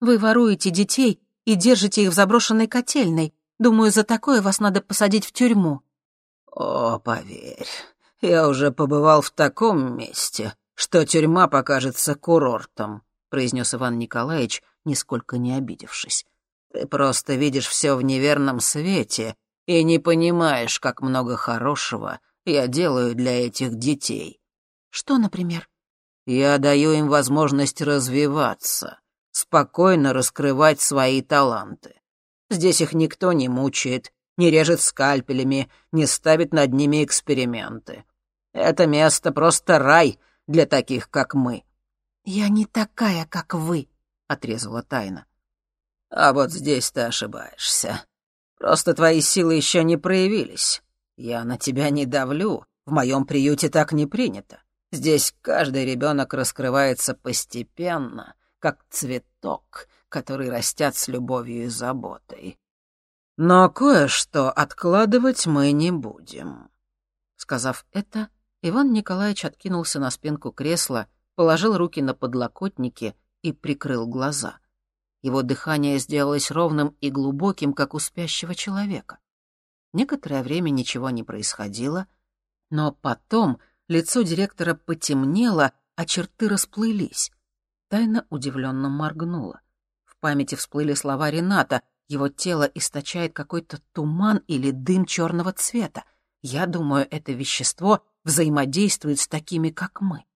«Вы воруете детей и держите их в заброшенной котельной. Думаю, за такое вас надо посадить в тюрьму». «О, поверь, я уже побывал в таком месте, что тюрьма покажется курортом», — произнес Иван Николаевич, нисколько не обидевшись. Ты просто видишь все в неверном свете и не понимаешь, как много хорошего я делаю для этих детей. Что, например? Я даю им возможность развиваться, спокойно раскрывать свои таланты. Здесь их никто не мучает, не режет скальпелями, не ставит над ними эксперименты. Это место просто рай для таких, как мы. «Я не такая, как вы», — отрезала Тайна. А вот здесь ты ошибаешься. Просто твои силы еще не проявились. Я на тебя не давлю. В моем приюте так не принято. Здесь каждый ребенок раскрывается постепенно, как цветок, который растят с любовью и заботой. Но кое-что откладывать мы не будем. Сказав это, Иван Николаевич откинулся на спинку кресла, положил руки на подлокотники и прикрыл глаза. Его дыхание сделалось ровным и глубоким, как у спящего человека. Некоторое время ничего не происходило, но потом лицо директора потемнело, а черты расплылись. Тайна удивленно моргнула. В памяти всплыли слова Рената. Его тело источает какой-то туман или дым черного цвета. Я думаю, это вещество взаимодействует с такими, как мы.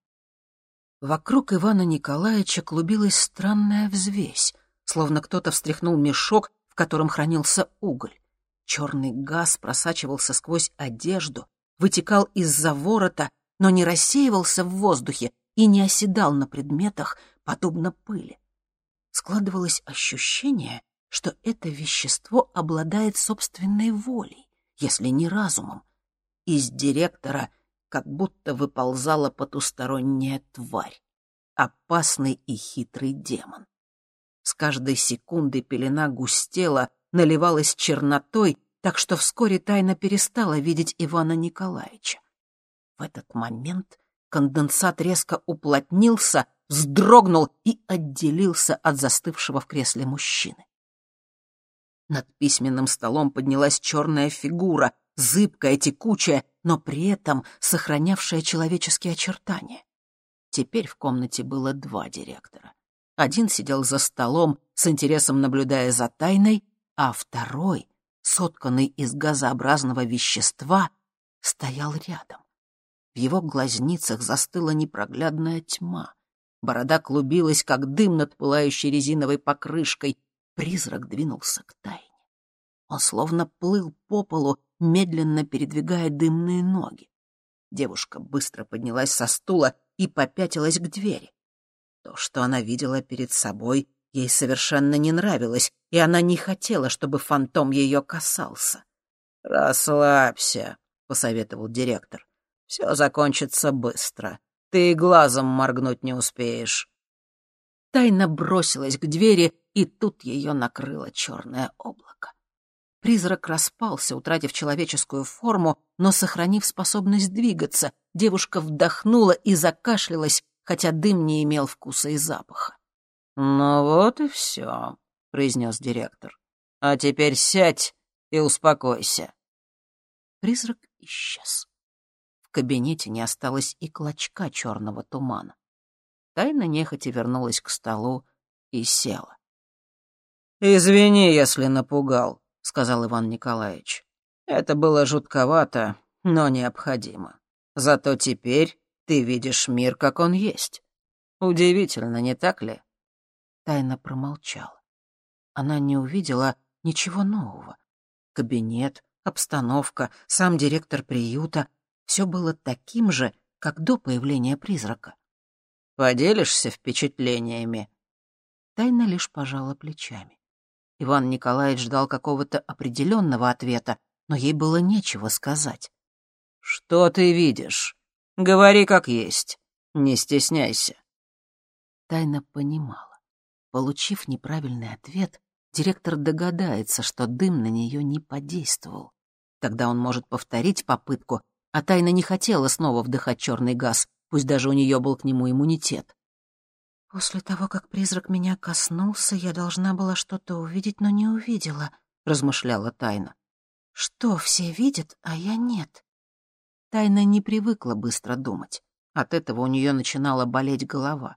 Вокруг Ивана Николаевича клубилась странная взвесь, словно кто-то встряхнул мешок, в котором хранился уголь. Черный газ просачивался сквозь одежду, вытекал из-за ворота, но не рассеивался в воздухе и не оседал на предметах, подобно пыли. Складывалось ощущение, что это вещество обладает собственной волей, если не разумом. Из директора как будто выползала потусторонняя тварь, опасный и хитрый демон. С каждой секундой пелена густела, наливалась чернотой, так что вскоре тайна перестала видеть Ивана Николаевича. В этот момент конденсат резко уплотнился, вздрогнул и отделился от застывшего в кресле мужчины. Над письменным столом поднялась черная фигура, зыбкая, текучая, но при этом сохранявшая человеческие очертания. Теперь в комнате было два директора. Один сидел за столом, с интересом наблюдая за тайной, а второй, сотканный из газообразного вещества, стоял рядом. В его глазницах застыла непроглядная тьма. Борода клубилась, как дым над пылающей резиновой покрышкой. Призрак двинулся к тайне. Он словно плыл по полу, медленно передвигая дымные ноги. Девушка быстро поднялась со стула и попятилась к двери. То, что она видела перед собой, ей совершенно не нравилось, и она не хотела, чтобы фантом ее касался. «Расслабься», — посоветовал директор. «Все закончится быстро. Ты глазом моргнуть не успеешь». Тайна бросилась к двери, и тут ее накрыло черное облако. Призрак распался, утратив человеческую форму, но сохранив способность двигаться. Девушка вдохнула и закашлялась, хотя дым не имел вкуса и запаха. «Ну вот и все», — произнес директор. «А теперь сядь и успокойся». Призрак исчез. В кабинете не осталось и клочка черного тумана. Тайна нехотя вернулась к столу и села. «Извини, если напугал», — сказал Иван Николаевич. «Это было жутковато, но необходимо. Зато теперь ты видишь мир, как он есть. Удивительно, не так ли?» Тайна промолчала. Она не увидела ничего нового. Кабинет, обстановка, сам директор приюта — все было таким же, как до появления призрака. «Поделишься впечатлениями?» Тайна лишь пожала плечами. Иван Николаевич ждал какого-то определенного ответа, но ей было нечего сказать. «Что ты видишь? Говори как есть. Не стесняйся». Тайна понимала. Получив неправильный ответ, директор догадается, что дым на нее не подействовал. Тогда он может повторить попытку, а Тайна не хотела снова вдыхать черный газ, пусть даже у нее был к нему иммунитет. «После того, как призрак меня коснулся, я должна была что-то увидеть, но не увидела», — размышляла Тайна. «Что все видят, а я нет?» Тайна не привыкла быстро думать. От этого у нее начинала болеть голова.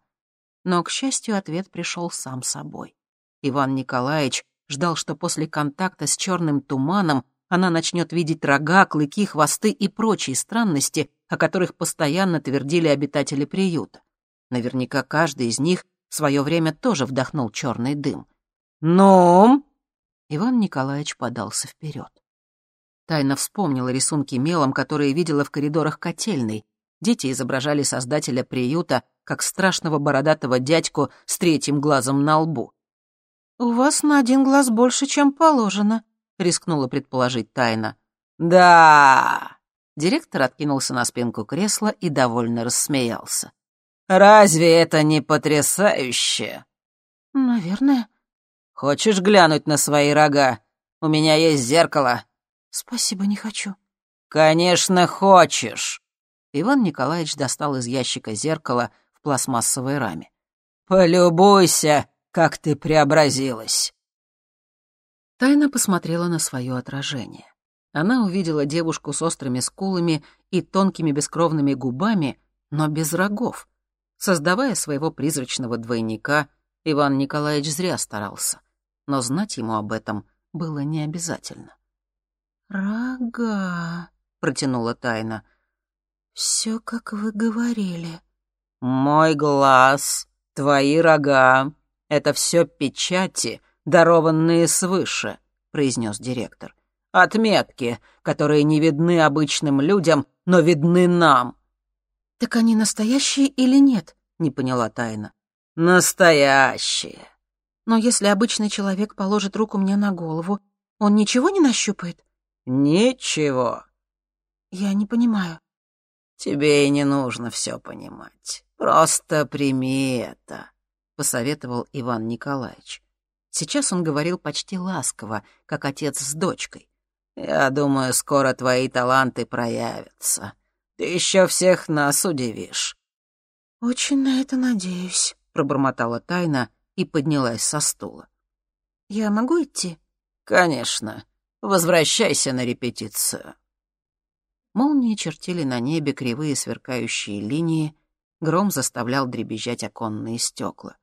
Но, к счастью, ответ пришел сам собой. Иван Николаевич ждал, что после контакта с черным туманом она начнет видеть рога, клыки, хвосты и прочие странности, о которых постоянно твердили обитатели приюта. Наверняка каждый из них в свое время тоже вдохнул черный дым. «Ну?» Иван Николаевич подался вперед. Тайна вспомнила рисунки мелом, которые видела в коридорах котельной. Дети изображали создателя приюта как страшного бородатого дядьку с третьим глазом на лбу. «У вас на один глаз больше, чем положено», — рискнула предположить Тайна. «Да!» Директор откинулся на спинку кресла и довольно рассмеялся. Разве это не потрясающе? Наверное. Хочешь глянуть на свои рога? У меня есть зеркало. Спасибо, не хочу. Конечно, хочешь. Иван Николаевич достал из ящика зеркало в пластмассовой раме. Полюбуйся, как ты преобразилась. Тайна посмотрела на свое отражение. Она увидела девушку с острыми скулами и тонкими бескровными губами, но без рогов. Создавая своего призрачного двойника, Иван Николаевич зря старался, но знать ему об этом было не обязательно. «Рога», — протянула тайна. «Все, как вы говорили». «Мой глаз, твои рога — это все печати, дарованные свыше», — произнес директор. «Отметки, которые не видны обычным людям, но видны нам». «Так они настоящие или нет?» — не поняла тайна. «Настоящие». «Но если обычный человек положит руку мне на голову, он ничего не нащупает?» «Ничего». «Я не понимаю». «Тебе и не нужно все понимать. Просто прими это», — посоветовал Иван Николаевич. Сейчас он говорил почти ласково, как отец с дочкой. «Я думаю, скоро твои таланты проявятся. Ты еще всех нас удивишь». «Очень на это надеюсь», — пробормотала Тайна и поднялась со стула. «Я могу идти?» «Конечно. Возвращайся на репетицию». Молнии чертили на небе кривые сверкающие линии, гром заставлял дребезжать оконные стекла.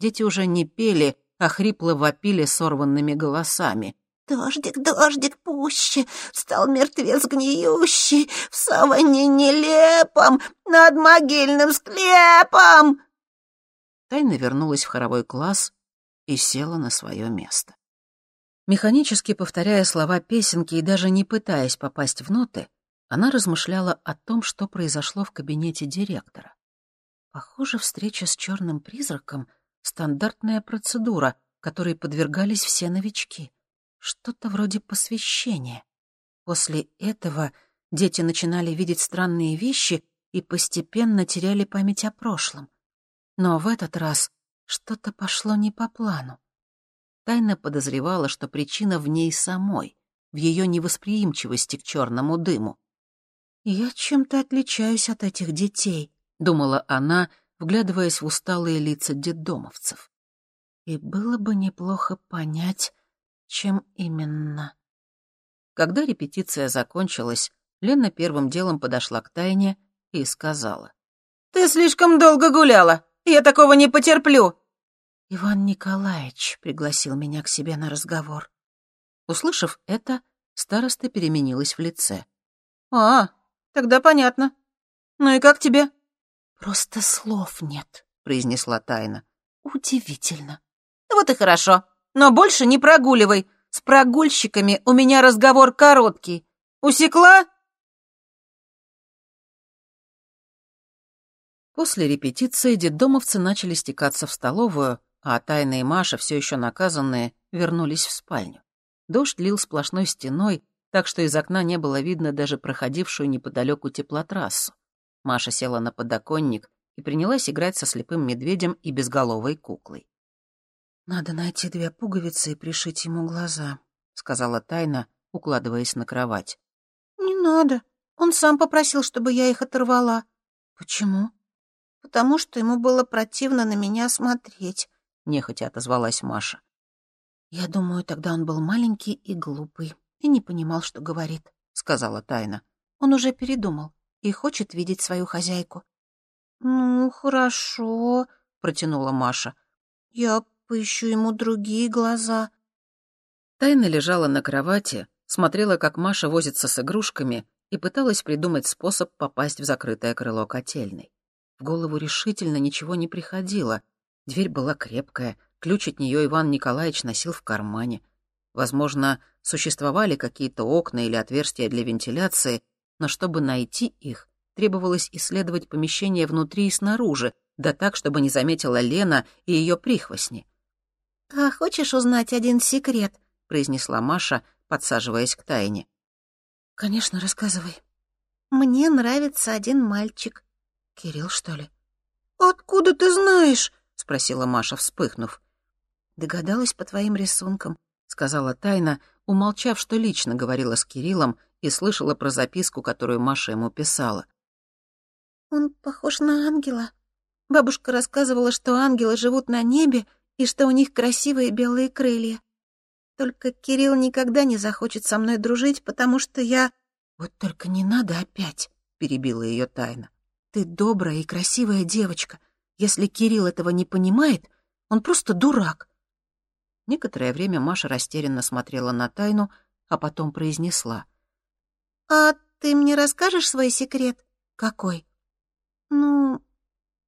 Дети уже не пели, а хрипло вопили сорванными голосами. «Дождик, дождик пуще, стал мертвец гниющий, в саване нелепом, над могильным склепом!» Тайна вернулась в хоровой класс и села на свое место. Механически повторяя слова песенки и даже не пытаясь попасть в ноты, она размышляла о том, что произошло в кабинете директора. Похоже, встреча с черным призраком — стандартная процедура, которой подвергались все новички. Что-то вроде посвящения. После этого дети начинали видеть странные вещи и постепенно теряли память о прошлом. Но в этот раз что-то пошло не по плану. Тайна подозревала, что причина в ней самой, в ее невосприимчивости к черному дыму. «Я чем-то отличаюсь от этих детей», — думала она, вглядываясь в усталые лица детдомовцев. «И было бы неплохо понять, чем именно». Когда репетиция закончилась, Лена первым делом подошла к Тайне и сказала. «Ты слишком долго гуляла. Я такого не потерплю. Иван Николаевич пригласил меня к себе на разговор. Услышав это, староста переменилась в лице. «А, тогда понятно. Ну и как тебе?» «Просто слов нет», — произнесла тайна. «Удивительно». «Вот и хорошо. Но больше не прогуливай. С прогульщиками у меня разговор короткий. Усекла?» После репетиции детдомовцы начали стекаться в столовую, а Тайна Маша, все еще наказанные, вернулись в спальню. Дождь лил сплошной стеной, так что из окна не было видно даже проходившую неподалеку теплотрассу. Маша села на подоконник и принялась играть со слепым медведем и безголовой куклой. «Надо найти две пуговицы и пришить ему глаза», — сказала Тайна, укладываясь на кровать. «Не надо. Он сам попросил, чтобы я их оторвала». «Почему?» «Потому что ему было противно на меня смотреть нехотя отозвалась Маша. «Я думаю, тогда он был маленький и глупый, и не понимал, что говорит», — сказала Тайна. «Он уже передумал и хочет видеть свою хозяйку». «Ну, хорошо», — протянула Маша. «Я поищу ему другие глаза». Тайна лежала на кровати, смотрела, как Маша возится с игрушками и пыталась придумать способ попасть в закрытое крыло котельной. В голову решительно ничего не приходило — Дверь была крепкая, ключ от нее Иван Николаевич носил в кармане. Возможно, существовали какие-то окна или отверстия для вентиляции, но чтобы найти их, требовалось исследовать помещение внутри и снаружи, да так, чтобы не заметила Лена и ее прихвостни. «А хочешь узнать один секрет?» — произнесла Маша, подсаживаясь к Тайне. «Конечно, рассказывай». «Мне нравится один мальчик». «Кирилл, что ли?» «Откуда ты знаешь?» — спросила Маша, вспыхнув. «Догадалась по твоим рисункам», — сказала Тайна, умолчав, что лично говорила с Кириллом и слышала про записку, которую Маша ему писала. «Он похож на ангела. Бабушка рассказывала, что ангелы живут на небе и что у них красивые белые крылья. Только Кирилл никогда не захочет со мной дружить, потому что я...» «Вот только не надо опять», — перебила ее Тайна. «Ты добрая и красивая девочка. Если Кирилл этого не понимает, Он просто дурак». Некоторое время Маша растерянно смотрела на тайну, а потом произнесла. «А ты мне расскажешь свой секрет?» «Какой?» «Ну,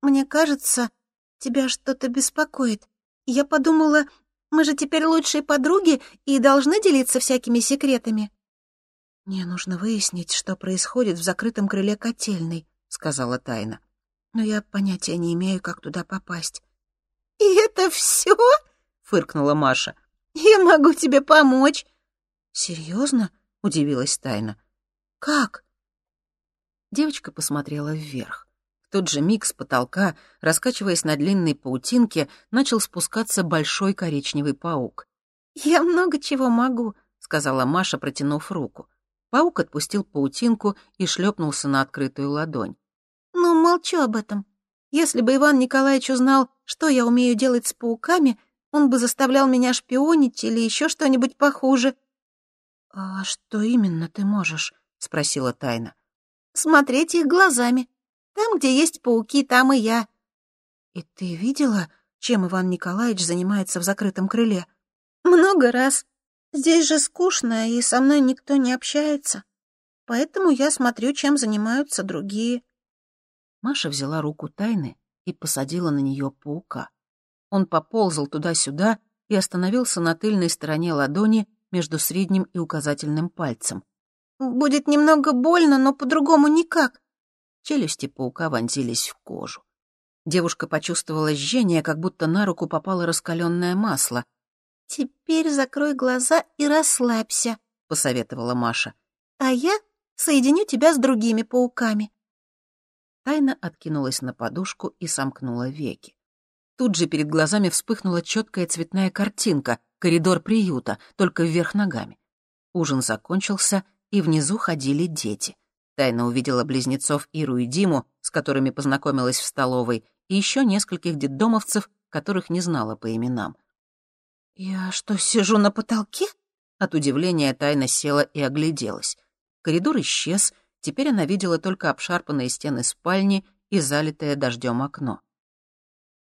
мне кажется, тебя что-то беспокоит. Я подумала, мы же теперь лучшие подруги и должны делиться всякими секретами». «Мне нужно выяснить, что происходит в закрытом крыле котельной», — сказала Тайна. «Но я понятия не имею, как туда попасть». «И это все? фыркнула Маша. «Я могу тебе помочь». «Серьезно?» — удивилась Тайна. «Как?» Девочка посмотрела вверх. В тот же миг с потолка, раскачиваясь на длинной паутинке, начал спускаться большой коричневый паук. «Я много чего могу», — сказала Маша, протянув руку. Паук отпустил паутинку и шлепнулся на открытую ладонь. «Ну, молчу об этом. Если бы Иван Николаевич узнал, что я умею делать с пауками, он бы заставлял меня шпионить или еще что-нибудь похуже». «А что именно ты можешь?» — спросила Тайна. «Смотреть их глазами. Там, где есть пауки, там и я». «И ты видела, чем Иван Николаевич занимается в закрытом крыле?» «Много раз. Здесь же скучно, и со мной никто не общается. Поэтому я смотрю, чем занимаются другие». Маша взяла руку Тайны и посадила на нее паука. Он поползал туда-сюда и остановился на тыльной стороне ладони между средним и указательным пальцем. «Будет немного больно, но по-другому никак». Челюсти паука вонзились в кожу. Девушка почувствовала жжение, как будто на руку попало раскаленное масло. «Теперь закрой глаза и расслабься», — посоветовала Маша. «А я соединю тебя с другими пауками». Тайна откинулась на подушку и сомкнула веки. Тут же перед глазами вспыхнула четкая цветная картинка, коридор приюта, только вверх ногами. Ужин закончился, и внизу ходили дети. Тайна увидела близнецов Иру и Диму, с которыми познакомилась в столовой, и еще нескольких детдомовцев, которых не знала по именам. «Я что, сижу на потолке?» От удивления Тайна села и огляделась. Коридор исчез, теперь она видела только обшарпанные стены спальни и залитое дождем окно.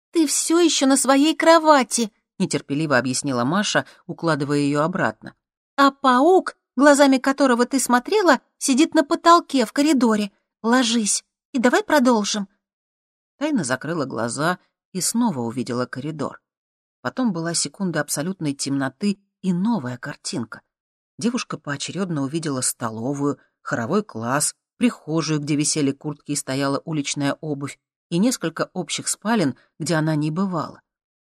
«Ты все еще на своей кровати», — нетерпеливо объяснила Маша, укладывая ее обратно. «А паук, глазами которого ты смотрела, сидит на потолке в коридоре. Ложись, и давай продолжим». Тайна закрыла глаза и снова увидела коридор. Потом была секунда абсолютной темноты и новая картинка. Девушка поочередно увидела столовую, хоровой класс, прихожую, где висели куртки и стояла уличная обувь, и несколько общих спален, где она не бывала.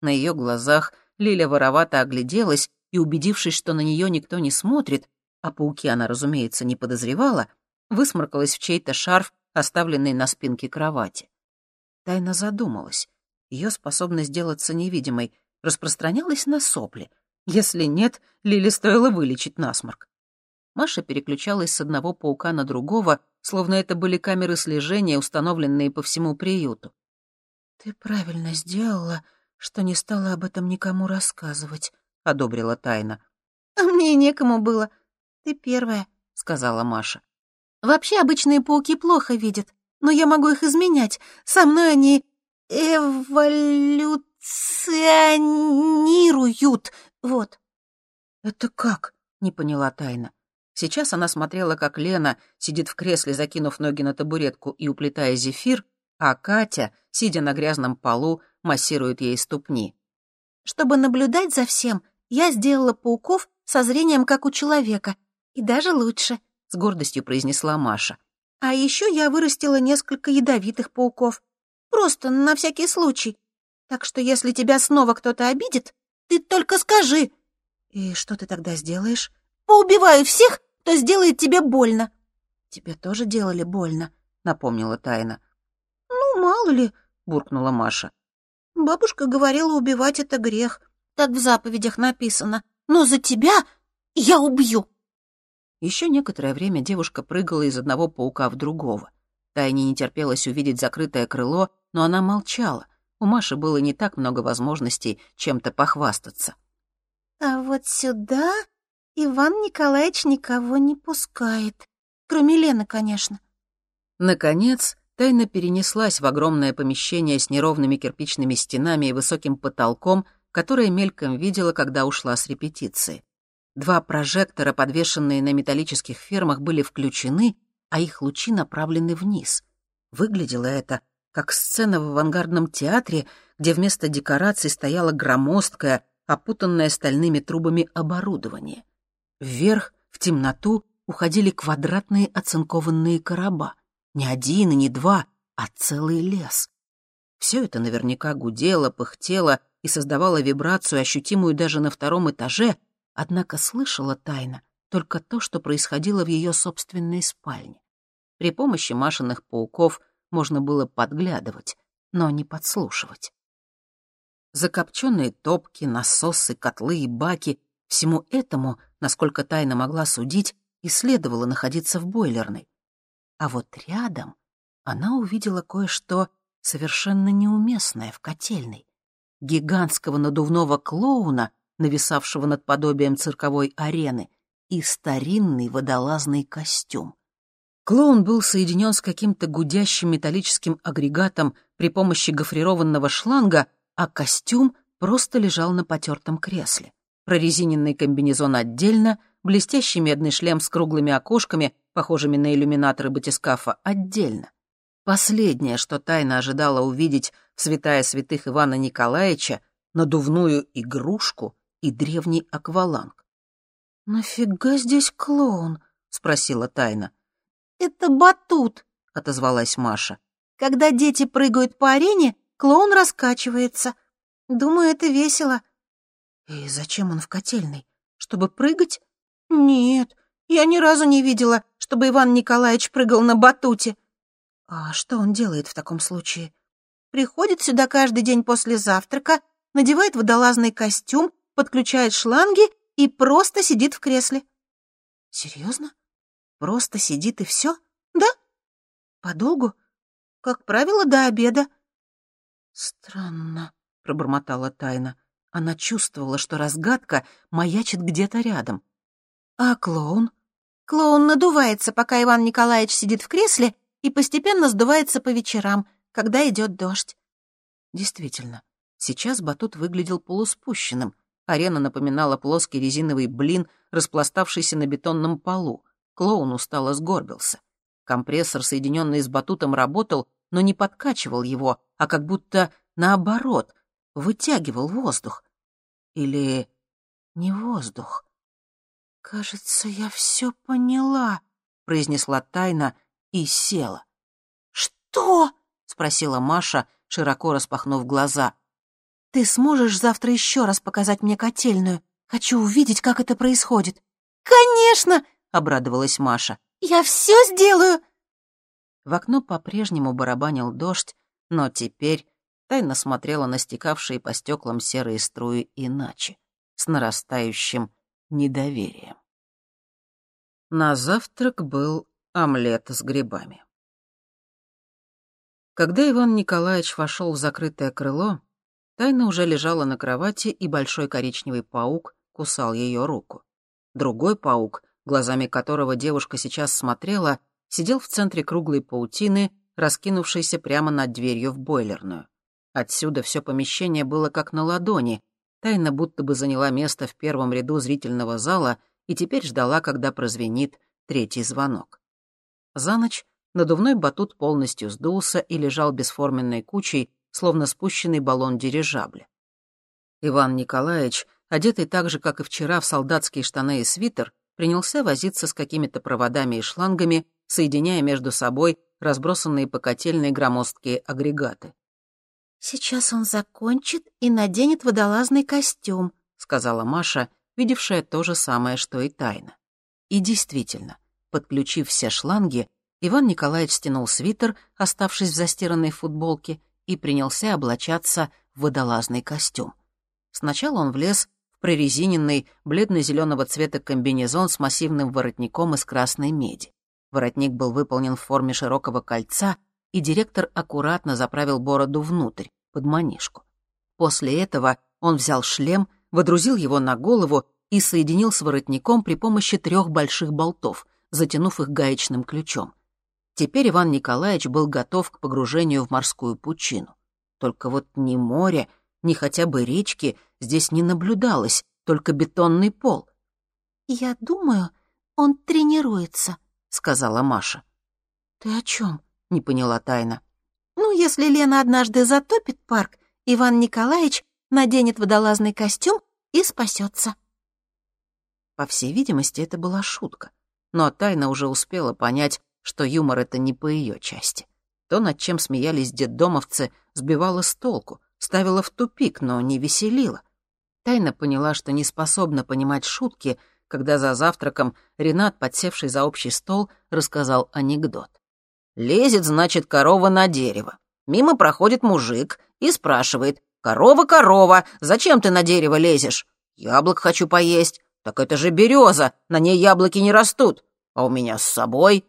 На ее глазах Лиля воровато огляделась и, убедившись, что на нее никто не смотрит, а пауки она, разумеется, не подозревала, высморкалась в чей-то шарф, оставленный на спинке кровати. Тайна задумалась. Ее способность сделаться невидимой распространялась на сопли. Если нет, Лили стоило вылечить насморк. Маша переключалась с одного паука на другого, словно это были камеры слежения, установленные по всему приюту. «Ты правильно сделала, что не стала об этом никому рассказывать», — одобрила Тайна. «А мне некому было. Ты первая», — сказала Маша. «Вообще обычные пауки плохо видят, но я могу их изменять. Со мной они эволюционируют. Вот». «Это как?» — не поняла Тайна. Сейчас она смотрела, как Лена сидит в кресле, закинув ноги на табуретку и уплетая зефир, а Катя, сидя на грязном полу, массирует ей ступни. «Чтобы наблюдать за всем, я сделала пауков со зрением, как у человека, и даже лучше», — с гордостью произнесла Маша. «А еще я вырастила несколько ядовитых пауков. Просто на всякий случай. Так что если тебя снова кто-то обидит, ты только скажи». «И что ты тогда сделаешь?» поубиваю всех, кто сделает тебе больно». «Тебе тоже делали больно», — напомнила Тайна. «Ну, мало ли», — буркнула Маша. «Бабушка говорила, убивать — это грех. Так в заповедях написано. Но за тебя я убью». Еще некоторое время девушка прыгала из одного паука в другого. Тайне не терпелось увидеть закрытое крыло, но она молчала. У Маши было не так много возможностей чем-то похвастаться. «А вот сюда Иван Николаевич никого не пускает. Кроме Лены, конечно. Наконец, Тайна перенеслась в огромное помещение с неровными кирпичными стенами и высоким потолком, которое мельком видела, когда ушла с репетиции. Два прожектора, подвешенные на металлических фермах, были включены, а их лучи направлены вниз. Выглядело это как сцена в авангардном театре, где вместо декораций стояло громоздкое, опутанное стальными трубами оборудование. Вверх, в темноту, уходили квадратные оцинкованные короба. Не один и не два, а целый лес. Все это наверняка гудело, пыхтело и создавало вибрацию, ощутимую даже на втором этаже, однако слышала тайна только то, что происходило в ее собственной спальне. При помощи машинных пауков можно было подглядывать, но не подслушивать. Закопченные топки, насосы, котлы и баки — всему этому, насколько тайна могла судить, и следовало находиться в бойлерной. А вот рядом она увидела кое-что совершенно неуместное в котельной. Гигантского надувного клоуна, нависавшего над подобием цирковой арены, и старинный водолазный костюм. Клоун был соединен с каким-то гудящим металлическим агрегатом при помощи гофрированного шланга, а костюм просто лежал на потертом кресле. Прорезиненный комбинезон отдельно, блестящий медный шлем с круглыми окошками, похожими на иллюминаторы батискафа, отдельно. Последнее, что тайно ожидала увидеть святая святых Ивана Николаевича, надувную игрушку и древний акваланг. «Нафига здесь клоун?» — спросила тайна. «Это батут», — отозвалась Маша. «Когда дети прыгают по арене, клоун раскачивается. Думаю, это весело». «И зачем он в котельной? Чтобы прыгать?» «Нет, я ни разу не видела, чтобы Иван Николаевич прыгал на батуте». «А что он делает в таком случае?» «Приходит сюда каждый день после завтрака, надевает водолазный костюм, подключает шланги и просто сидит в кресле». «Серьезно? Просто сидит и все?» «Да». «Подолгу?» «Как правило, до обеда». «Странно», — пробормотала Тайна. Она чувствовала, что разгадка маячит где-то рядом. «А клоун?» «Клоун надувается, пока Иван Николаевич сидит в кресле, и постепенно сдувается по вечерам, когда идет дождь». Действительно, сейчас батут выглядел полуспущенным. Арена напоминала плоский резиновый блин, распластавшийся на бетонном полу. Клоун устало сгорбился. Компрессор, соединенный с батутом, работал, но не подкачивал его, а как будто наоборот, вытягивал воздух. Или не воздух. «Кажется, я все поняла», — произнесла тайна и села. «Что?» — спросила Маша, широко распахнув глаза. «Ты сможешь завтра еще раз показать мне котельную? Хочу увидеть, как это происходит». «Конечно!» — обрадовалась Маша. «Я все сделаю!» В окно по-прежнему барабанил дождь, но теперь тайно смотрела на стекавшие по стеклам серые струи иначе, с нарастающим недоверием. На завтрак был омлет с грибами. Когда Иван Николаевич вошел в закрытое крыло, Тайна уже лежала на кровати, и большой коричневый паук кусал ее руку. Другой паук, глазами которого девушка сейчас смотрела, сидел в центре круглой паутины, раскинувшейся прямо над дверью в бойлерную. Отсюда все помещение было как на ладони. Тайна будто бы заняла место в первом ряду зрительного зала и теперь ждала, когда прозвенит третий звонок. За ночь надувной батут полностью сдулся и лежал бесформенной кучей, словно спущенный баллон дирижабля. Иван Николаевич, одетый так же, как и вчера, в солдатские штаны и свитер, принялся возиться с какими-то проводами и шлангами, соединяя между собой разбросанные по котельной громоздкие агрегаты. «Сейчас он закончит и наденет водолазный костюм», — сказала Маша, видевшая то же самое, что и тайна. И действительно, подключив все шланги, Иван Николаевич стянул свитер, оставшись в застиранной футболке, и принялся облачаться в водолазный костюм. Сначала он влез в прорезиненный, бледно-зеленого цвета комбинезон с массивным воротником из красной меди. Воротник был выполнен в форме широкого кольца, и директор аккуратно заправил бороду внутрь, под манишку. После этого он взял шлем, водрузил его на голову и соединил с воротником при помощи трех больших болтов, затянув их гаечным ключом. Теперь Иван Николаевич был готов к погружению в морскую пучину. Только вот ни моря, ни хотя бы речки здесь не наблюдалось, только бетонный пол. «Я думаю, он тренируется», — сказала Маша. «Ты о чем? не поняла Тайна. «Ну, если Лена однажды затопит парк, Иван Николаевич наденет водолазный костюм и спасется. По всей видимости, это была шутка. Но Тайна уже успела понять, что юмор — это не по ее части. То, над чем смеялись детдомовцы, сбивало с толку, ставило в тупик, но не веселило. Тайна поняла, что не способна понимать шутки, когда за завтраком Ренат, подсевший за общий стол, рассказал анекдот. «Лезет, значит, корова на дерево. Мимо проходит мужик и спрашивает, «Корова, корова, зачем ты на дерево лезешь?» «Яблок хочу поесть». «Так это же береза, на ней яблоки не растут. А у меня с собой...»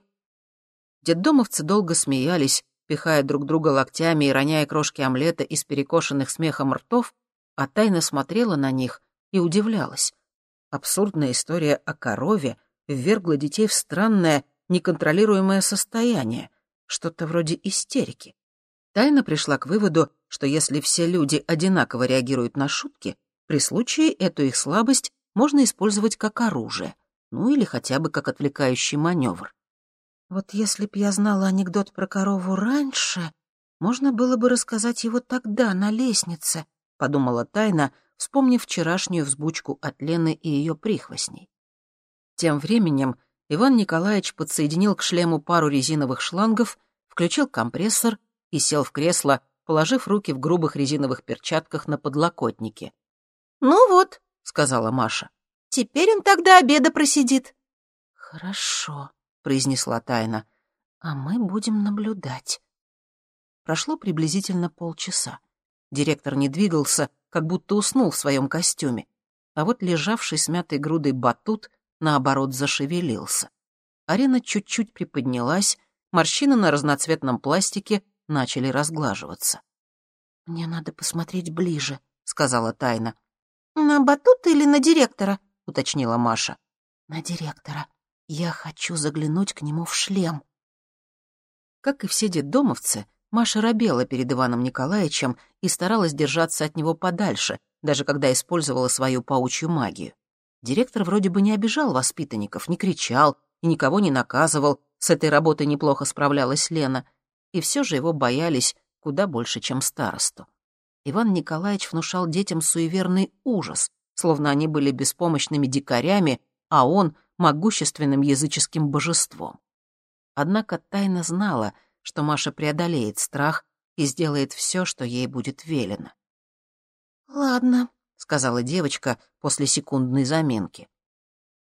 Детдомовцы долго смеялись, пихая друг друга локтями и роняя крошки омлета из перекошенных смехом ртов, а тайно смотрела на них и удивлялась. Абсурдная история о корове ввергла детей в странное, неконтролируемое состояние, что-то вроде истерики. Тайна пришла к выводу, что если все люди одинаково реагируют на шутки, при случае эту их слабость можно использовать как оружие, ну или хотя бы как отвлекающий маневр. Вот если б я знала анекдот про корову раньше, можно было бы рассказать его тогда, на лестнице, подумала Тайна, вспомнив вчерашнюю взбучку от Лены и ее прихвостней. Тем временем Иван Николаевич подсоединил к шлему пару резиновых шлангов, включил компрессор и сел в кресло, положив руки в грубых резиновых перчатках на подлокотнике. «Ну вот», — сказала Маша. «Теперь он тогда обеда просидит». «Хорошо», — произнесла Тайна. «А мы будем наблюдать». Прошло приблизительно полчаса. Директор не двигался, как будто уснул в своем костюме. А вот лежавший смятой грудой батут, наоборот, зашевелился. Арена чуть-чуть приподнялась, морщины на разноцветном пластике начали разглаживаться. «Мне надо посмотреть ближе», — сказала Тайна. «На батут или на директора?» — уточнила Маша. «На директора. Я хочу заглянуть к нему в шлем». Как и все детдомовцы, Маша робела перед Иваном Николаевичем и старалась держаться от него подальше, даже когда использовала свою паучью магию. Директор вроде бы не обижал воспитанников, не кричал и никого не наказывал, с этой работой неплохо справлялась Лена — и все же его боялись куда больше, чем старосту. Иван Николаевич внушал детям суеверный ужас, словно они были беспомощными дикарями, а он — могущественным языческим божеством. Однако тайна знала, что Маша преодолеет страх и сделает все, что ей будет велено. «Ладно», — сказала девочка после секундной заминки.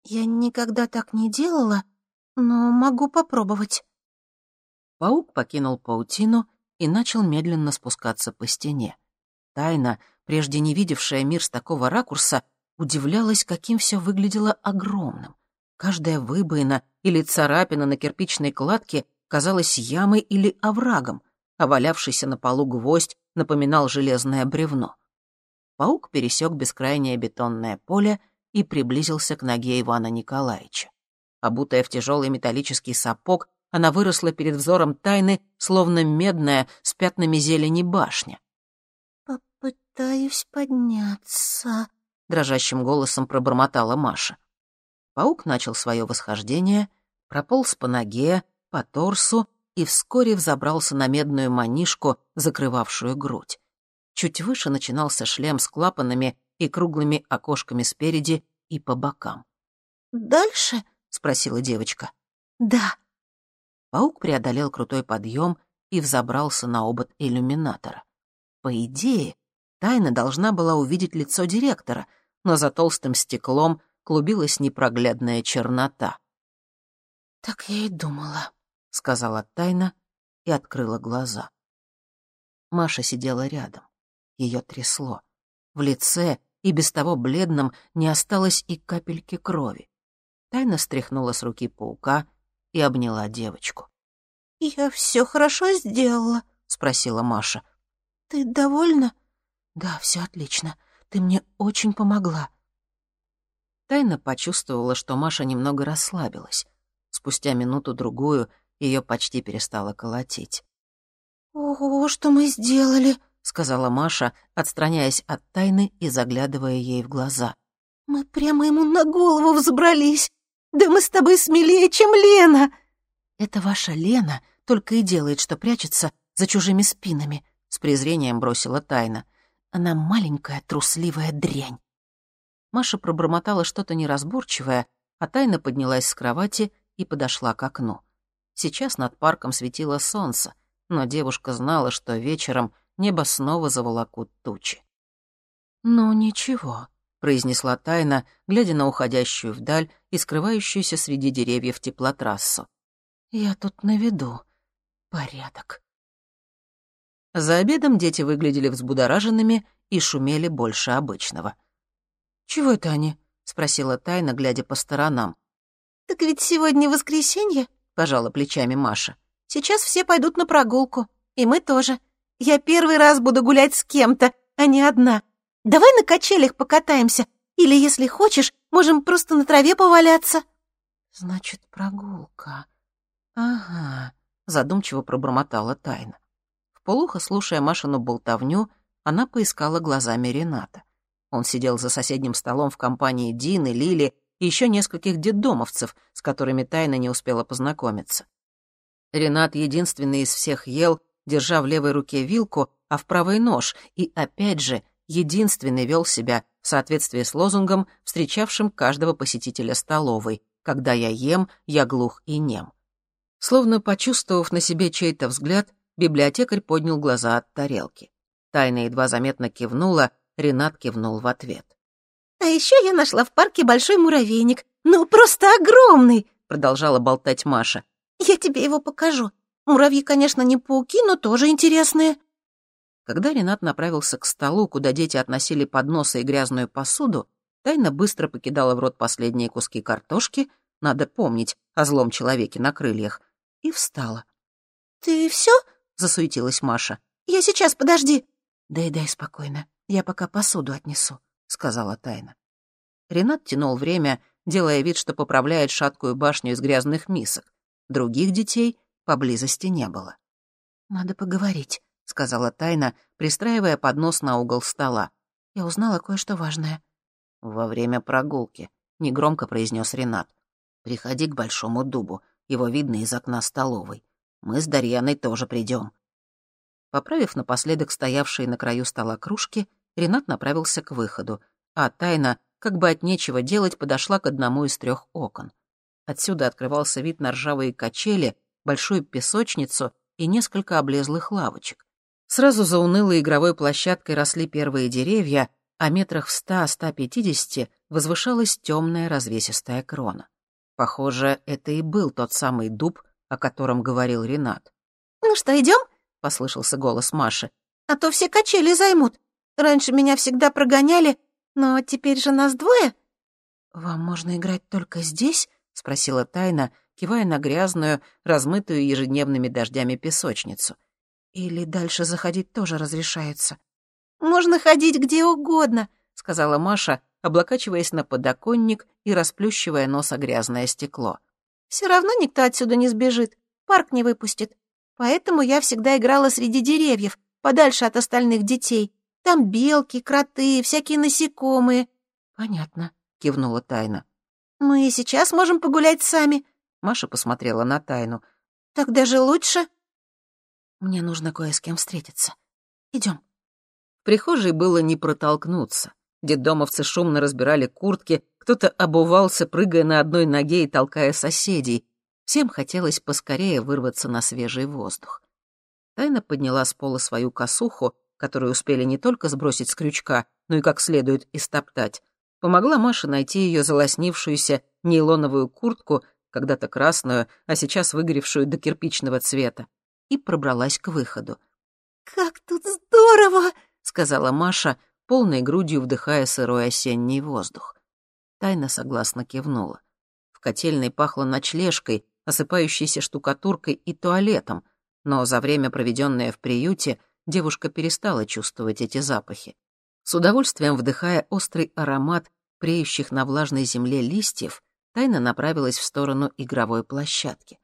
«Я никогда так не делала, но могу попробовать». Паук покинул паутину и начал медленно спускаться по стене. Тайна, прежде не видевшая мир с такого ракурса, удивлялась, каким все выглядело огромным. Каждая выбоина или царапина на кирпичной кладке казалась ямой или оврагом, а валявшийся на полу гвоздь напоминал железное бревно. Паук пересек бескрайнее бетонное поле и приблизился к ноге Ивана Николаевича. Обутая в тяжелый металлический сапог, она выросла перед взором тайны, словно медная, с пятнами зелени башня. «Попытаюсь подняться», — дрожащим голосом пробормотала Маша. Паук начал свое восхождение, прополз по ноге, по торсу и вскоре взобрался на медную манишку, закрывавшую грудь. Чуть выше начинался шлем с клапанами и круглыми окошками спереди и по бокам. «Дальше?» — спросила девочка. «Да», Паук преодолел крутой подъем и взобрался на обод иллюминатора. По идее, Тайна должна была увидеть лицо директора, но за толстым стеклом клубилась непроглядная чернота. «Так я и думала», — сказала Тайна и открыла глаза. Маша сидела рядом. Ее трясло. В лице, и без того бледном, не осталось и капельки крови. Тайна стряхнула с руки паука и обняла девочку. «Я все хорошо сделала?» — спросила Маша. «Ты довольна?» «Да, все отлично. Ты мне очень помогла». Тайна почувствовала, что Маша немного расслабилась. Спустя минуту-другую ее почти перестало колотить. «Ого, что мы сделали?» — сказала Маша, отстраняясь от тайны и заглядывая ей в глаза. «Мы прямо ему на голову взобрались. Да мы с тобой смелее, чем Лена!» «Это ваша Лена только и делает, что прячется за чужими спинами», — с презрением бросила тайна. «Она маленькая, трусливая дрянь». Маша пробормотала что-то неразборчивое, а тайна поднялась с кровати и подошла к окну. Сейчас над парком светило солнце, но девушка знала, что вечером небо снова заволокут тучи. «Ну, ничего», — произнесла тайна, глядя на уходящую вдаль и скрывающуюся среди деревьев теплотрассу. «Я тут наведу порядок». За обедом дети выглядели взбудораженными и шумели больше обычного. «Чего это они?» — спросила Тайна, глядя по сторонам. «Так ведь сегодня воскресенье», — пожала плечами Маша. «Сейчас все пойдут на прогулку, и мы тоже. Я первый раз буду гулять с кем-то, а не одна. Давай на качелях покатаемся, или, если хочешь, можем просто на траве поваляться». «Значит, прогулка. Ага», — задумчиво пробормотала Тайна. Вполуха, слушая Машину болтовню, она поискала глазами Рената. Он сидел за соседним столом в компании Дины, Лили и еще нескольких детдомовцев, с которыми Тайна не успела познакомиться. Ренат единственный из всех ел, держа в левой руке вилку, а в правой нож, и, опять же, единственный вел себя в соответствии с лозунгом, встречавшим каждого посетителя столовой «Когда я ем, я глух и нем». Словно почувствовав на себе чей-то взгляд, библиотекарь поднял глаза от тарелки. Тайна едва заметно кивнула, Ренат кивнул в ответ. «А еще я нашла в парке большой муравейник. Ну, просто огромный!» — продолжала болтать Маша. «Я тебе его покажу. Муравьи, конечно, не пауки, но тоже интересные». Когда Ренат направился к столу, куда дети относили подносы и грязную посуду, Тайна быстро покидала в рот последние куски картошки, надо помнить о злом человеке на крыльях, и встала. «Ты все? засуетилась Маша. «Я сейчас, подожди». «Дай, дай спокойно, я пока посуду отнесу», — сказала Тайна. Ренат тянул время, делая вид, что поправляет шаткую башню из грязных мисок. Других детей поблизости не было. «Надо поговорить», — сказала Тайна, пристраивая поднос на угол стола. «Я узнала кое-что важное». «Во время прогулки», — негромко произнес Ренат. «Приходи к Большому дубу, его видно из окна столовой. Мы с Дарьяной тоже придем. Поправив напоследок стоявшие на краю стола кружки, Ренат направился к выходу, а Тайна, как бы от нечего делать, подошла к одному из трех окон. Отсюда открывался вид на ржавые качели, большую песочницу и несколько облезлых лавочек. Сразу за унылой игровой площадкой росли первые деревья, а метрах в ста-ста пятидесяти возвышалась темная развесистая крона. Похоже, это и был тот самый дуб, о котором говорил Ренат. «Ну что, идем? послышался голос Маши. «А то все качели займут. Раньше меня всегда прогоняли, но теперь же нас двое». «Вам можно играть только здесь?» — спросила Тайна, кивая на грязную, размытую ежедневными дождями песочницу. «Или дальше заходить тоже разрешается?» «Можно ходить где угодно», — сказала Маша, облокачиваясь на подоконник и расплющивая нос о грязное стекло. «Все равно никто отсюда не сбежит, парк не выпустит. Поэтому я всегда играла среди деревьев, подальше от остальных детей. Там белки, кроты, всякие насекомые». «Понятно», — кивнула Тайна. «Мы сейчас можем погулять сами», — Маша посмотрела на Тайну. «Так даже лучше». «Мне нужно кое с кем встретиться. Идем. В прихожей было не протолкнуться. Детдомовцы шумно разбирали куртки, кто-то обувался, прыгая на одной ноге и толкая соседей. Всем хотелось поскорее вырваться на свежий воздух. Тайна подняла с пола свою косуху, которую успели не только сбросить с крючка, но и как следует истоптать. Помогла Маше найти ее залоснившуюся нейлоновую куртку, когда-то красную, а сейчас выгоревшую до кирпичного цвета, и пробралась к выходу. «Как тут здорово!» — сказала Маша, полной грудью вдыхая сырой осенний воздух. Тайна согласно кивнула. В котельной пахло ночлежкой, осыпающейся штукатуркой и туалетом, но за время, проведенное в приюте, девушка перестала чувствовать эти запахи. С удовольствием вдыхая острый аромат преющих на влажной земле листьев, Тайна направилась в сторону игровой площадки.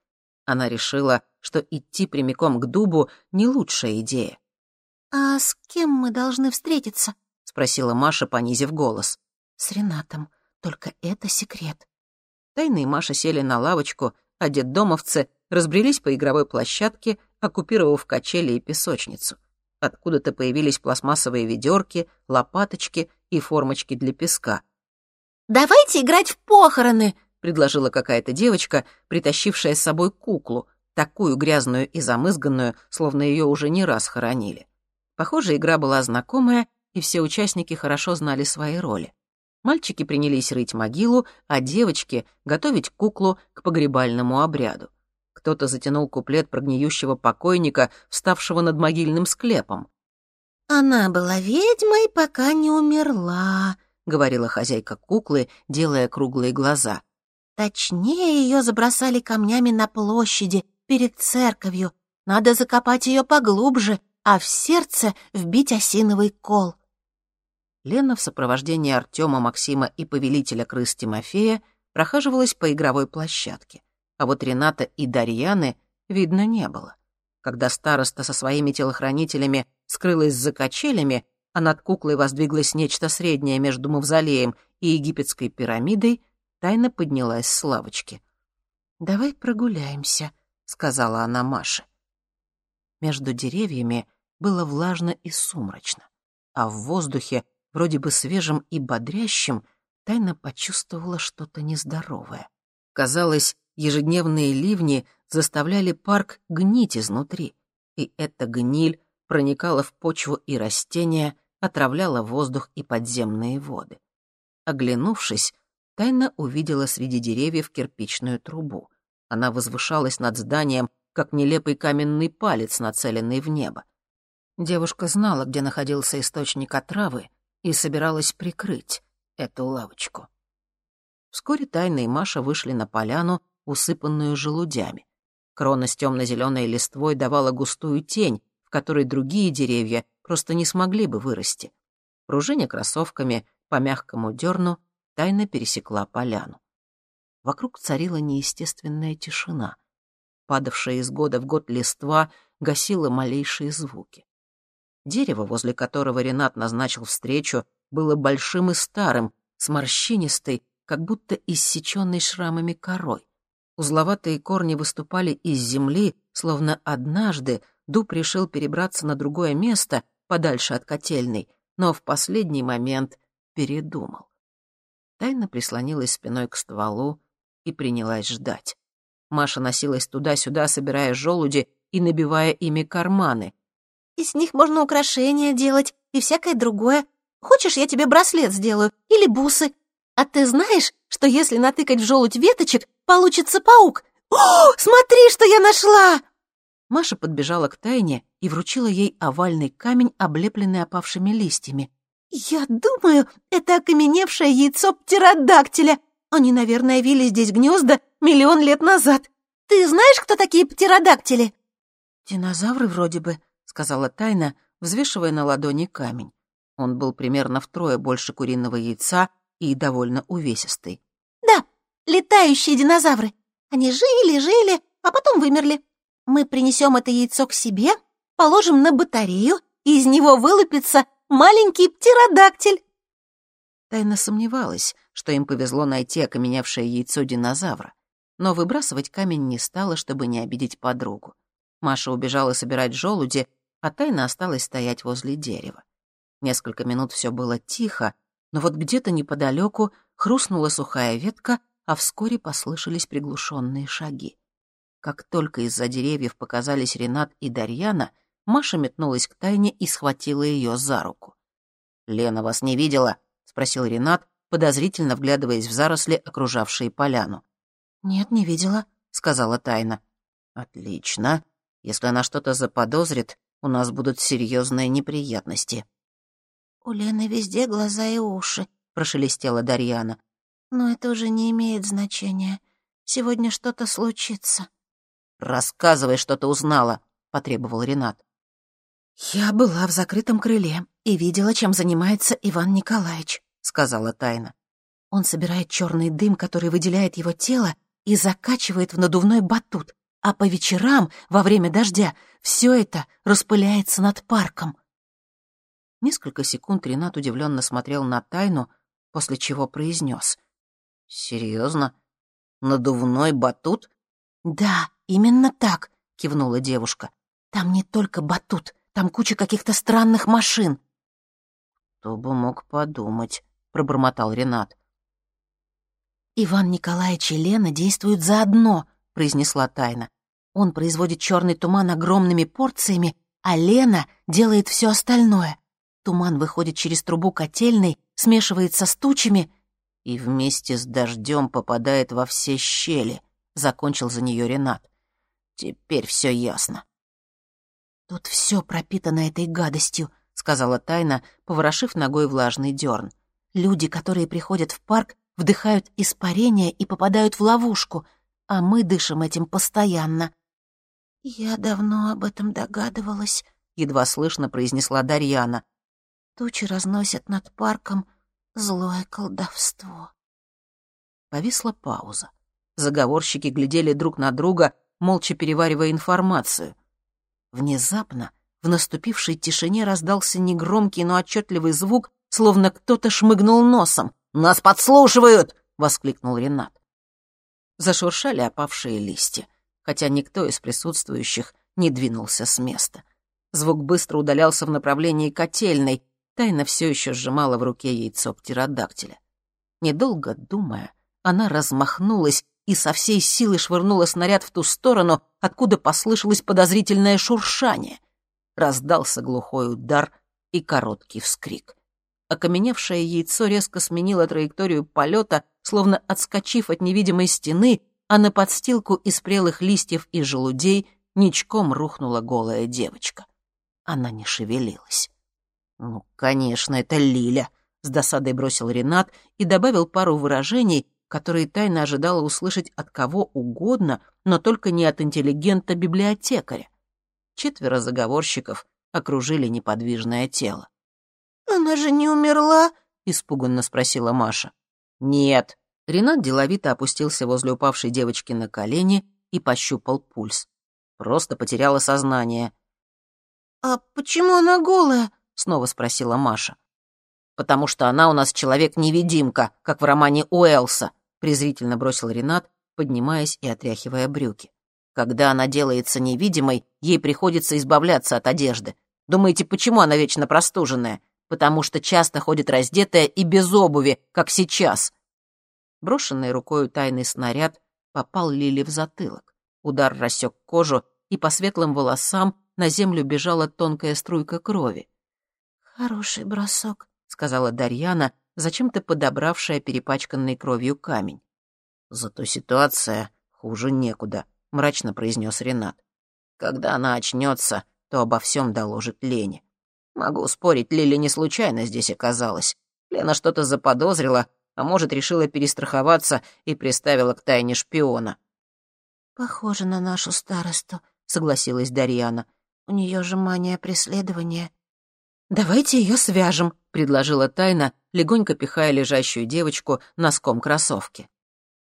Она решила, что идти прямиком к дубу — не лучшая идея. «А с кем мы должны встретиться?» — спросила Маша, понизив голос. «С Ренатом. Только это секрет». Тайна и Маша сели на лавочку, а детдомовцы разбрелись по игровой площадке, оккупировав качели и песочницу. Откуда-то появились пластмассовые ведерки, лопаточки и формочки для песка. «Давайте играть в похороны!» — предложила какая-то девочка, притащившая с собой куклу, такую грязную и замызганную, словно ее уже не раз хоронили. Похоже, игра была знакомая, и все участники хорошо знали свои роли. Мальчики принялись рыть могилу, а девочки — готовить куклу к погребальному обряду. Кто-то затянул куплет про гниющего покойника, вставшего над могильным склепом. «Она была ведьмой, пока не умерла», — говорила хозяйка куклы, делая круглые глаза. «Точнее, ее забросали камнями на площади, перед церковью. Надо закопать ее поглубже, а в сердце вбить осиновый кол. Лена в сопровождении Артема, Максима и повелителя крыс Тимофея прохаживалась по игровой площадке, а вот Рената и Дарьяны видно не было. Когда староста со своими телохранителями скрылась за качелями, а над куклой воздвиглось нечто среднее между мавзолеем и египетской пирамидой, тайно поднялась с лавочки. «Давай прогуляемся», — сказала она Маше. Между деревьями было влажно и сумрачно, а в воздухе, вроде бы свежим и бодрящим, тайно почувствовала что-то нездоровое. Казалось, ежедневные ливни заставляли парк гнить изнутри, и эта гниль проникала в почву и растения, отравляла воздух и подземные воды. Оглянувшись, Тайна увидела среди деревьев кирпичную трубу. Она возвышалась над зданием, как нелепый каменный палец, нацеленный в небо. Девушка знала, где находился источник отравы, и собиралась прикрыть эту лавочку. Вскоре Тайна и Маша вышли на поляну, усыпанную желудями. Крона с темно-зеленой листвой давала густую тень, в которой другие деревья просто не смогли бы вырасти. Пружиня кроссовками по мягкому дерну Тайна пересекла поляну. Вокруг царила неестественная тишина. Падавшая из года в год листва гасила малейшие звуки. Дерево, возле которого Ренат назначил встречу, было большим и старым, с морщинистой, как будто иссеченной шрамами корой. Узловатые корни выступали из земли, словно однажды дуб решил перебраться на другое место, подальше от котельной, но в последний момент передумал. Тайна прислонилась спиной к стволу и принялась ждать. Маша носилась туда-сюда, собирая желуди и набивая ими карманы. Из них можно украшения делать и всякое другое. Хочешь, я тебе браслет сделаю или бусы? А ты знаешь, что если натыкать в желудь веточек, получится паук? О, смотри, что я нашла!» Маша подбежала к Тайне и вручила ей овальный камень, облепленный опавшими листьями. «Я думаю, это окаменевшее яйцо птеродактиля. Они, наверное, вили здесь гнезда миллион лет назад. Ты знаешь, кто такие птеродактили?» «Динозавры вроде бы», сказала Тайна, взвешивая на ладони камень. Он был примерно втрое больше куриного яйца и довольно увесистый. «Да, летающие динозавры. Они жили-жили, а потом вымерли. Мы принесем это яйцо к себе, положим на батарею, и из него вылупится маленький птеродактиль». Тайна сомневалась, что им повезло найти окаменевшее яйцо динозавра, но выбрасывать камень не стала, чтобы не обидеть подругу. Маша убежала собирать желуди, а Тайна осталась стоять возле дерева. Несколько минут все было тихо, но вот где-то неподалеку хрустнула сухая ветка, а вскоре послышались приглушенные шаги. Как только из-за деревьев показались Ренат и Дарьяна, Маша метнулась к Тайне и схватила ее за руку. «Лена вас не видела?» — спросил Ренат, подозрительно вглядываясь в заросли, окружавшие поляну. «Нет, не видела», — сказала Тайна. «Отлично. Если она что-то заподозрит, у нас будут серьезные неприятности». «У Лены везде глаза и уши», — прошелестела Дарьяна. «Но это уже не имеет значения. Сегодня что-то случится». «Рассказывай, что ты узнала», — потребовал Ренат. «Я была в закрытом крыле и видела, чем занимается Иван Николаевич», — сказала Тайна. «Он собирает черный дым, который выделяет его тело, и закачивает в надувной батут. а по вечерам, во время дождя, все это распыляется над парком. Несколько секунд Ренат удивленно смотрел на тайну, после чего произнес. «Серьезно? Надувной батут?» «Да, именно так», — кивнула девушка. «Там не только батут, там куча каких-то странных машин». «Кто бы мог подумать», — пробормотал Ренат. «Иван Николаевич и Лена действуют заодно», — произнесла тайна. «Он производит черный туман огромными порциями, а Лена делает все остальное. Туман выходит через трубу котельной, смешивается с тучами и вместе с дождем попадает во все щели, закончил за нее Ренат. Теперь все ясно. Тут все пропитано этой гадостью, сказала Тайна, поворошив ногой влажный дерн. Люди, которые приходят в парк, вдыхают испарения и попадают в ловушку, а мы дышим этим постоянно. Я давно об этом догадывалась, едва слышно произнесла Дарьяна. Тучи разносят над парком злое колдовство. Повисла пауза. Заговорщики глядели друг на друга, молча переваривая информацию. Внезапно в наступившей тишине раздался негромкий, но отчетливый звук, словно кто-то шмыгнул носом. «Нас подслушивают!» — воскликнул Ренат. Зашуршали опавшие листья, хотя никто из присутствующих не двинулся с места. Звук быстро удалялся в направлении котельной, Тайна все еще сжимала в руке яйцо птеродактиля. Недолго думая, она размахнулась и со всей силы швырнула снаряд в ту сторону, откуда послышалось подозрительное шуршание. Раздался глухой удар и короткий вскрик. Окаменевшее яйцо резко сменило траекторию полета, словно отскочив от невидимой стены, а на подстилку из прелых листьев и желудей ничком рухнула голая девочка. Она не шевелилась. «Ну, конечно, это Лиля», — с досадой бросил Ренат и добавил пару выражений, которые тайно ожидала услышать от кого угодно, но только не от интеллигента-библиотекаря. Четверо заговорщиков окружили неподвижное тело. «Она же не умерла?» — испуганно спросила Маша. «Нет». Ренат деловито опустился возле упавшей девочки на колени и пощупал пульс. Просто потеряла сознание. «А почему она голая?» Снова спросила Маша. «Потому что она у нас человек-невидимка, как в романе Уэлса», презрительно бросил Ренат, поднимаясь и отряхивая брюки. «Когда она делается невидимой, ей приходится избавляться от одежды. Думаете, почему она вечно простуженная? Потому что часто ходит раздетая и без обуви, как сейчас». Брошенный рукой тайный снаряд попал Лили в затылок. Удар рассек кожу, и по светлым волосам на землю бежала тонкая струйка крови. «Хороший бросок», — сказала Дарьяна, зачем-то подобравшая перепачканный кровью камень. «Зато ситуация хуже некуда», — мрачно произнес Ренат. «Когда она очнется, то обо всем доложит Лене. Могу спорить, Лили не случайно здесь оказалась. Лена что-то заподозрила, а может, решила перестраховаться и приставила к тайне шпиона». «Похоже на нашу старосту», — согласилась Дарьяна. «У нее же мания преследования». «Давайте ее свяжем», — предложила Тайна, легонько пихая лежащую девочку носком кроссовки.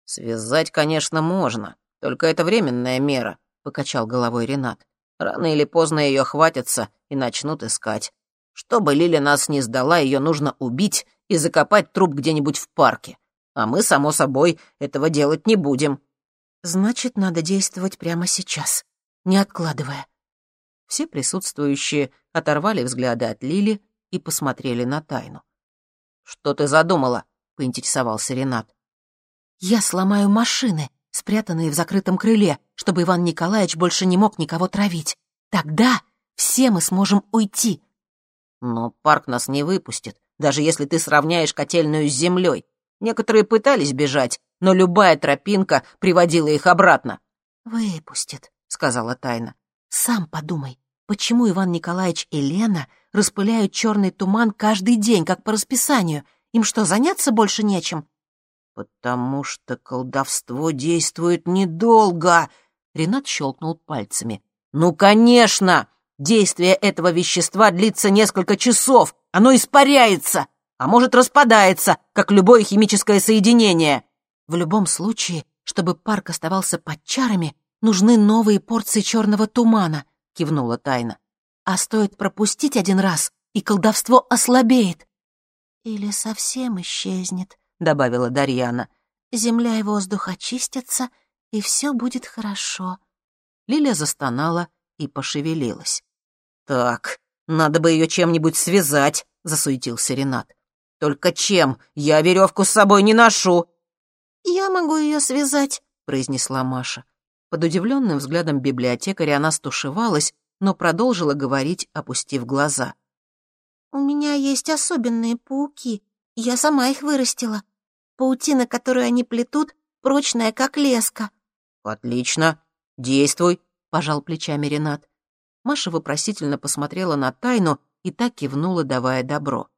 «Связать, конечно, можно, только это временная мера», — покачал головой Ренат. «Рано или поздно ее хватятся и начнут искать. Чтобы Лиля нас не сдала, ее нужно убить и закопать труп где-нибудь в парке. А мы, само собой, этого делать не будем». «Значит, надо действовать прямо сейчас, не откладывая», все присутствующие оторвали взгляды от Лили и посмотрели на тайну. «Что ты задумала?» — поинтересовался Ренат. «Я сломаю машины, спрятанные в закрытом крыле, чтобы Иван Николаевич больше не мог никого травить. Тогда все мы сможем уйти». «Но парк нас не выпустит, даже если ты сравняешь котельную с землей. Некоторые пытались бежать, но любая тропинка приводила их обратно». «Выпустит», — сказала Тайна. «Сам подумай, Почему Иван Николаевич и Лена распыляют черный туман каждый день, как по расписанию? Им что, заняться больше нечем? «Потому что колдовство действует недолго», — Ренат щелкнул пальцами. «Ну, конечно! Действие этого вещества длится несколько часов, оно испаряется, а может распадается, как любое химическое соединение». В любом случае, чтобы парк оставался под чарами, нужны новые порции черного тумана», — кивнула Тайна. «А стоит пропустить один раз, и колдовство ослабеет». «Или совсем исчезнет», — добавила Дарьяна. «Земля и воздух очистятся, и все будет хорошо». Лиля застонала и пошевелилась. «Так, надо бы ее чем-нибудь связать», — засуетился Ренат. «Только чем? Я веревку с собой не ношу». «Я могу ее связать», — произнесла Маша. Под удивленным взглядом библиотекаря она стушевалась, но продолжила говорить, опустив глаза. «У меня есть особенные пауки. Я сама их вырастила. Паутина, которую они плетут, прочная, как леска». «Отлично. Действуй», — пожал плечами Ренат. Маша вопросительно посмотрела на тайну и так кивнула, давая добро.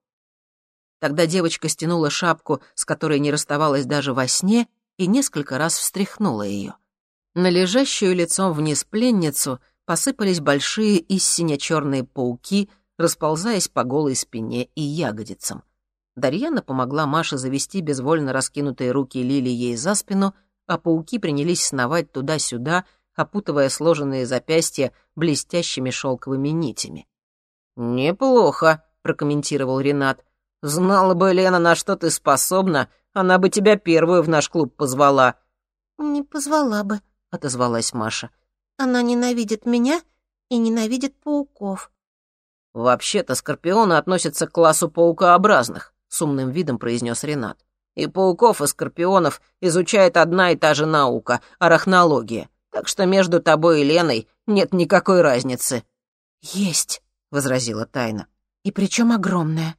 Тогда девочка стянула шапку, с которой не расставалась даже во сне, и несколько раз встряхнула ее. На лежащую лицом вниз пленницу посыпались большие и сине-черные пауки, расползаясь по голой спине и ягодицам. Дарьяна помогла Маше завести безвольно раскинутые руки Лили ей за спину, а пауки принялись сновать туда-сюда, опутывая сложенные запястья блестящими шелковыми нитями. «Неплохо», — прокомментировал Ренат. «Знала бы Лена, на что ты способна, она бы тебя первую в наш клуб позвала». «Не позвала бы», — отозвалась Маша. «Она ненавидит меня и ненавидит пауков». «Вообще-то скорпионы относятся к классу паукообразных», — с умным видом произнес Ренат. «И пауков, и скорпионов изучает одна и та же наука — арахнология. Так что между тобой и Леной нет никакой разницы». «Есть», — возразила Тайна. «И причем огромная».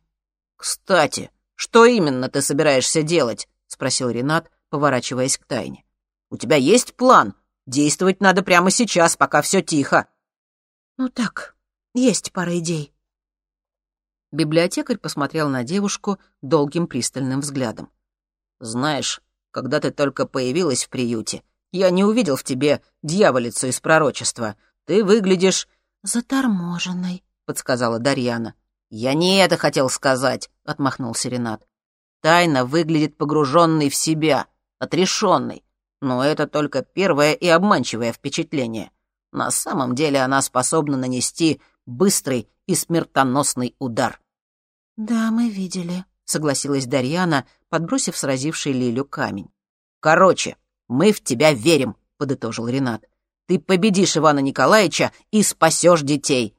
«Кстати, что именно ты собираешься делать?» — спросил Ренат, поворачиваясь к Тайне. «У тебя есть план? Действовать надо прямо сейчас, пока все тихо». «Ну так, есть пара идей». Библиотекарь посмотрел на девушку долгим пристальным взглядом. «Знаешь, когда ты только появилась в приюте, я не увидел в тебе дьяволицу из пророчества. Ты выглядишь...» «Заторможенной», — подсказала Дарьяна. «Я не это хотел сказать», — отмахнулся Ренат. «Тайна выглядит погруженной в себя, отрешенной. Но это только первое и обманчивое впечатление. На самом деле она способна нанести быстрый и смертоносный удар». «Да, мы видели», — согласилась Дарьяна, подбросив сразивший Лилю камень. «Короче, «Мы в тебя верим», — подытожил Ренат. «Ты победишь Ивана Николаевича и спасешь детей».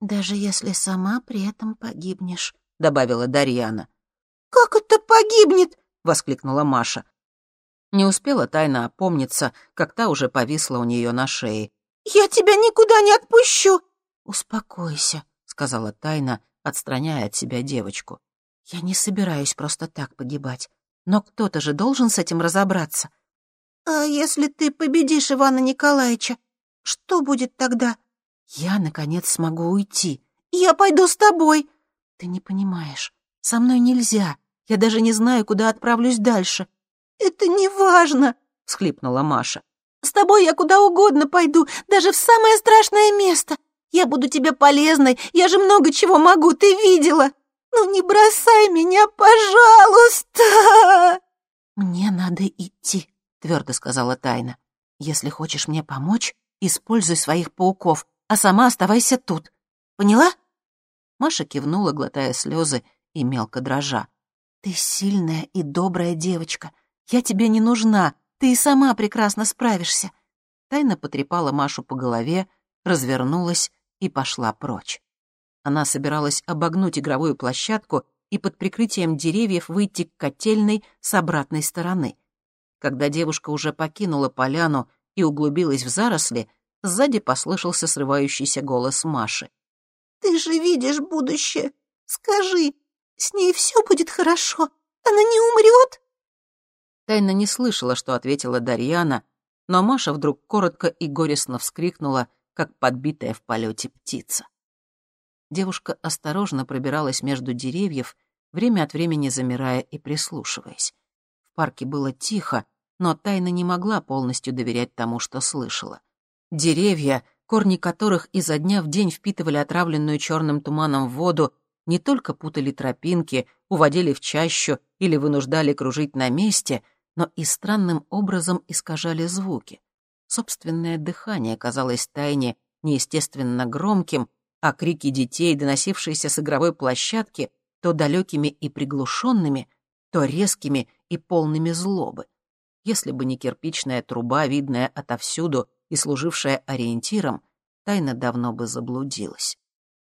«Даже если сама при этом погибнешь», — добавила Дарьяна. «Как это погибнет?» — воскликнула Маша. Не успела тайно опомниться, как та уже повисла у нее на шее. «Я тебя никуда не отпущу!» «Успокойся», — сказала тайна, отстраняя от себя девочку. «Я не собираюсь просто так погибать. Но кто-то же должен с этим разобраться. «А если ты победишь Ивана Николаевича, что будет тогда?» «Я, наконец, смогу уйти». «Я пойду с тобой». «Ты не понимаешь. Со мной нельзя. Я даже не знаю, куда отправлюсь дальше». «Это не важно», — всхлипнула Маша. «С тобой я куда угодно пойду, даже в самое страшное место. Я буду тебе полезной, я же много чего могу, ты видела. Ну не бросай меня, пожалуйста!» «Мне надо идти», твердо сказала Тайна. «Если хочешь мне помочь, используй своих пауков, а сама оставайся тут. Поняла?» Маша кивнула, глотая слезы и мелко дрожа. «Ты сильная и добрая девочка. Я тебе не нужна, ты и сама прекрасно справишься». Тайна потрепала Машу по голове, развернулась и пошла прочь. Она собиралась обогнуть игровую площадку и под прикрытием деревьев выйти к котельной с обратной стороны. Когда девушка уже покинула поляну и углубилась в заросли, сзади послышался срывающийся голос Маши. «Ты же видишь будущее. Скажи, с ней все будет хорошо? Она не умрет?» Тайна не слышала, что ответила Дарьяна, но Маша вдруг коротко и горестно вскрикнула, как подбитая в полете птица. Девушка осторожно пробиралась между деревьев, время от времени замирая и прислушиваясь. В парке было тихо, но тайна не могла полностью доверять тому, что слышала. Деревья, корни которых изо дня в день впитывали отравленную черным туманом воду, не только путали тропинки, уводили в чащу или вынуждали кружить на месте, но и странным образом искажали звуки. Собственное дыхание казалось Тайне неестественно громким, а крики детей, доносившиеся с игровой площадки, то далекими и приглушенными, то резкими и полными злобы. Если бы не кирпичная труба, видная отовсюду и служившая ориентиром, Тайна давно бы заблудилась.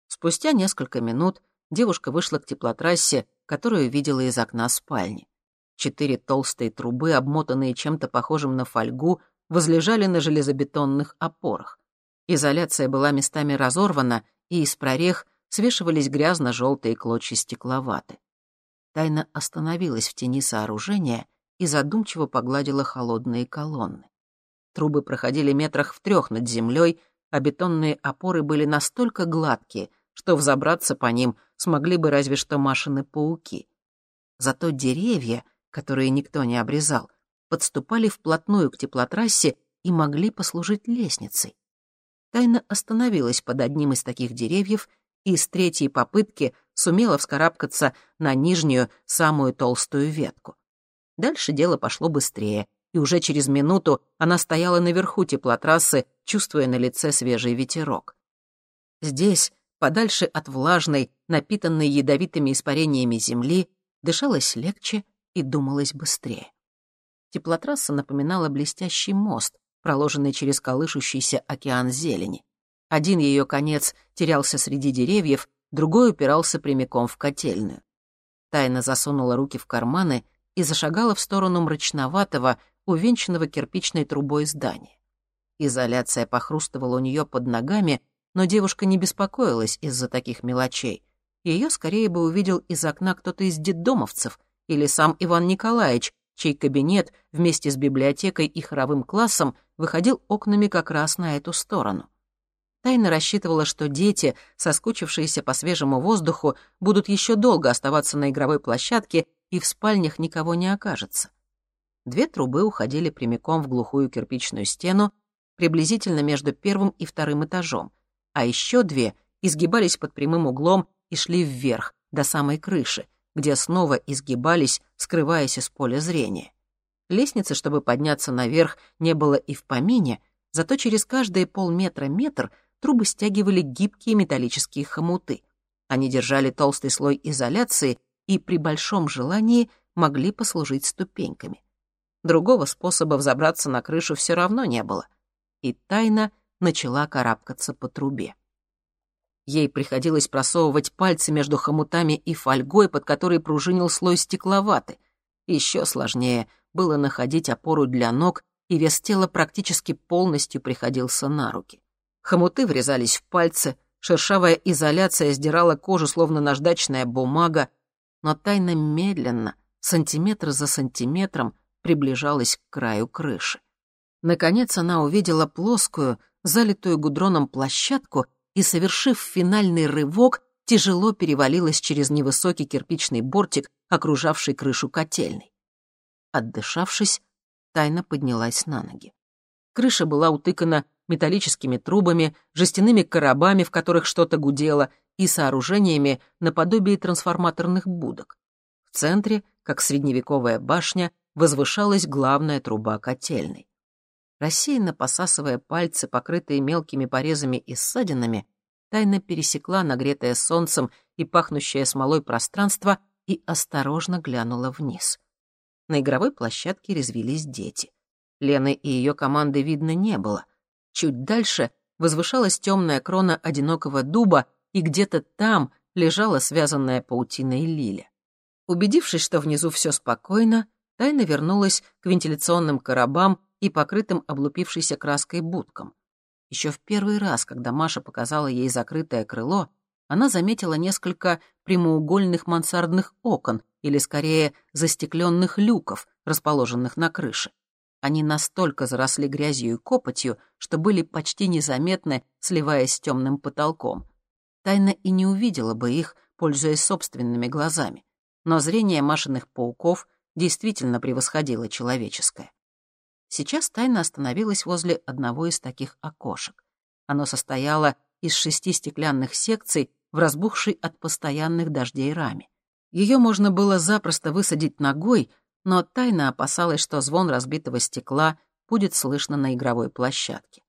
Спустя несколько минут девушка вышла к теплотрассе, которую видела из окна спальни. Четыре толстые трубы, обмотанные чем-то похожим на фольгу, возлежали на железобетонных опорах. Изоляция была местами разорвана, и из прорех свешивались грязно-желтые клочья стекловаты. Тайна остановилась в тени сооружения и задумчиво погладила холодные колонны. Трубы проходили метрах в трех над землей, а бетонные опоры были настолько гладкие, что взобраться по ним смогли бы разве что Машины пауки. Зато деревья, которые никто не обрезал, подступали вплотную к теплотрассе и могли послужить лестницей. Тайна остановилась под одним из таких деревьев и с третьей попытки сумела вскарабкаться на нижнюю, самую толстую ветку. Дальше дело пошло быстрее, и уже через минуту она стояла наверху теплотрассы, чувствуя на лице свежий ветерок. Здесь, подальше от влажной, напитанной ядовитыми испарениями земли, дышалось легче и думалось быстрее. Теплотрасса напоминала блестящий мост, проложенный через колышущийся океан зелени. Один ее конец терялся среди деревьев, другой упирался прямиком в котельную. Тайна засунула руки в карманы и зашагала в сторону мрачноватого, увенчанного кирпичной трубой здания. Изоляция похрустывала у нее под ногами, но девушка не беспокоилась из-за таких мелочей. Ее скорее бы увидел из окна кто-то из детдомовцев или сам Иван Николаевич, чей кабинет вместе с библиотекой и хоровым классом выходил окнами как раз на эту сторону. Тайна рассчитывала, что дети, соскучившиеся по свежему воздуху, будут еще долго оставаться на игровой площадке и в спальнях никого не окажется. Две трубы уходили прямиком в глухую кирпичную стену, приблизительно между первым и вторым этажом, а еще две изгибались под прямым углом и шли вверх, до самой крыши, где снова изгибались, скрываясь из поля зрения. Лестницы, чтобы подняться наверх, не было и в помине, зато через каждые полметра-метр трубы стягивали гибкие металлические хомуты. Они держали толстый слой изоляции и при большом желании могли послужить ступеньками. Другого способа взобраться на крышу все равно не было. И тайна начала карабкаться по трубе. Ей приходилось просовывать пальцы между хомутами и фольгой, под которой пружинил слой стекловаты. Еще сложнее было находить опору для ног, и вес тела практически полностью приходился на руки. Хомуты врезались в пальцы, шершавая изоляция сдирала кожу, словно наждачная бумага, но тайна медленно, сантиметр за сантиметром, приближалась к краю крыши. Наконец она увидела плоскую, залитую гудроном площадку и, совершив финальный рывок, тяжело перевалилась через невысокий кирпичный бортик, окружавший крышу котельной. Отдышавшись, тайно поднялась на ноги. Крыша была утыкана металлическими трубами, жестяными коробами, в которых что-то гудело, и сооружениями наподобие трансформаторных будок. В центре, как средневековая башня, возвышалась главная труба котельной. Рассеянно посасывая пальцы, покрытые мелкими порезами и ссадинами, тайно пересекла нагретое солнцем и пахнущее смолой пространство и осторожно глянула вниз. На игровой площадке резвились дети. Лены и ее команды видно не было. Чуть дальше возвышалась темная крона одинокого дуба, и где-то там лежала связанная паутиной лиля. Убедившись, что внизу все спокойно, Тайна вернулась к вентиляционным коробам и покрытым облупившейся краской будкам. Еще в первый раз, когда Маша показала ей закрытое крыло, она заметила несколько прямоугольных мансардных окон, или скорее застекленных люков, расположенных на крыше. Они настолько заросли грязью и копотью, что были почти незаметны, сливаясь с темным потолком. Тайна и не увидела бы их, пользуясь собственными глазами. Но зрение Машиных пауков действительно превосходило человеческое. Сейчас Тайна остановилась возле одного из таких окошек. Оно состояло из шести стеклянных секций в разбухшей от постоянных дождей раме. Ее можно было запросто высадить ногой, но Тайна опасалась, что звон разбитого стекла будет слышно на игровой площадке.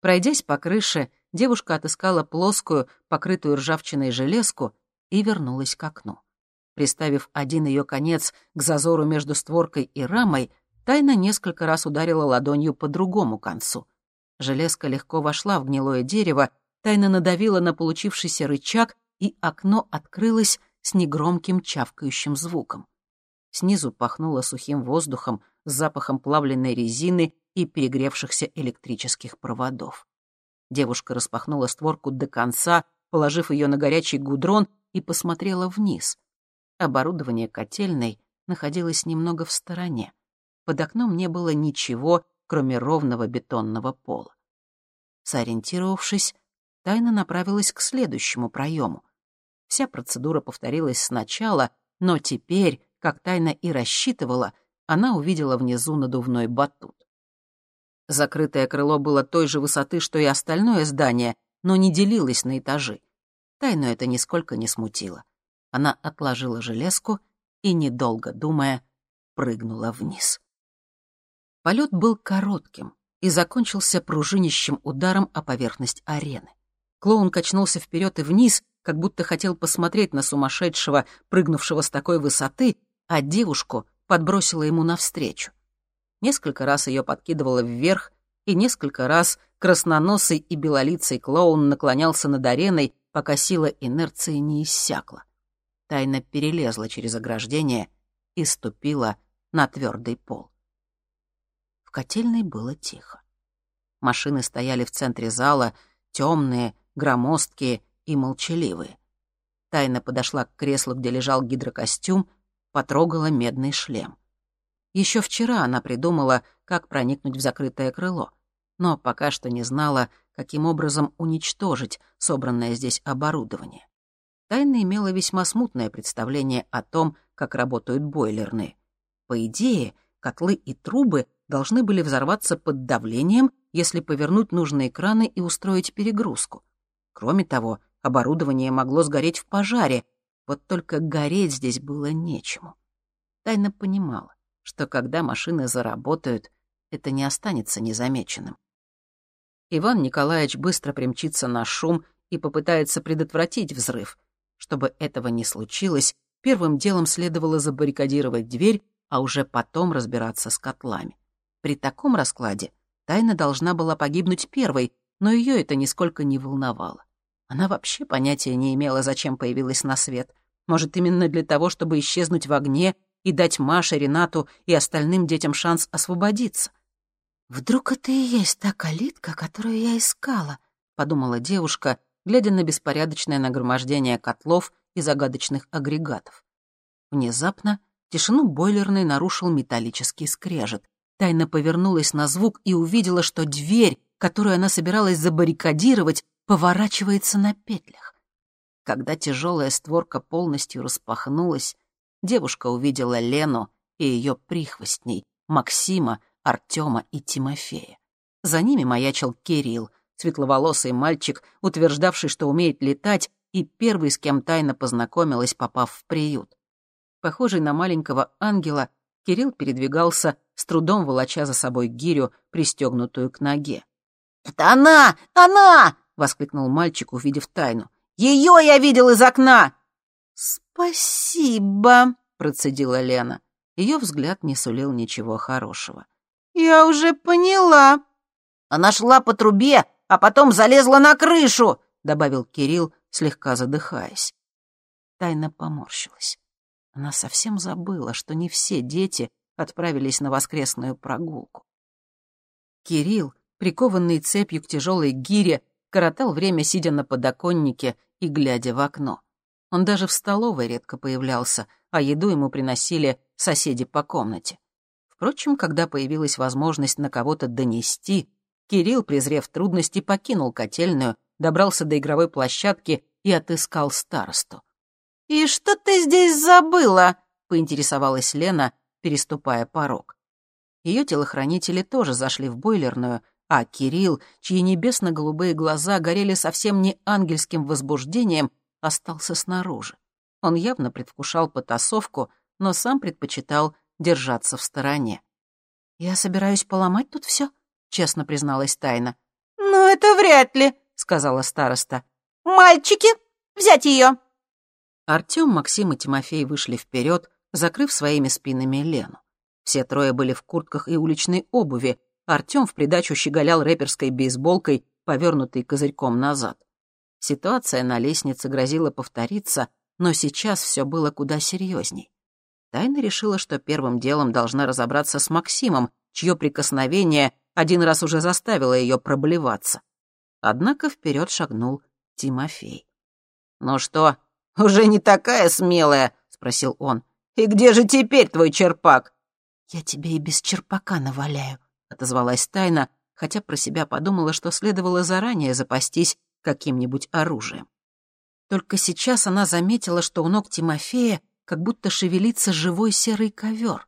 Пройдясь по крыше, девушка отыскала плоскую, покрытую ржавчиной железку и вернулась к окну. Приставив один ее конец к зазору между створкой и рамой, Тайна несколько раз ударила ладонью по другому концу. Железка легко вошла в гнилое дерево, Тайна надавила на получившийся рычаг, и окно открылось с негромким чавкающим звуком. Снизу пахнуло сухим воздухом с запахом плавленной резины и перегревшихся электрических проводов. Девушка распахнула створку до конца, положив ее на горячий гудрон, и посмотрела вниз. Оборудование котельной находилось немного в стороне. Под окном не было ничего, кроме ровного бетонного пола. Сориентировавшись, Тайна направилась к следующему проему. Вся процедура повторилась сначала, но теперь, как Тайна и рассчитывала, она увидела внизу надувной батут. Закрытое крыло было той же высоты, что и остальное здание, но не делилось на этажи. Тайну это нисколько не смутило. Она отложила железку и, недолго думая, прыгнула вниз. Полет был коротким и закончился пружинищим ударом о поверхность арены. Клоун качнулся вперед и вниз, как будто хотел посмотреть на сумасшедшего, прыгнувшего с такой высоты, а девушку подбросила ему навстречу. Несколько раз ее подкидывало вверх, и несколько раз красноносый и белолицый клоун наклонялся над ареной, пока сила инерции не иссякла. Тайна перелезла через ограждение и ступила на твердый пол. Котельной было тихо. Машины стояли в центре зала, темные, громоздкие и молчаливые. Тайна подошла к креслу, где лежал гидрокостюм, потрогала медный шлем. Еще вчера она придумала, как проникнуть в закрытое крыло, но пока что не знала, каким образом уничтожить собранное здесь оборудование. Тайна имела весьма смутное представление о том, как работают бойлерные. По идее, котлы и трубы должны были взорваться под давлением, если повернуть нужные краны и устроить перегрузку. Кроме того, оборудование могло сгореть в пожаре, вот только гореть здесь было нечему. Тайна понимала, что когда машины заработают, это не останется незамеченным. Иван Николаевич быстро примчится на шум и попытается предотвратить взрыв. Чтобы этого не случилось, первым делом следовало забаррикадировать дверь, а уже потом разбираться с котлами. При таком раскладе Тайна должна была погибнуть первой, но ее это нисколько не волновало. Она вообще понятия не имела, зачем появилась на свет. Может, именно для того, чтобы исчезнуть в огне и дать Маше, Ренату и остальным детям шанс освободиться. «Вдруг это и есть та калитка, которую я искала?» — подумала девушка, глядя на беспорядочное нагромождение котлов и загадочных агрегатов. Внезапно тишину бойлерной нарушил металлический скрежет. Тайна повернулась на звук и увидела, что дверь, которую она собиралась забаррикадировать, поворачивается на петлях. Когда тяжелая створка полностью распахнулась, девушка увидела Лену и ее прихвостней, Максима, Артема и Тимофея. За ними маячил Кирилл, светловолосый мальчик, утверждавший, что умеет летать, и первый, с кем тайно познакомилась, попав в приют. Похожий на маленького ангела, Кирилл передвигался, с трудом волоча за собой гирю, пристегнутую к ноге. «Это она! Она!» — воскликнул мальчик, увидев тайну. «Ее я видел из окна!» «Спасибо», — процедила Лена. Ее взгляд не сулил ничего хорошего. «Я уже поняла». «Она шла по трубе, а потом залезла на крышу», — добавил Кирилл, слегка задыхаясь. Тайна поморщилась. Она совсем забыла, что не все дети отправились на воскресную прогулку. Кирилл, прикованный цепью к тяжелой гире, коротал время, сидя на подоконнике и глядя в окно. Он даже в столовой редко появлялся, а еду ему приносили соседи по комнате. Впрочем, когда появилась возможность на кого-то донести, Кирилл, презрев трудности, покинул котельную, добрался до игровой площадки и отыскал старосту. «И что ты здесь забыла?» — поинтересовалась Лена, переступая порог. Ее телохранители тоже зашли в бойлерную, а Кирилл, чьи небесно-голубые глаза горели совсем не ангельским возбуждением, остался снаружи. Он явно предвкушал потасовку, но сам предпочитал держаться в стороне. Я собираюсь поломать тут все, честно призналась Тайна. «Ну, это вряд ли», — сказала староста. «Мальчики, взять ее!» Артем, Максим и Тимофей вышли вперед, закрыв своими спинами Лену. Все трое были в куртках и уличной обуви. Артем в придачу щеголял рэперской бейсболкой, повернутой козырьком назад. Ситуация на лестнице грозила повториться, но сейчас все было куда серьезней. Тайна решила, что первым делом должна разобраться с Максимом, чье прикосновение один раз уже заставило ее проблеваться. Однако вперед шагнул Тимофей. «Ну что, уже не такая смелая?» — спросил он. «И где же теперь твой черпак?» «Я тебе и без черпака наваляю», — отозвалась Тайна, хотя про себя подумала, что следовало заранее запастись каким-нибудь оружием. Только сейчас она заметила, что у ног Тимофея как будто шевелится живой серый ковер.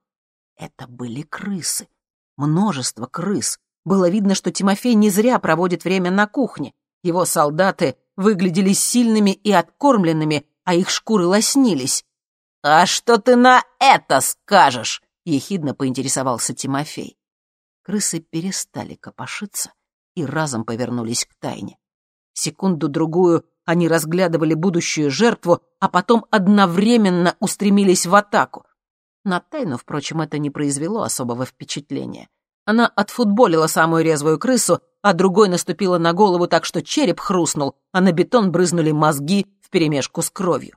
Это были крысы. Множество крыс. Было видно, что Тимофей не зря проводит время на кухне. Его солдаты выглядели сильными и откормленными, а их шкуры лоснились. «А что ты на это скажешь?» — ехидно поинтересовался Тимофей. Крысы перестали копошиться и разом повернулись к тайне. Секунду-другую они разглядывали будущую жертву, а потом одновременно устремились в атаку. На Тайну, впрочем, это не произвело особого впечатления. Она отфутболила самую резвую крысу, а другой наступила на голову так, что череп хрустнул, а на бетон брызнули мозги вперемешку с кровью.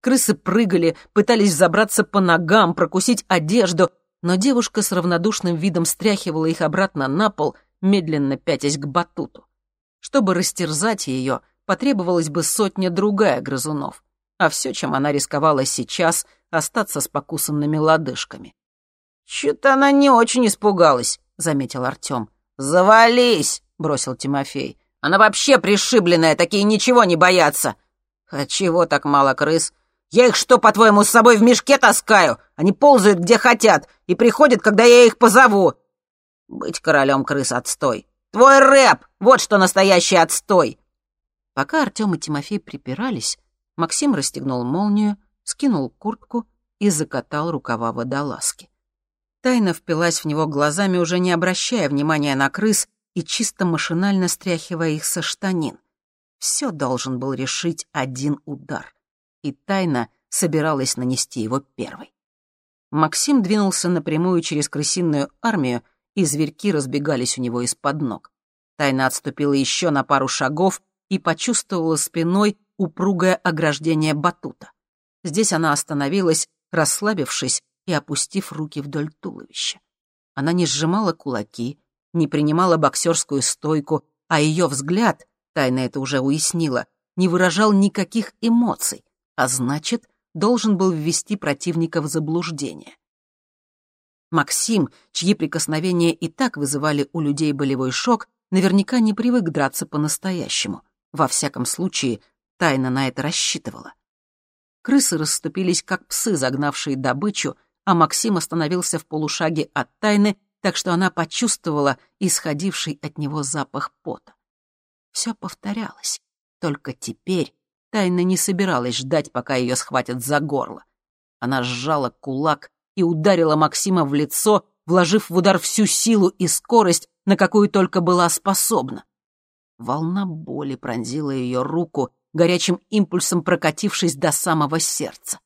Крысы прыгали, пытались забраться по ногам, прокусить одежду, но девушка с равнодушным видом стряхивала их обратно на пол, медленно пятясь к батуту. Чтобы растерзать ее, потребовалась бы сотня-другая грызунов. А все, чем она рисковала сейчас, остаться с покусанными лодыжками. «Чё-то она не очень испугалась», — заметил Артем. «Завались!» — бросил Тимофей. «Она вообще пришибленная, такие ничего не боятся!» «А чего так мало крыс? Я их что, по-твоему, с собой в мешке таскаю? Они ползают где хотят и приходят, когда я их позову!» «Быть королем крыс — отстой!» Твой рэп! Вот что настоящий отстой!» Пока Артем и Тимофей припирались, Максим расстегнул молнию, скинул куртку и закатал рукава водолазки. Тайна впилась в него глазами, уже не обращая внимания на крыс и чисто машинально стряхивая их со штанин. Все должен был решить один удар, и Тайна собиралась нанести его первой. Максим двинулся напрямую через крысиную армию, и зверьки разбегались у него из-под ног. Тайна отступила еще на пару шагов и почувствовала спиной упругое ограждение батута. Здесь она остановилась, расслабившись и опустив руки вдоль туловища. Она не сжимала кулаки, не принимала боксерскую стойку, а ее взгляд, Тайна это уже уяснила, не выражал никаких эмоций, а значит, должен был ввести противника в заблуждение. Максим, чьи прикосновения и так вызывали у людей болевой шок, наверняка не привык драться по-настоящему. Во всяком случае, тайна на это рассчитывала. Крысы расступились, как псы, загнавшие добычу, а Максим остановился в полушаге от тайны, так что она почувствовала исходивший от него запах пота. Все повторялось, только теперь тайна не собиралась ждать, пока ее схватят за горло. Она сжала кулак и ударила Максима в лицо, вложив в удар всю силу и скорость, на какую только была способна. Волна боли пронзила ее руку, горячим импульсом прокатившись до самого сердца.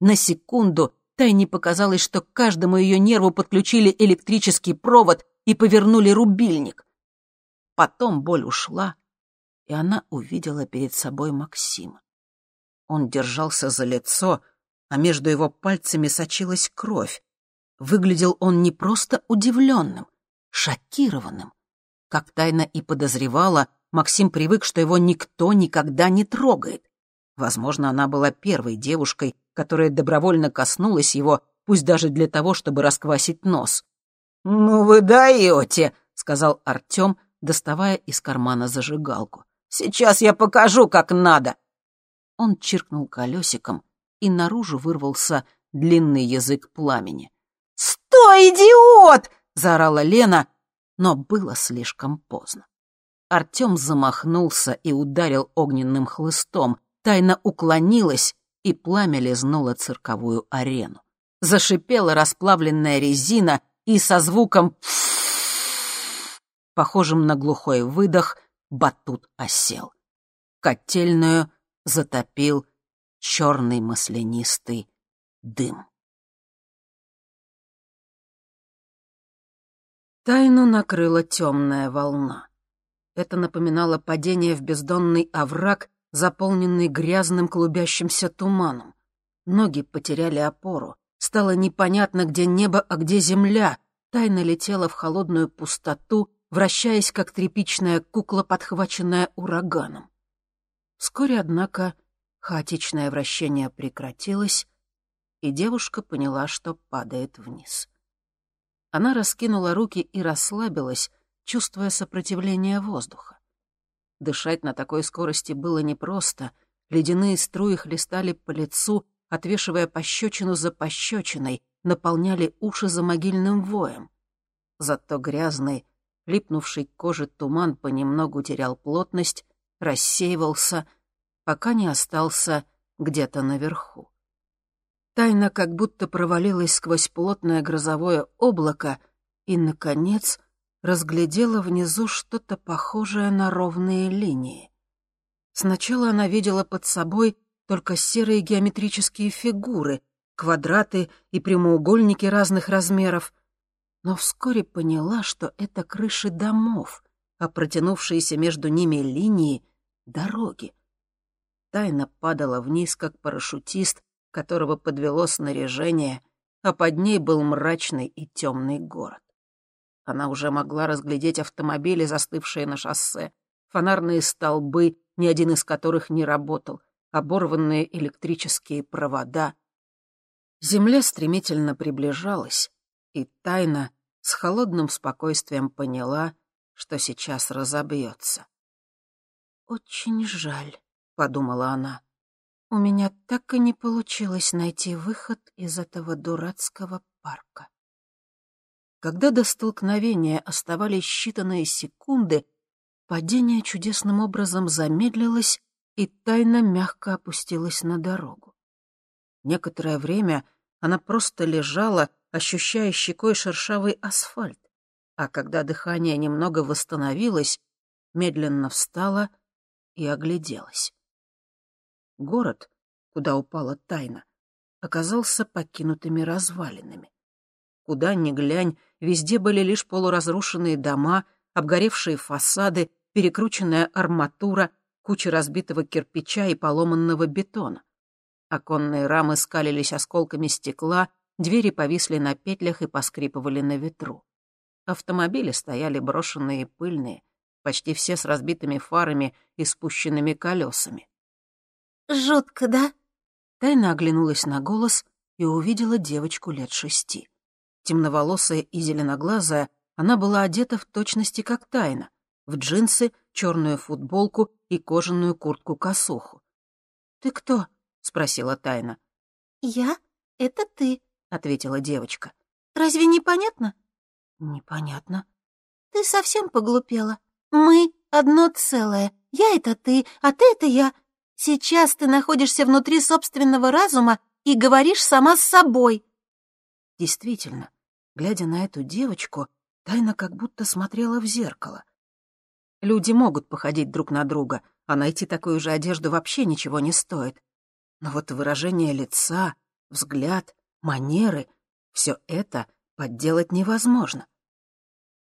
На секунду Тайне показалось, что каждому ее нерву подключили электрический провод и повернули рубильник. Потом боль ушла, и она увидела перед собой Максима. Он держался за лицо, а между его пальцами сочилась кровь. Выглядел он не просто удивленным, шокированным. Как тайна и подозревала, Максим привык, что его никто никогда не трогает. Возможно, она была первой девушкой, которая добровольно коснулась его, пусть даже для того, чтобы расквасить нос. «Ну вы даете!» — сказал Артем, доставая из кармана зажигалку. «Сейчас я покажу, как надо!» Он чиркнул колесиком, и наружу вырвался длинный язык пламени. «Стой, идиот!» — заорала Лена, но было слишком поздно. Артем замахнулся и ударил огненным хлыстом. Тайна уклонилась, и пламя лизнуло цирковую арену. Зашипела расплавленная резина, и со звуком похожим на глухой выдох, батут осел. Котельную затопил черный маслянистый дым. Тайну накрыла темная волна. Это напоминало падение в бездонный овраг, заполненный грязным клубящимся туманом. Ноги потеряли опору. Стало непонятно, где небо, а где земля. Тайна летела в холодную пустоту, вращаясь, как тряпичная кукла, подхваченная ураганом. Вскоре, однако, хаотичное вращение прекратилось, и девушка поняла, что падает вниз. Она раскинула руки и расслабилась, чувствуя сопротивление воздуха. Дышать на такой скорости было непросто, ледяные струи хлестали по лицу, отвешивая пощечину за пощечиной, наполняли уши за могильным воем. Зато грязный, липнувший к коже туман понемногу терял плотность, рассеивался, пока не остался где-то наверху. Тайна как будто провалилась сквозь плотное грозовое облако и, наконец, разглядела внизу что-то похожее на ровные линии. Сначала она видела под собой только серые геометрические фигуры, квадраты и прямоугольники разных размеров, но вскоре поняла, что это крыши домов, а протянувшиеся между ними линии — дороги. Тайна падала вниз, как парашютист, которого подвело снаряжение, а под ней был мрачный и темный город. Она уже могла разглядеть автомобили, застывшие на шоссе, фонарные столбы, ни один из которых не работал, оборванные электрические провода. Земля стремительно приближалась, и тайна с холодным спокойствием поняла, что сейчас разобьется. «Очень жаль», — подумала она. У меня так и не получилось найти выход из этого дурацкого парка. Когда до столкновения оставались считанные секунды, падение чудесным образом замедлилось, и тайна мягко опустилась на дорогу. Некоторое время она просто лежала, ощущая щекой шершавый асфальт, а когда дыхание немного восстановилось, медленно встала и огляделась. Город, куда упала тайна, оказался покинутыми развалинами. Куда ни глянь, везде были лишь полуразрушенные дома, обгоревшие фасады, перекрученная арматура, куча разбитого кирпича и поломанного бетона. Оконные рамы скалились осколками стекла, двери повисли на петлях и поскрипывали на ветру. Автомобили стояли брошенные и пыльные, почти все с разбитыми фарами и спущенными колесами. «Жутко, да?» Тайна оглянулась на голос и увидела девочку лет шести. Темноволосая и зеленоглазая, она была одета в точности как Тайна, в джинсы, черную футболку и кожаную куртку-косуху. «Ты кто?» — спросила Тайна. «Я? Это ты», — ответила девочка. «Разве непонятно?» «Непонятно». «Ты совсем поглупела. Мы — одно целое. Я — это ты, а ты — это я. Сейчас ты находишься внутри собственного разума и говоришь сама с собой». Действительно, глядя на эту девочку, Тайна как будто смотрела в зеркало. Люди могут походить друг на друга, а найти такую же одежду вообще ничего не стоит. Но вот выражение лица, взгляд, манеры — все это подделать невозможно.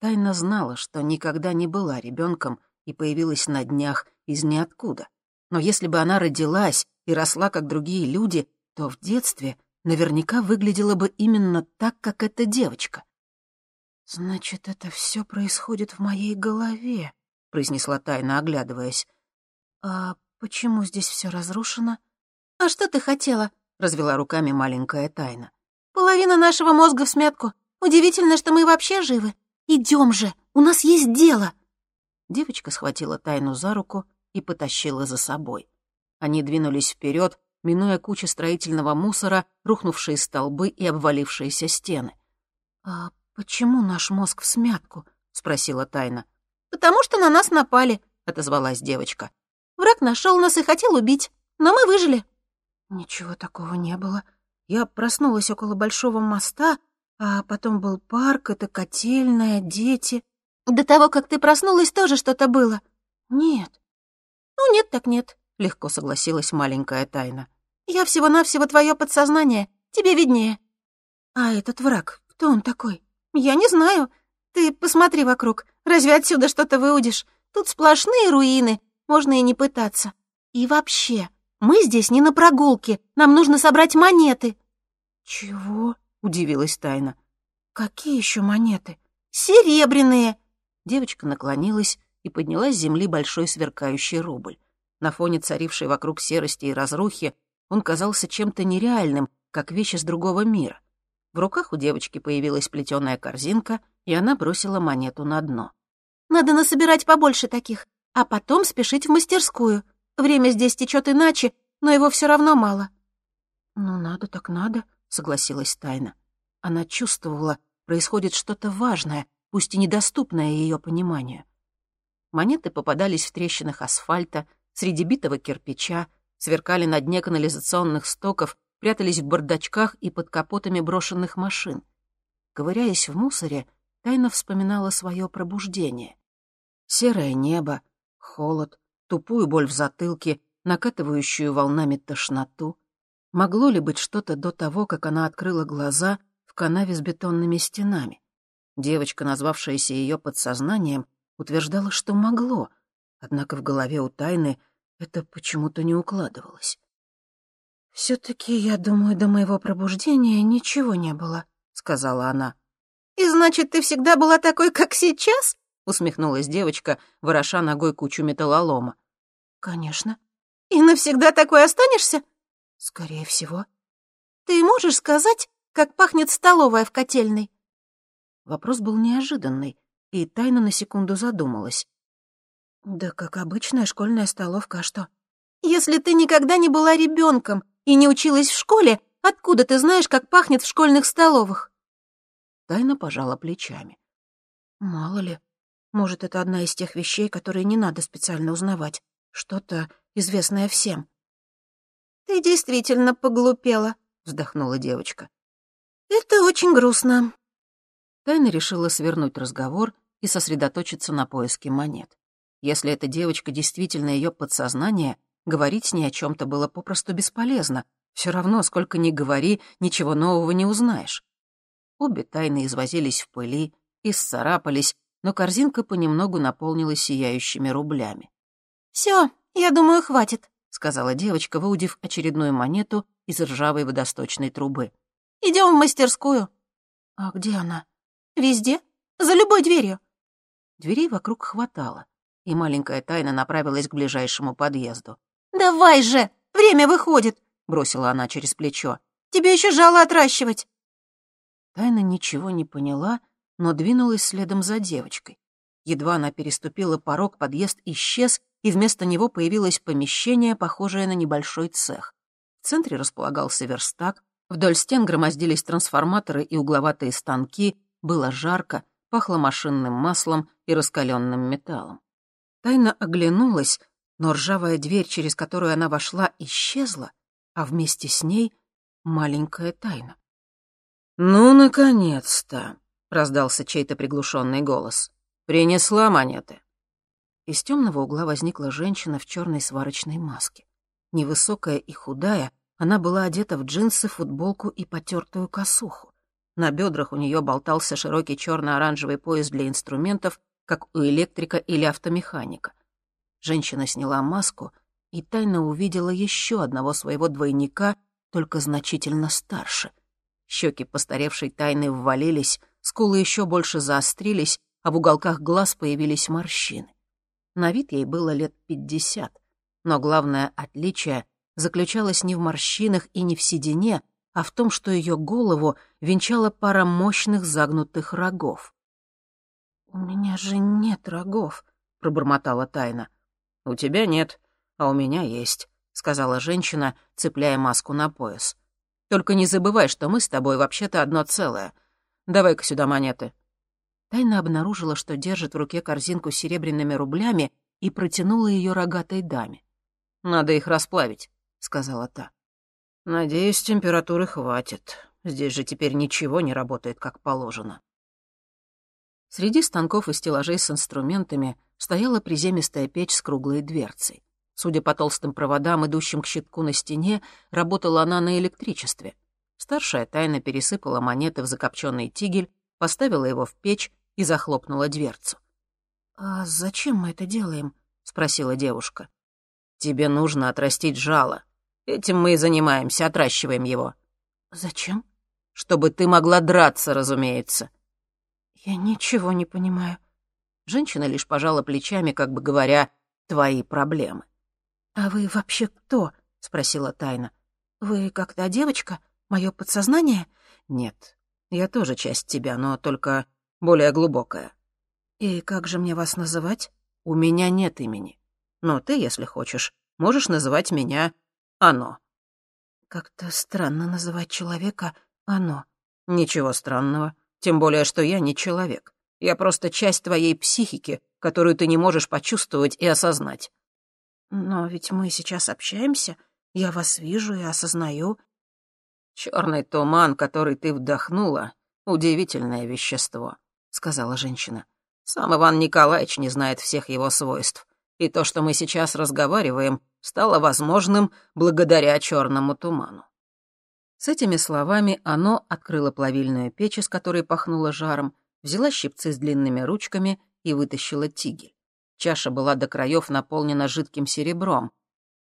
Тайна знала, что никогда не была ребенком и появилась на днях из ниоткуда. Но если бы она родилась и росла, как другие люди, то в детстве наверняка выглядела бы именно так, как эта девочка. «Значит, это все происходит в моей голове», — произнесла Тайна, оглядываясь. «А почему здесь все разрушено?» «А что ты хотела?» — развела руками маленькая Тайна. «Половина нашего мозга в смятку. Удивительно, что мы вообще живы. Идем же, у нас есть дело». Девочка схватила Тайну за руку и потащила за собой. Они двинулись вперед, минуя кучу строительного мусора, рухнувшие столбы и обвалившиеся стены. «А почему наш мозг в смятку?» — спросила Тайна. «Потому что на нас напали», — отозвалась девочка. «Враг нашел нас и хотел убить, но мы выжили». «Ничего такого не было. Я проснулась около большого моста, А потом был парк, это котельная, дети. До того, как ты проснулась, тоже что-то было? Нет. Ну, нет так нет, легко согласилась маленькая тайна. Я всего-навсего твое подсознание, тебе виднее. А этот враг, кто он такой? Я не знаю. Ты посмотри вокруг. Разве отсюда что-то выудишь? Тут сплошные руины, можно и не пытаться. И вообще, мы здесь не на прогулке, нам нужно собрать монеты». «Чего?» — удивилась Тайна. «Какие еще монеты?» «Серебряные!» Девочка наклонилась и подняла с земли большой сверкающий рубль. На фоне царившей вокруг серости и разрухи он казался чем-то нереальным, как вещь из другого мира. В руках у девочки появилась плетеная корзинка, и она бросила монету на дно. «Надо насобирать побольше таких, а потом спешить в мастерскую. Время здесь течет иначе, но его все равно мало». «Ну, надо так надо», — согласилась Тайна. Она чувствовала, происходит что-то важное, пусть и недоступное ее пониманию. Монеты попадались в трещинах асфальта, среди битого кирпича, сверкали на дне канализационных стоков, прятались в бардачках и под капотами брошенных машин. Ковыряясь в мусоре, Тайна вспоминала свое пробуждение. Серое небо, холод, тупую боль в затылке, накатывающую волнами тошноту. Могло ли быть что-то до того, как она открыла глаза в канаве с бетонными стенами? Девочка, назвавшаяся ее подсознанием, утверждала, что могло, однако в голове у Тайны это почему-то не укладывалось. все таки я думаю, до моего пробуждения ничего не было», — сказала она. «И значит, ты всегда была такой, как сейчас?» — усмехнулась девочка, вороша ногой кучу металлолома. «Конечно». «И навсегда такой останешься?» «Скорее всего». «Ты можешь сказать, как пахнет столовая в котельной?» Вопрос был неожиданный, и тайна на секунду задумалась. «Да как обычная школьная столовка, а что?» «Если ты никогда не была ребенком и не училась в школе, откуда ты знаешь, как пахнет в школьных столовых?» Тайна пожала плечами. «Мало ли. Может, это одна из тех вещей, которые не надо специально узнавать. Что-то известное всем». «Ты действительно поглупела», — вздохнула девочка. «Это очень грустно». Тайна решила свернуть разговор и сосредоточиться на поиске монет. Если эта девочка действительно ее подсознание, говорить с ней о чем то было попросту бесполезно. Все равно, сколько ни говори, ничего нового не узнаешь. Обе тайны извозились в пыли, и сцарапались, но корзинка понемногу наполнилась сияющими рублями. Все, я думаю, хватит», — сказала девочка, выудив очередную монету из ржавой водосточной трубы. Идем в мастерскую». «А где она?» «Везде. За любой дверью». Дверей вокруг хватало, и маленькая тайна направилась к ближайшему подъезду. «Давай же! Время выходит!» — бросила она через плечо. «Тебе еще жало отращивать!» Тайна ничего не поняла, но двинулась следом за девочкой. Едва она переступила порог, подъезд исчез, и вместо него появилось помещение, похожее на небольшой цех. В центре располагался верстак, вдоль стен громоздились трансформаторы и угловатые станки, было жарко, пахло машинным маслом и раскаленным металлом. Тайна оглянулась, но ржавая дверь, через которую она вошла, исчезла, а вместе с ней маленькая тайна. «Ну, наконец-то!» — раздался чей-то приглушенный голос. «Принесла монеты». Из темного угла возникла женщина в черной сварочной маске. Невысокая и худая, она была одета в джинсы, футболку и потертую косуху. На бедрах у нее болтался широкий черно-оранжевый пояс для инструментов, как у электрика или автомеханика. Женщина сняла маску и тайно увидела еще одного своего двойника, только значительно старше — Щеки постаревшей тайны ввалились, скулы еще больше заострились, а в уголках глаз появились морщины. На вид ей было лет пятьдесят, но главное отличие заключалось не в морщинах и не в седине, а в том, что ее голову венчала пара мощных загнутых рогов. «У меня же нет рогов», — пробормотала Тайна. «У тебя нет, а у меня есть», — сказала женщина, цепляя маску на пояс. Только не забывай, что мы с тобой вообще-то одно целое. Давай-ка сюда монеты». Тайна обнаружила, что держит в руке корзинку с серебряными рублями и протянула ее рогатой даме. «Надо их расплавить», — сказала та. «Надеюсь, температуры хватит. Здесь же теперь ничего не работает как положено. Среди станков и стеллажей с инструментами стояла приземистая печь с круглой дверцей. Судя по толстым проводам, идущим к щитку на стене, работала она на электричестве. Старшая тайно пересыпала монеты в закопченный тигель, поставила его в печь и захлопнула дверцу. «А зачем мы это делаем?» — спросила девушка. «Тебе нужно отрастить жало. Этим мы и занимаемся, отращиваем его». «Зачем?» «Чтобы ты могла драться, разумеется». «Я ничего не понимаю». Женщина лишь пожала плечами, как бы говоря, «твои проблемы». «А вы вообще кто?» — спросила Тайна. «Вы как та девочка? Мое подсознание?» «Нет, я тоже часть тебя, но только более глубокая». «И как же мне вас называть?» «У меня нет имени. Но ты, если хочешь, можешь называть меня Оно». «Как-то странно называть человека Оно». «Ничего странного. Тем более, что я не человек. Я просто часть твоей психики, которую ты не можешь почувствовать и осознать. Но ведь мы сейчас общаемся. Я вас вижу и осознаю. Черный туман, который ты вдохнула, удивительное вещество, сказала женщина. Сам Иван Николаевич не знает всех его свойств. И то, что мы сейчас разговариваем, стало возможным благодаря черному туману. С этими словами оно открыло плавильную печь, из которой пахнуло жаром, взяла щипцы с длинными ручками и вытащила тигель. Чаша была до краев наполнена жидким серебром.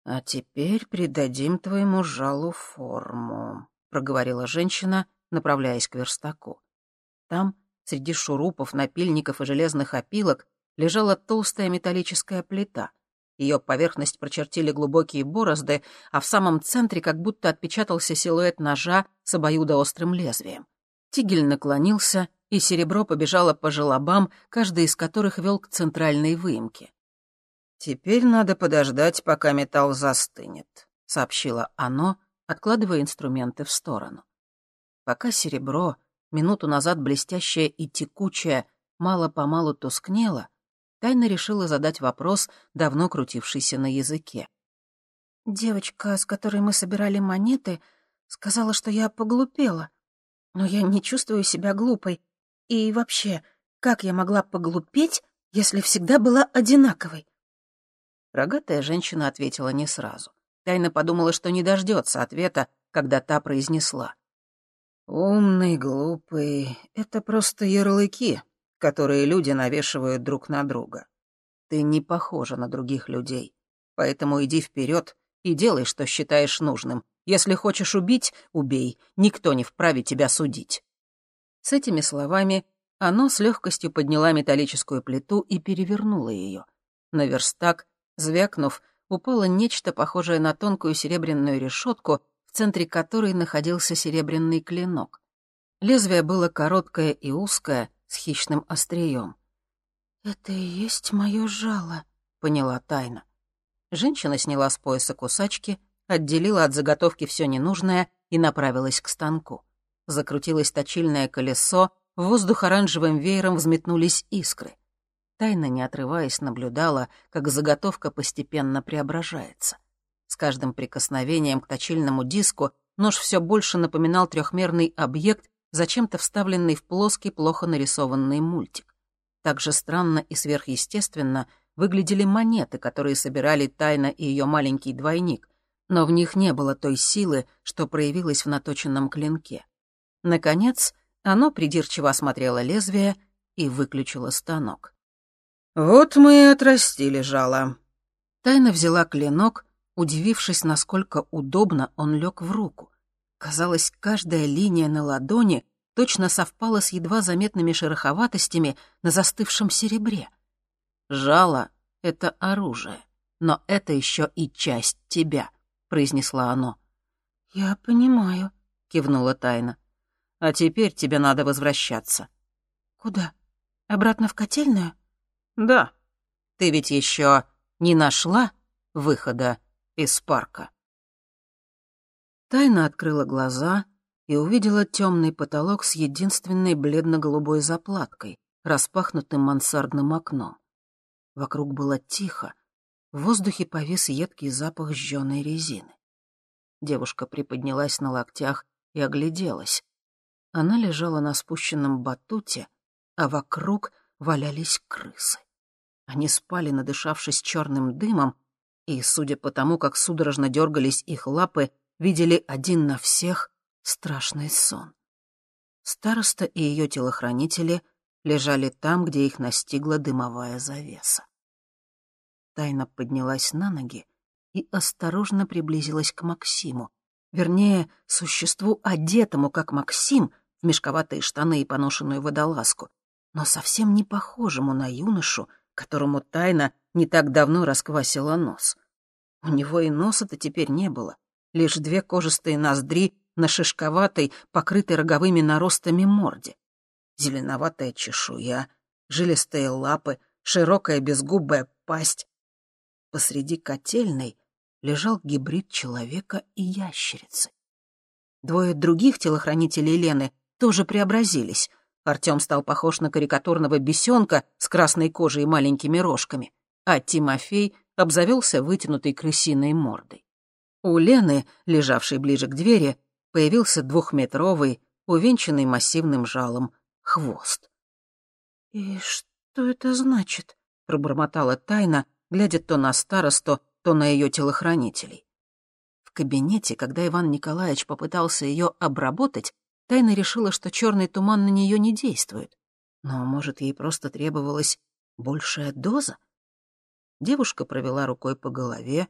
«А теперь придадим твоему жалу форму», — проговорила женщина, направляясь к верстаку. Там, среди шурупов, напильников и железных опилок, лежала толстая металлическая плита — ее поверхность прочертили глубокие борозды, а в самом центре как будто отпечатался силуэт ножа с обоюдоострым лезвием. Тигель наклонился, и серебро побежало по желобам, каждый из которых вел к центральной выемке. «Теперь надо подождать, пока металл застынет», — сообщило оно, откладывая инструменты в сторону. Пока серебро, минуту назад блестящее и текучее, мало-помалу тускнело, Тайна решила задать вопрос, давно крутившийся на языке. «Девочка, с которой мы собирали монеты, сказала, что я поглупела. Но я не чувствую себя глупой. И вообще, как я могла поглупеть, если всегда была одинаковой?» Рогатая женщина ответила не сразу. Тайна подумала, что не дождется ответа, когда та произнесла. «Умный, глупый — это просто ярлыки, которые люди навешивают друг на друга. Ты не похожа на других людей, поэтому иди вперед и делай, что считаешь нужным. Если хочешь убить — убей, никто не вправе тебя судить». С этими словами оно с легкостью подняла металлическую плиту и перевернула ее. На верстак, звякнув, упало нечто похожее на тонкую серебряную решетку, в центре которой находился серебряный клинок. Лезвие было короткое и узкое, с хищным острием. «Это и есть мое жало», — поняла тайна. Женщина сняла с пояса кусачки, отделила от заготовки все ненужное и направилась к станку. Закрутилось точильное колесо, в воздух оранжевым веером взметнулись искры. Тайна, не отрываясь, наблюдала, как заготовка постепенно преображается. С каждым прикосновением к точильному диску нож все больше напоминал трехмерный объект, зачем-то вставленный в плоский, плохо нарисованный мультик. Так же странно и сверхъестественно выглядели монеты, которые собирали Тайна и ее маленький двойник, но в них не было той силы, что проявилась в наточенном клинке. Наконец, оно придирчиво осмотрело лезвие и выключило станок. «Вот мы и отрастили жало». Тайна взяла клинок, удивившись, насколько удобно он лег в руку. Казалось, каждая линия на ладони точно совпала с едва заметными шероховатостями на застывшем серебре. «Жало — это оружие, но это еще и часть тебя», — произнесла оно. «Я понимаю», — кивнула Тайна. «А теперь тебе надо возвращаться». «Куда? Обратно в котельную?» «Да. Ты ведь еще не нашла выхода из парка?» Тайна открыла глаза и увидела темный потолок с единственной бледно-голубой заплаткой, распахнутым мансардным окном. Вокруг было тихо, в воздухе повис едкий запах сжёной резины. Девушка приподнялась на локтях и огляделась. Она лежала на спущенном батуте, а вокруг валялись крысы. Они спали, надышавшись черным дымом, и, судя по тому, как судорожно дергались их лапы, видели один на всех страшный сон. Староста и ее телохранители лежали там, где их настигла дымовая завеса. Тайна поднялась на ноги и осторожно приблизилась к Максиму. Вернее, существу, одетому, как Максим, в мешковатые штаны и поношенную водолазку, но совсем не похожему на юношу, которому тайна не так давно расквасила нос. У него и носа-то теперь не было, лишь две кожистые ноздри на шишковатой, покрытой роговыми наростами морде. Зеленоватая чешуя, жилистые лапы, широкая безгубая пасть. Посреди котельной лежал гибрид человека и ящерицы. Двое других телохранителей Лены тоже преобразились. Артем стал похож на карикатурного бесенка с красной кожей и маленькими рожками, а Тимофей обзавелся вытянутой крысиной мордой. У Лены, лежавшей ближе к двери, появился двухметровый, увенчанный массивным жалом, хвост. «И что это значит?» — пробормотала Тайна, глядя то на старосту, то на ее телохранителей. В кабинете, когда Иван Николаевич попытался ее обработать, Тайна решила, что черный туман на нее не действует. Но, может, ей просто требовалась большая доза? Девушка провела рукой по голове,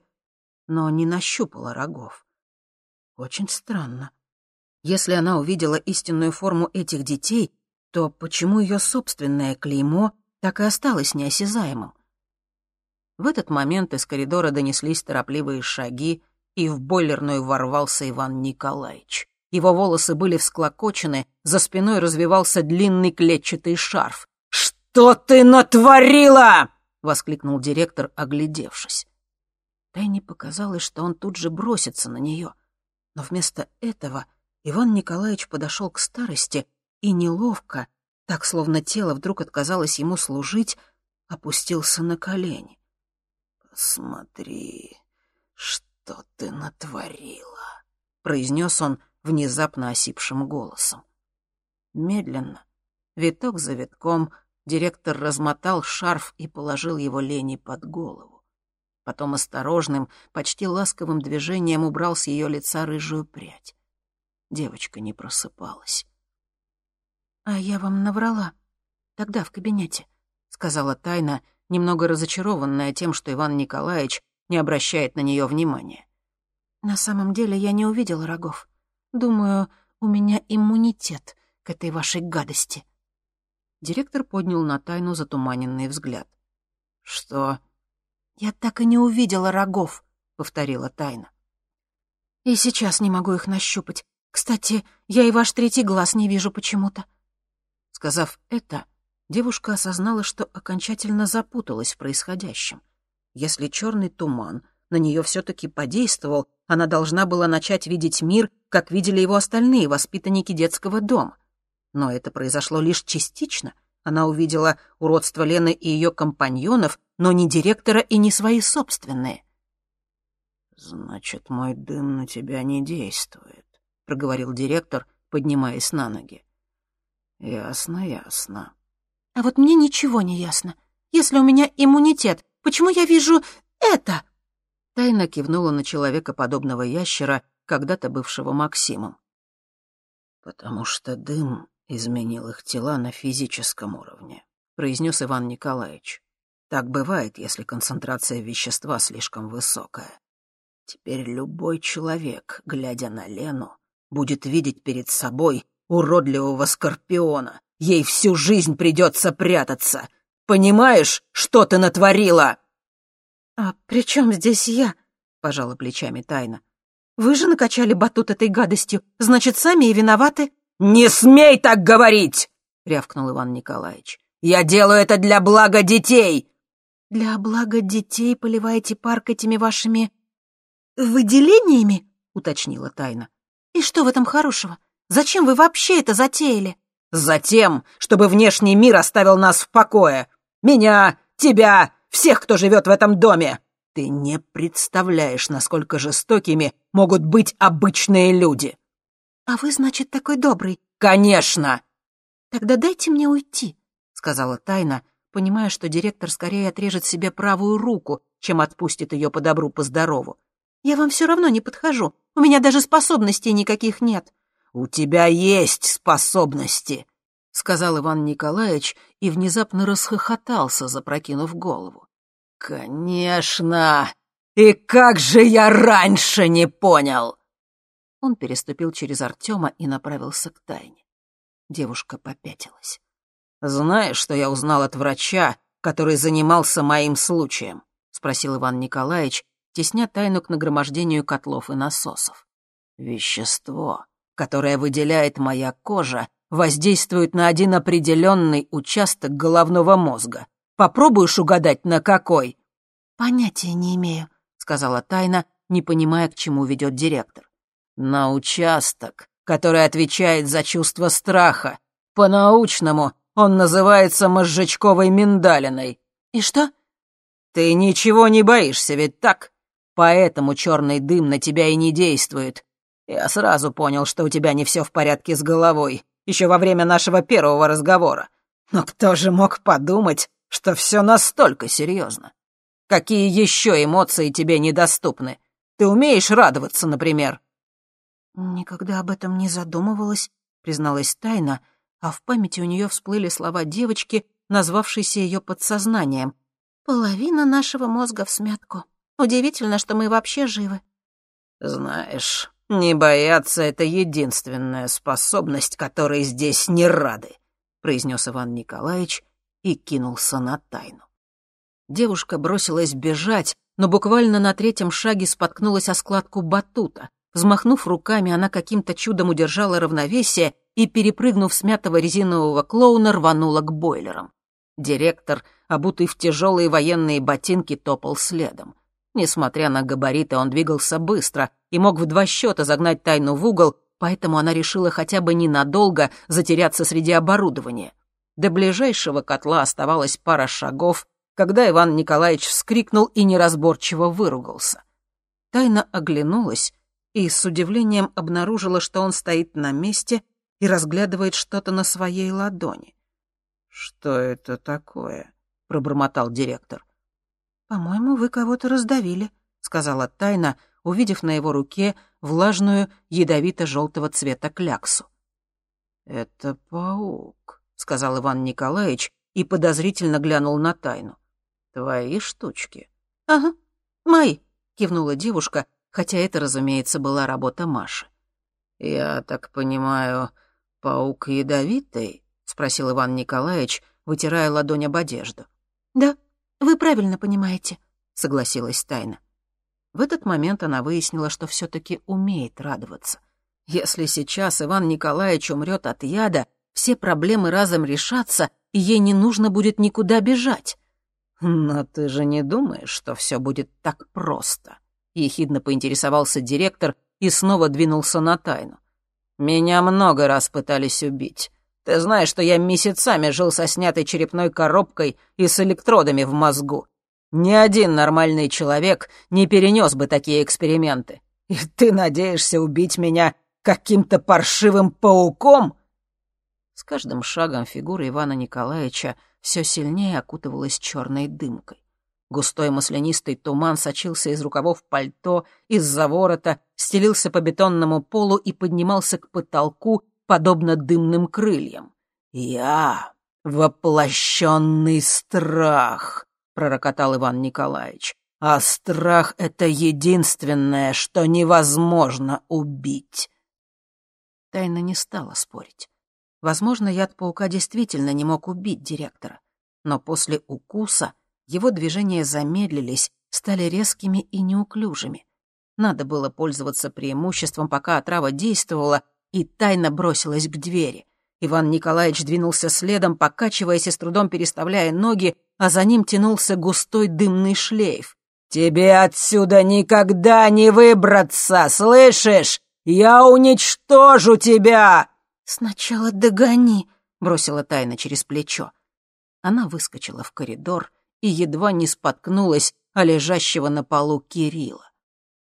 но не нащупала рогов. Очень странно. Если она увидела истинную форму этих детей, то почему ее собственное клеймо так и осталось неосязаемым? В этот момент из коридора донеслись торопливые шаги, и в бойлерную ворвался Иван Николаевич. Его волосы были всклокочены, за спиной развивался длинный клетчатый шарф. «Что ты натворила?» — воскликнул директор, оглядевшись. Тайне показалось, что он тут же бросится на нее. Но вместо этого Иван Николаевич подошел к старости и неловко, так словно тело вдруг отказалось ему служить, опустился на колени. «Посмотри, что ты натворила», — произнес он внезапно осипшим голосом. Медленно, виток за витком, директор размотал шарф и положил его Лене под голову. Потом осторожным, почти ласковым движением убрал с ее лица рыжую прядь. Девочка не просыпалась. «А я вам наврала. Тогда в кабинете», — сказала тайна, немного разочарованная тем, что Иван Николаевич не обращает на нее внимания. «На самом деле я не увидела рогов. Думаю, у меня иммунитет к этой вашей гадости». Директор поднял на тайну затуманенный взгляд. «Что?» «Я так и не увидела рогов», — повторила тайна. «И сейчас не могу их нащупать. Кстати, я и ваш третий глаз не вижу почему-то». Сказав это, девушка осознала, что окончательно запуталась в происходящем. Если черный туман на нее все-таки подействовал, она должна была начать видеть мир, как видели его остальные воспитанники детского дома. Но это произошло лишь частично. Она увидела уродство Лены и ее компаньонов, но не директора и не свои собственные. «Значит, мой дым на тебя не действует», — проговорил директор, поднимаясь на ноги. «Ясно, ясно». «А вот мне ничего не ясно. Если у меня иммунитет, почему я вижу это?» Тайна кивнула на человека подобного ящера, когда-то бывшего Максимом. «Потому что дым изменил их тела на физическом уровне», — произнес Иван Николаевич. «Так бывает, если концентрация вещества слишком высокая. Теперь любой человек, глядя на Лену, будет видеть перед собой уродливого скорпиона. Ей всю жизнь придется прятаться. Понимаешь, что ты натворила?» «А при чем здесь я?» — пожала плечами Тайна. «Вы же накачали батут этой гадостью, значит, сами и виноваты». «Не смей так говорить!» — рявкнул Иван Николаевич. «Я делаю это для блага детей!» «Для блага детей поливаете парк этими вашими... выделениями?» — уточнила Тайна. «И что в этом хорошего? Зачем вы вообще это затеяли?» «Затем, чтобы внешний мир оставил нас в покое. Меня, тебя, всех, кто живет в этом доме. Ты не представляешь, насколько жестокими могут быть обычные люди». «А вы, значит, такой добрый?» «Конечно!» «Тогда дайте мне уйти», — сказала Тайна, понимая, что директор скорее отрежет себе правую руку, чем отпустит ее по добру, по здорову. «Я вам все равно не подхожу. У меня даже способностей никаких нет». «У тебя есть способности», — сказал Иван Николаевич и внезапно расхохотался, запрокинув голову. «Конечно! И как же я раньше не понял!» Он переступил через Артема и направился к тайне. Девушка попятилась. «Знаешь, что я узнал от врача, который занимался моим случаем?» — спросил Иван Николаевич, тесня тайну к нагромождению котлов и насосов. «Вещество, которое выделяет моя кожа, воздействует на один определенный участок головного мозга. Попробуешь угадать, на какой?» «Понятия не имею», — сказала Тайна, не понимая, к чему ведет директор. «На участок, который отвечает за чувство страха. По-научному он называется мозжечковой миндалиной». «И что?» «Ты ничего не боишься, ведь так? Поэтому черный дым на тебя и не действует. Я сразу понял, что у тебя не все в порядке с головой еще во время нашего первого разговора. Но кто же мог подумать, что все настолько серьезно? Какие еще эмоции тебе недоступны? Ты умеешь радоваться, например?» «Никогда об этом не задумывалась», — призналась тайна, а в памяти у нее всплыли слова девочки, назвавшейся ее подсознанием. «Половина нашего мозга в смятку. Удивительно, что мы вообще живы». «Знаешь, «Не бояться — это единственная способность, которой здесь не рады», — произнес Иван Николаевич и кинулся на тайну. Девушка бросилась бежать, но буквально на третьем шаге споткнулась о складку батута. Взмахнув руками, она каким-то чудом удержала равновесие и, перепрыгнув смятого резинового клоуна, рванула к бойлерам. Директор, обутый в тяжелые военные ботинки, топал следом. Несмотря на габариты, он двигался быстро и мог в два счета загнать тайну в угол, поэтому она решила хотя бы ненадолго затеряться среди оборудования. До ближайшего котла оставалось пара шагов, когда Иван Николаевич вскрикнул и неразборчиво выругался. Тайна оглянулась и с удивлением обнаружила, что он стоит на месте и разглядывает что-то на своей ладони. «Что это такое?» — пробормотал директор. «По-моему, вы кого-то раздавили», — сказала Тайна, увидев на его руке влажную, ядовито-желтого цвета кляксу. «Это паук», — сказал Иван Николаевич и подозрительно глянул на Тайну. «Твои штучки?» «Ага, мои», — кивнула девушка, хотя это, разумеется, была работа Маши. «Я так понимаю, паук ядовитый?» — спросил Иван Николаевич, вытирая ладонь об одежду. «Да», «Вы правильно понимаете», — согласилась Тайна. В этот момент она выяснила, что все-таки умеет радоваться. Если сейчас Иван Николаевич умрет от яда, все проблемы разом решатся, и ей не нужно будет никуда бежать. «Но ты же не думаешь, что все будет так просто?» — ехидно поинтересовался директор и снова двинулся на тайну. «Меня много раз пытались убить. Ты знаешь, что я месяцами жил со снятой черепной коробкой и с электродами в мозгу. Ни один нормальный человек не перенес бы такие эксперименты. И ты надеешься убить меня каким-то паршивым пауком?» С каждым шагом фигура Ивана Николаевича все сильнее окутывалась черной дымкой. Густой маслянистый туман сочился из рукавов пальто, из-за ворота, стелился по бетонному полу и поднимался к потолку, подобно дымным крыльям. «Я — воплощенный страх», — пророкотал Иван Николаевич. «А страх — это единственное, что невозможно убить». Тайна не стала спорить. Возможно, яд паука действительно не мог убить директора. Но после укуса его движения замедлились, стали резкими и неуклюжими. Надо было пользоваться преимуществом, пока отрава действовала, и тайно бросилась к двери. Иван Николаевич двинулся следом, покачиваясь и с трудом переставляя ноги, а за ним тянулся густой дымный шлейф. «Тебе отсюда никогда не выбраться, слышишь? Я уничтожу тебя!» «Сначала догони», — бросила Тайна через плечо. Она выскочила в коридор и едва не споткнулась о лежащего на полу Кирилла.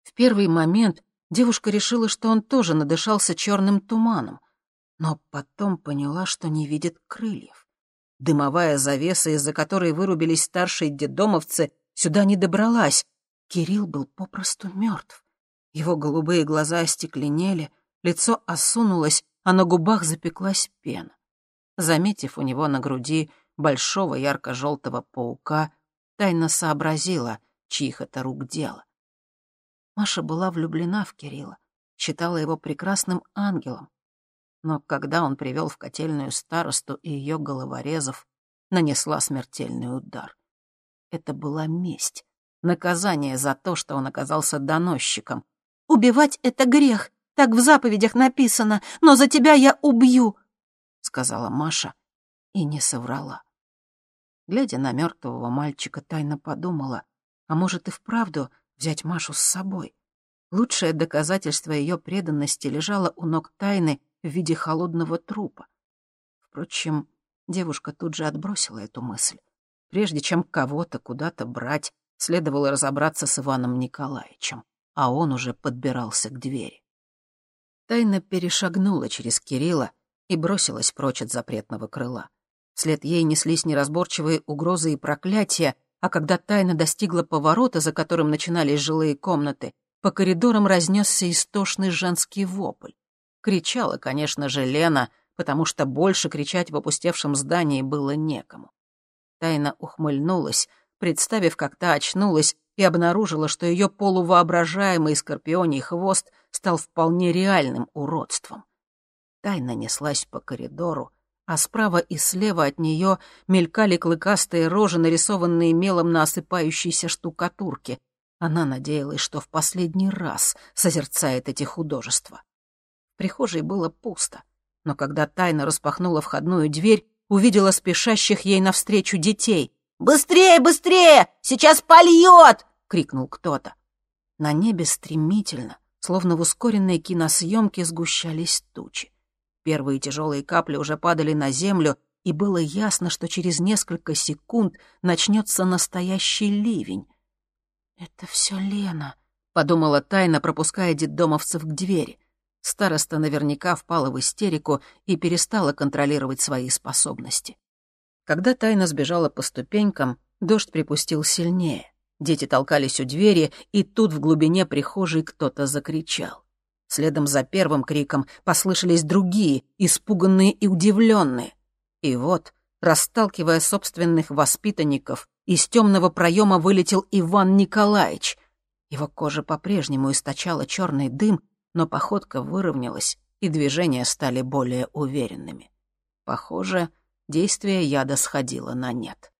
В первый момент девушка решила, что он тоже надышался черным туманом, но потом поняла, что не видит крыльев. Дымовая завеса, из-за которой вырубились старшие дедомовцы, сюда не добралась. Кирилл был попросту мертв. Его голубые глаза остекленели, лицо осунулось, а на губах запеклась пена. Заметив у него на груди большого ярко-желтого паука, тайно сообразила, чьих это рук дело. Маша была влюблена в Кирилла, считала его прекрасным ангелом, но когда он привел в котельную старосту и ее головорезов, нанесла смертельный удар. Это была месть, наказание за то, что он оказался доносчиком. «Убивать — это грех, так в заповедях написано, но за тебя я убью», — сказала Маша и не соврала. Глядя на мертвого мальчика, тайно подумала, а может и вправду взять Машу с собой. Лучшее доказательство ее преданности лежало у ног тайны в виде холодного трупа. Впрочем, девушка тут же отбросила эту мысль. Прежде чем кого-то куда-то брать, следовало разобраться с Иваном Николаевичем, а он уже подбирался к двери. Тайна перешагнула через Кирилла и бросилась прочь от запретного крыла. Вслед ей неслись неразборчивые угрозы и проклятия, а когда Тайна достигла поворота, за которым начинались жилые комнаты, по коридорам разнесся истошный женский вопль. Кричала, конечно же, Лена, потому что больше кричать в опустевшем здании было некому. Тайна ухмыльнулась, представив, как та очнулась и обнаружила, что ее полувоображаемый скорпионий хвост стал вполне реальным уродством. Тайна неслась по коридору, а справа и слева от нее мелькали клыкастые рожи, нарисованные мелом на осыпающейся штукатурке. Она надеялась, что в последний раз созерцает эти художества. В прихожей было пусто, но когда тайна распахнула входную дверь, увидела спешащих ей навстречу детей. «Быстрее, быстрее! Сейчас польет!» — крикнул кто-то. На небе стремительно, словно в ускоренной киносъемке, сгущались тучи. Первые тяжелые капли уже падали на землю, и было ясно, что через несколько секунд начнется настоящий ливень. «Это все Лена», — подумала тайна, пропуская детдомовцев к двери. Староста наверняка впала в истерику и перестала контролировать свои способности. Когда Тайна сбежала по ступенькам, дождь припустил сильнее. Дети толкались у двери, и тут в глубине прихожей кто-то закричал. Следом за первым криком послышались другие, испуганные и удивленные. И вот, расталкивая собственных воспитанников, из темного проема вылетел Иван Николаевич. Его кожа по-прежнему источала черный дым, но походка выровнялась, и движения стали более уверенными. Похоже, действие яда сходило на нет.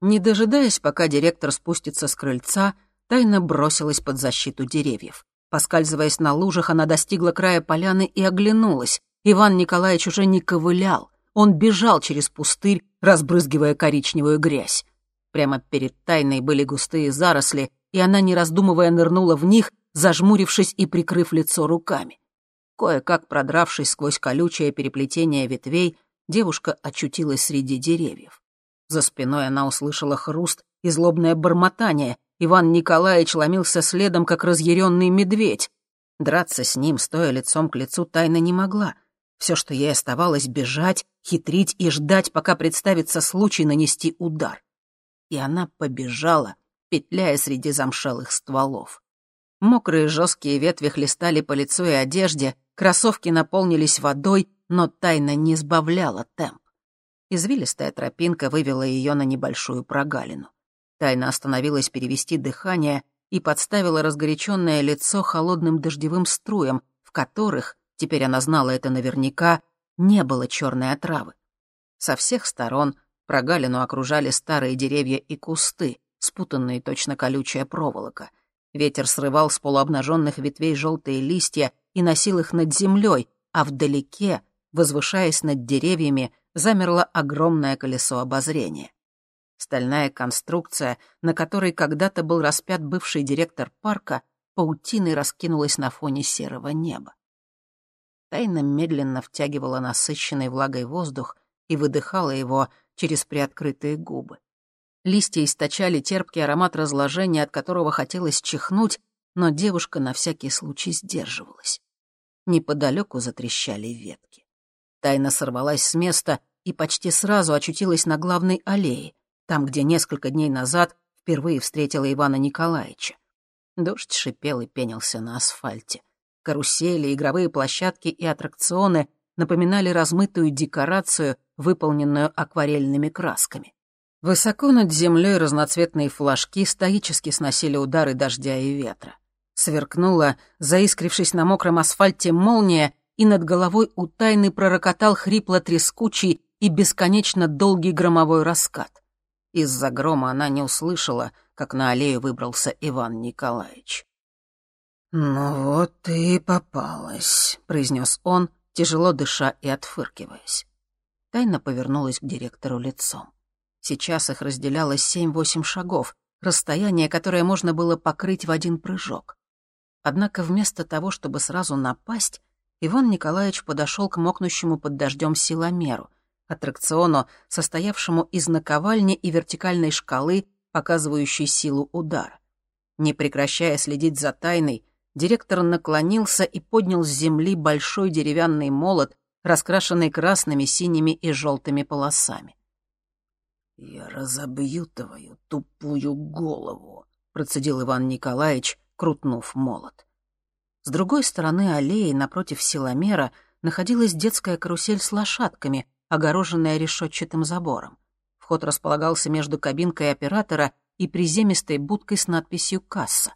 Не дожидаясь, пока директор спустится с крыльца, тайно бросилась под защиту деревьев. Поскальзываясь на лужах, она достигла края поляны и оглянулась. Иван Николаевич уже не ковылял. Он бежал через пустырь, разбрызгивая коричневую грязь. Прямо перед тайной были густые заросли, и она, не раздумывая, нырнула в них, зажмурившись и прикрыв лицо руками. Кое-как продравшись сквозь колючее переплетение ветвей, девушка очутилась среди деревьев. За спиной она услышала хруст и злобное бормотание. Иван Николаевич ломился следом, как разъяренный медведь. Драться с ним, стоя лицом к лицу, тайно не могла. Все, что ей оставалось, бежать, хитрить и ждать, пока представится случай нанести удар. И она побежала, петляя среди замшелых стволов. Мокрые жесткие ветви хлестали по лицу и одежде, кроссовки наполнились водой, но тайна не сбавляла темп. Извилистая тропинка вывела ее на небольшую прогалину. Тайна остановилась перевести дыхание и подставила разгоряченное лицо холодным дождевым струям, в которых, теперь она знала это наверняка, не было черной отравы. Со всех сторон прогалину окружали старые деревья и кусты, спутанные точно колючая проволока — Ветер срывал с полуобнаженных ветвей желтые листья и носил их над землей, а вдалеке, возвышаясь над деревьями, замерло огромное колесо обозрения. Стальная конструкция, на которой когда-то был распят бывший директор парка, паутиной раскинулась на фоне серого неба. Тайна медленно втягивала насыщенный влагой воздух и выдыхала его через приоткрытые губы. Листья источали терпкий аромат разложения, от которого хотелось чихнуть, но девушка на всякий случай сдерживалась. Неподалеку затрещали ветки. Тайна сорвалась с места и почти сразу очутилась на главной аллее, там, где несколько дней назад впервые встретила Ивана Николаевича. Дождь шипел и пенился на асфальте. Карусели, игровые площадки и аттракционы напоминали размытую декорацию, выполненную акварельными красками. Высоко над землей разноцветные флажки стоически сносили удары дождя и ветра. Сверкнула, заискрившись на мокром асфальте, молния, и над головой у тайны пророкотал хрипло-трескучий и бесконечно долгий громовой раскат. Из-за грома она не услышала, как на аллею выбрался Иван Николаевич. «Ну вот ты и попалась», — произнес он, тяжело дыша и отфыркиваясь. Тайна повернулась к директору лицом. Сейчас их разделяло семь-восемь шагов, расстояние, которое можно было покрыть в один прыжок. Однако вместо того, чтобы сразу напасть, Иван Николаевич подошел к мокнущему под дождем силомеру, аттракциону, состоявшему из наковальни и вертикальной шкалы, показывающей силу удара. Не прекращая следить за тайной, директор наклонился и поднял с земли большой деревянный молот, раскрашенный красными, синими и желтыми полосами. «Я разобью твою тупую голову», — процедил Иван Николаевич, крутнув молот. С другой стороны аллеи, напротив силомера, находилась детская карусель с лошадками, огороженная решетчатым забором. Вход располагался между кабинкой оператора и приземистой будкой с надписью «Касса».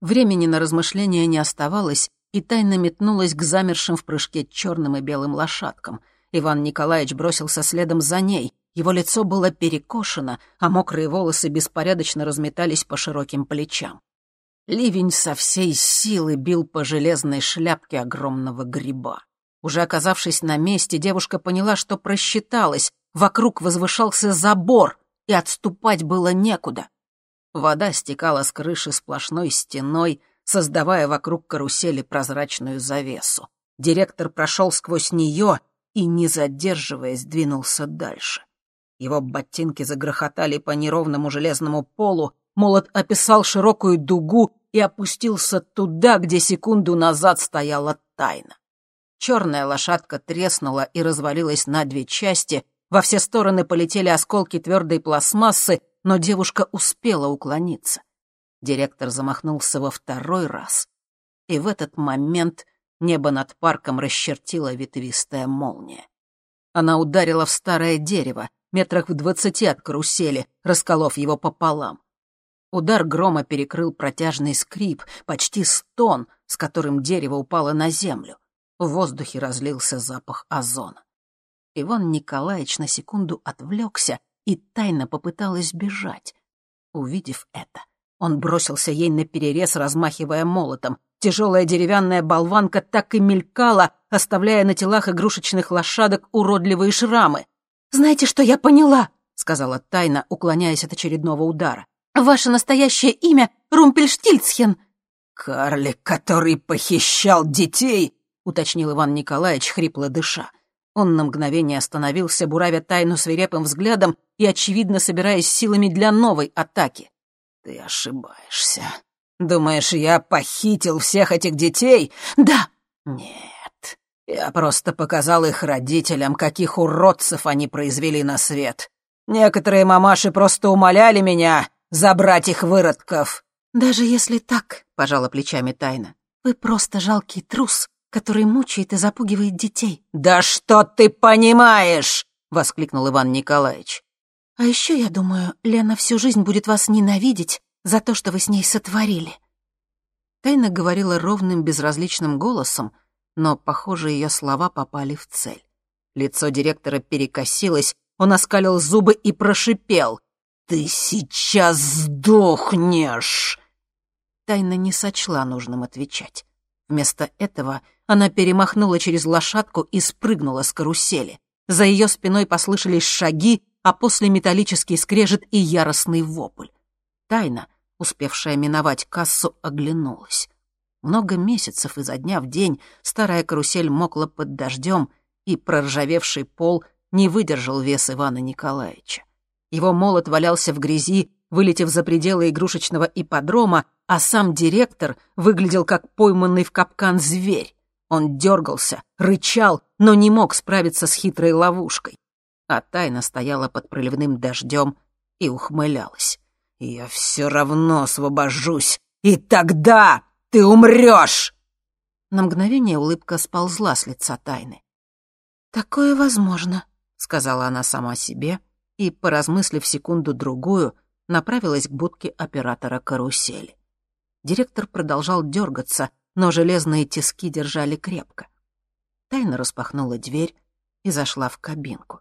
Времени на размышления не оставалось, и тайно метнулась к замершим в прыжке черным и белым лошадкам. Иван Николаевич бросился следом за ней. Его лицо было перекошено, а мокрые волосы беспорядочно разметались по широким плечам. Ливень со всей силы бил по железной шляпке огромного гриба. Уже оказавшись на месте, девушка поняла, что просчиталась. Вокруг возвышался забор, и отступать было некуда. Вода стекала с крыши сплошной стеной, создавая вокруг карусели прозрачную завесу. Директор прошел сквозь нее и, не задерживаясь, двинулся дальше. Его ботинки загрохотали по неровному железному полу, молот описал широкую дугу и опустился туда, где секунду назад стояла тайна. Черная лошадка треснула и развалилась на две части, во все стороны полетели осколки твердой пластмассы, но девушка успела уклониться. Директор замахнулся во второй раз, и в этот момент небо над парком расчертила ветвистая молния. Она ударила в старое дерево, метрах в двадцати от карусели, расколов его пополам. Удар грома перекрыл протяжный скрип, почти стон, с которым дерево упало на землю. В воздухе разлился запах озона. Иван Николаевич на секунду отвлекся и тайно попыталась бежать. Увидев это, он бросился ей на перерез, размахивая молотом. Тяжелая деревянная болванка так и мелькала, оставляя на телах игрушечных лошадок уродливые шрамы. «Знаете, что я поняла?» — сказала Тайна, уклоняясь от очередного удара. «Ваше настоящее имя — Румпельштильцхен». «Карлик, который похищал детей!» — уточнил Иван Николаевич, хрипло дыша. Он на мгновение остановился, буравя Тайну свирепым взглядом и, очевидно, собираясь силами для новой атаки. «Ты ошибаешься. Думаешь, я похитил всех этих детей?» «Да». «Нет. Я просто показал их родителям, каких уродцев они произвели на свет. Некоторые мамаши просто умоляли меня забрать их выродков». «Даже если так», — пожала плечами Тайна, — «вы просто жалкий трус, который мучает и запугивает детей». «Да что ты понимаешь?» — воскликнул Иван Николаевич. «А еще, я думаю, Лена всю жизнь будет вас ненавидеть за то, что вы с ней сотворили». Тайна говорила ровным, безразличным голосом, но, похоже, ее слова попали в цель. Лицо директора перекосилось, он оскалил зубы и прошипел. «Ты сейчас сдохнешь!» Тайна не сочла нужным отвечать. Вместо этого она перемахнула через лошадку и спрыгнула с карусели. За ее спиной послышались шаги, а после металлический скрежет и яростный вопль. Тайна, успевшая миновать кассу, оглянулась. Много месяцев изо дня в день старая карусель мокла под дождем, и проржавевший пол не выдержал вес Ивана Николаевича. Его молот валялся в грязи, вылетев за пределы игрушечного ипподрома, а сам директор выглядел как пойманный в капкан зверь. Он дергался, рычал, но не мог справиться с хитрой ловушкой. А тайна стояла под проливным дождем и ухмылялась. «Я все равно освобожусь, и тогда ты умрешь!» На мгновение улыбка сползла с лица тайны. «Такое возможно», — сказала она сама себе и, поразмыслив секунду-другую, направилась к будке оператора карусели. Директор продолжал дергаться, но железные тиски держали крепко. Тайна распахнула дверь и зашла в кабинку.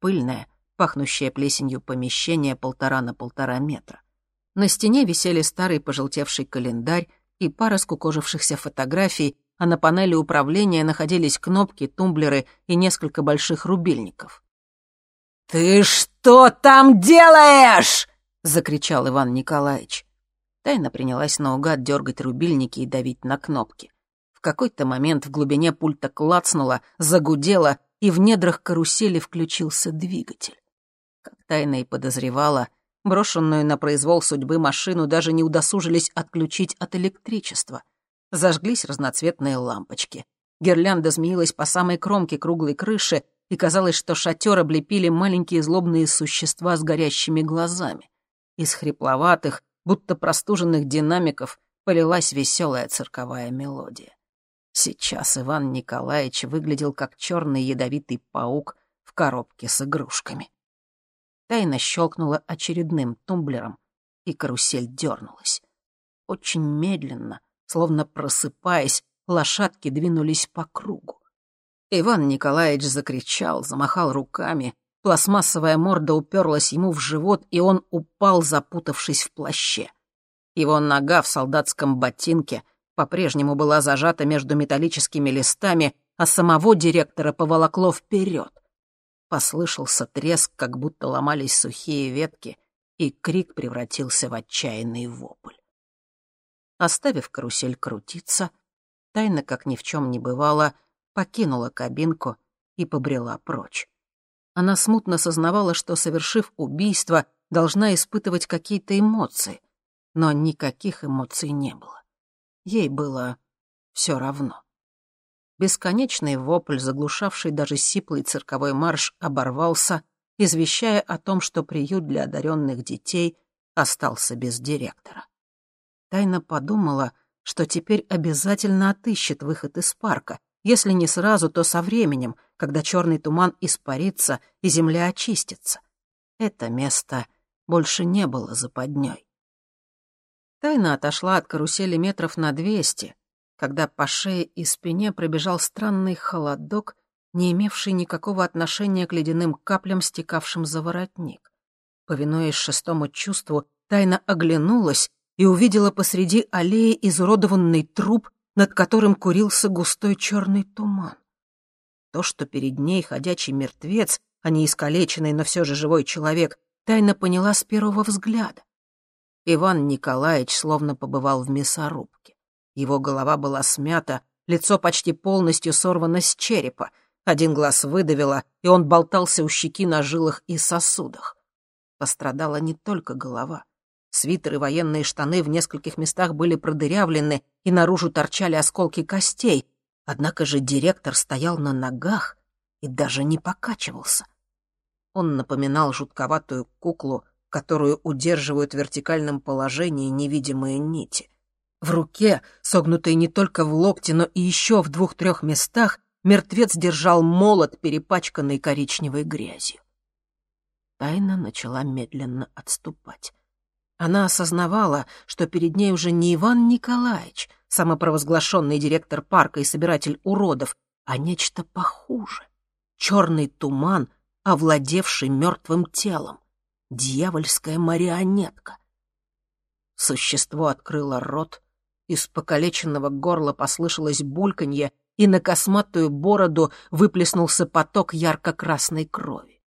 Пыльное, пахнущее плесенью помещение полтора на полтора метра. На стене висели старый пожелтевший календарь и пара скукожившихся фотографий, а на панели управления находились кнопки, тумблеры и несколько больших рубильников. «Ты что там делаешь?» — закричал Иван Николаевич. Тайна принялась наугад дергать рубильники и давить на кнопки. В какой-то момент в глубине пульта клацнуло, загудело, и в недрах карусели включился двигатель. Как Тайна и подозревала, брошенную на произвол судьбы машину даже не удосужились отключить от электричества. Зажглись разноцветные лампочки. Гирлянда змеилась по самой кромке круглой крыши, и казалось, что шатер облепили маленькие злобные существа с горящими глазами. Из хрипловатых, будто простуженных динамиков полилась веселая цирковая мелодия. Сейчас Иван Николаевич выглядел как черный ядовитый паук в коробке с игрушками. Тайна щелкнула очередным тумблером, и карусель дернулась. Очень медленно, словно просыпаясь, лошадки двинулись по кругу. Иван Николаевич закричал, замахал руками, Пластмассовая морда уперлась ему в живот, и он упал, запутавшись в плаще. Его нога в солдатском ботинке по-прежнему была зажата между металлическими листами, а самого директора поволокло вперед. Послышался треск, как будто ломались сухие ветки, и крик превратился в отчаянный вопль. Оставив карусель крутиться, тайна, как ни в чем не бывало, покинула кабинку и побрела прочь. Она смутно сознавала, что, совершив убийство, должна испытывать какие-то эмоции, но никаких эмоций не было. Ей было все равно. Бесконечный вопль, заглушавший даже сиплый цирковой марш, оборвался, извещая о том, что приют для одаренных детей остался без директора. Тайна подумала, что теперь обязательно отыщет выход из парка, если не сразу, то со временем, когда черный туман испарится и земля очистится. Это место больше не было западней. Тайна отошла от карусели метров на двести, когда по шее и спине пробежал странный холодок, не имевший никакого отношения к ледяным каплям, стекавшим за воротник. Повинуясь шестому чувству, Тайна оглянулась и увидела посреди аллеи изуродованный труп над которым курился густой черный туман. То, что перед ней ходячий мертвец, а не искалеченный, но все же живой человек, тайно поняла с первого взгляда. Иван Николаевич словно побывал в мясорубке. Его голова была смята, лицо почти полностью сорвано с черепа, один глаз выдавило, и он болтался у щеки на жилах и сосудах. Пострадала не только голова. Свитер и военные штаны в нескольких местах были продырявлены, и наружу торчали осколки костей. Однако же директор стоял на ногах и даже не покачивался. Он напоминал жутковатую куклу, которую удерживают в вертикальном положении невидимые нити. В руке, согнутой не только в локте, но и еще в двух-трех местах, мертвец держал молот, перепачканный коричневой грязью. Тайна начала медленно отступать. Она осознавала, что перед ней уже не Иван Николаевич, самопровозглашенный директор парка и собиратель уродов, а нечто похуже. Черный туман, овладевший мертвым телом. Дьявольская марионетка. Существо открыло рот, из покалеченного горла послышалось бульканье, и на косматую бороду выплеснулся поток ярко-красной крови.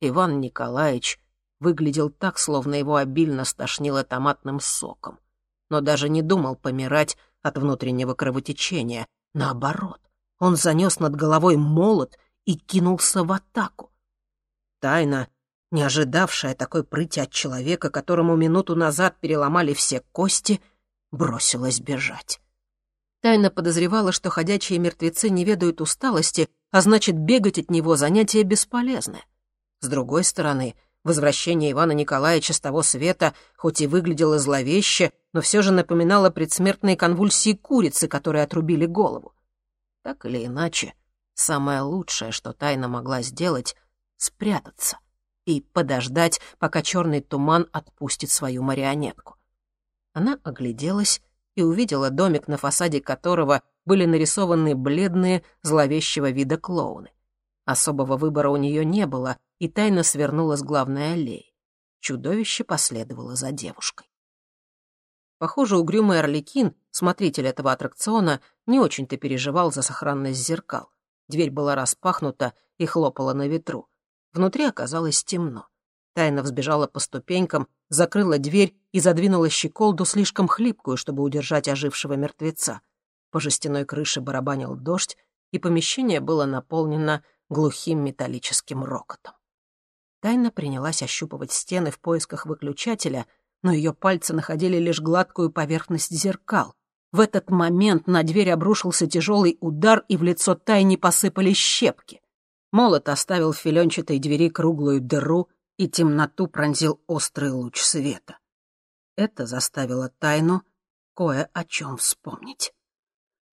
Иван Николаевич выглядел так, словно его обильно стошнило томатным соком. Но даже не думал помирать от внутреннего кровотечения. Наоборот, он занес над головой молот и кинулся в атаку. Тайна, не ожидавшая такой прыти от человека, которому минуту назад переломали все кости, бросилась бежать. Тайна подозревала, что ходячие мертвецы не ведают усталости, а значит, бегать от него занятие бесполезное. С другой стороны, возвращение Ивана Николаевича с того света хоть и выглядело зловеще, но все же напоминало предсмертные конвульсии курицы, которые отрубили голову. Так или иначе, самое лучшее, что Тайна могла сделать — спрятаться и подождать, пока черный туман отпустит свою марионетку. Она огляделась и увидела домик, на фасаде которого были нарисованы бледные, зловещего вида клоуны. Особого выбора у нее не было, и тайно свернула с главной аллеи. Чудовище последовало за девушкой. Похоже, угрюмый Орликин, смотритель этого аттракциона, не очень-то переживал за сохранность зеркал. Дверь была распахнута и хлопала на ветру. Внутри оказалось темно. Тайна взбежала по ступенькам, закрыла дверь и задвинула щеколду слишком хлипкую, чтобы удержать ожившего мертвеца. По жестяной крыше барабанил дождь, и помещение было наполнено глухим металлическим рокотом. Тайна принялась ощупывать стены в поисках выключателя, но ее пальцы находили лишь гладкую поверхность зеркал. В этот момент на дверь обрушился тяжелый удар, и в лицо Тайни посыпались щепки. Молот оставил в филенчатой двери круглую дыру, и темноту пронзил острый луч света. Это заставило Тайну кое о чем вспомнить.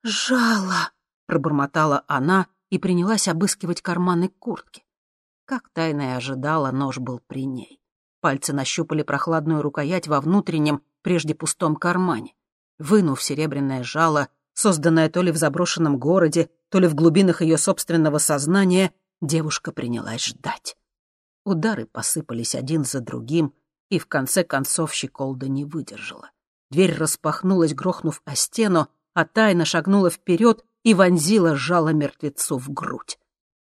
«Жало!» — пробормотала она и принялась обыскивать карманы куртки. Как Тайна и ожидала, нож был при ней. Пальцы нащупали прохладную рукоять во внутреннем, прежде пустом кармане. Вынув серебряное жало, созданное то ли в заброшенном городе, то ли в глубинах ее собственного сознания, девушка принялась ждать. Удары посыпались один за другим, и в конце концов щеколда не выдержала. Дверь распахнулась, грохнув о стену, а тайна шагнула вперед и вонзила жало мертвецу в грудь.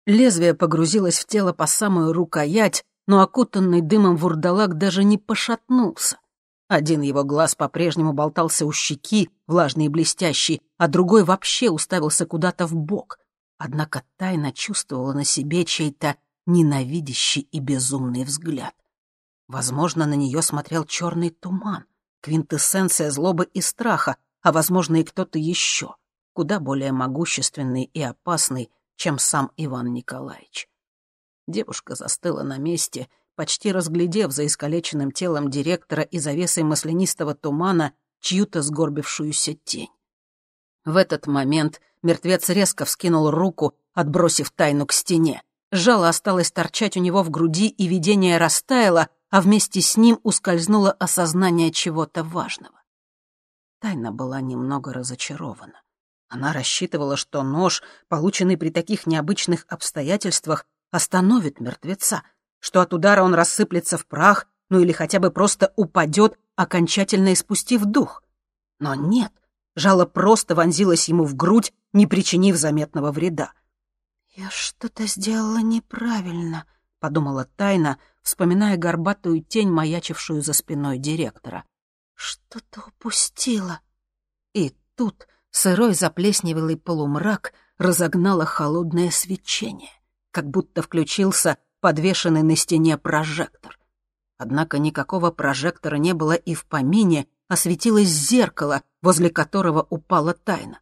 Лезвие погрузилось в тело по самую рукоять, но окутанный дымом вурдалак даже не пошатнулся. Один его глаз по-прежнему болтался у щеки, влажный и блестящий, а другой вообще уставился куда-то в бок. Однако тайна чувствовала на себе чей-то ненавидящий и безумный взгляд. Возможно, на нее смотрел черный туман, квинтэссенция злобы и страха, а, возможно, и кто-то еще, куда более могущественный и опасный, чем сам Иван Николаевич. Девушка застыла на месте, почти разглядев за искалеченным телом директора и завесой маслянистого тумана чью-то сгорбившуюся тень. В этот момент мертвец резко вскинул руку, отбросив тайну к стене. Жало осталось торчать у него в груди, и видение растаяло, а вместе с ним ускользнуло осознание чего-то важного. Тайна была немного разочарована. Она рассчитывала, что нож, полученный при таких необычных обстоятельствах, остановит мертвеца, что от удара он рассыплется в прах, ну или хотя бы просто упадет, окончательно испустив дух. Но нет, жало просто вонзилось ему в грудь, не причинив заметного вреда. «Я что-то сделала неправильно», — подумала Тайна, вспоминая горбатую тень, маячившую за спиной директора. «Что-то упустила». И тут сырой заплесневелый полумрак разогнало холодное свечение, как будто включился подвешенный на стене прожектор. Однако никакого прожектора не было и в помине, осветилось зеркало, возле которого упала тайна.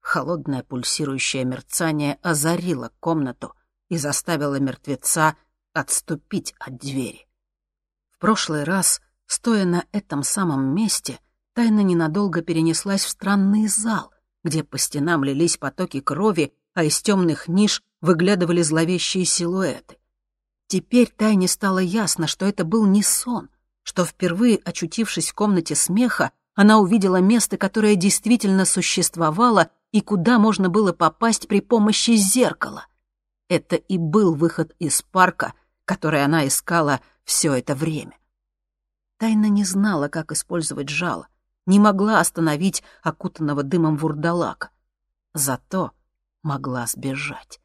Холодное пульсирующее мерцание озарило комнату и заставило мертвеца отступить от двери. В прошлый раз, стоя на этом самом месте, тайна ненадолго перенеслась в странный зал, где по стенам лились потоки крови, а из темных ниш выглядывали зловещие силуэты. Теперь Тайне стало ясно, что это был не сон, что впервые очутившись в комнате смеха, она увидела место, которое действительно существовало и куда можно было попасть при помощи зеркала. Это и был выход из парка, который она искала все это время. Тайна не знала, как использовать жало, не могла остановить окутанного дымом вурдалака. Зато могла сбежать.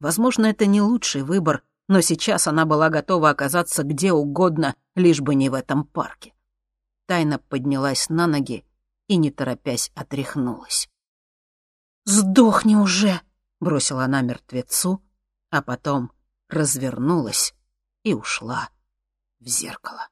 Возможно, это не лучший выбор, но сейчас она была готова оказаться где угодно, лишь бы не в этом парке. Тайна поднялась на ноги и, не торопясь, отряхнулась. «Сдохни уже!» — бросила она мертвецу, а потом развернулась и ушла в зеркало.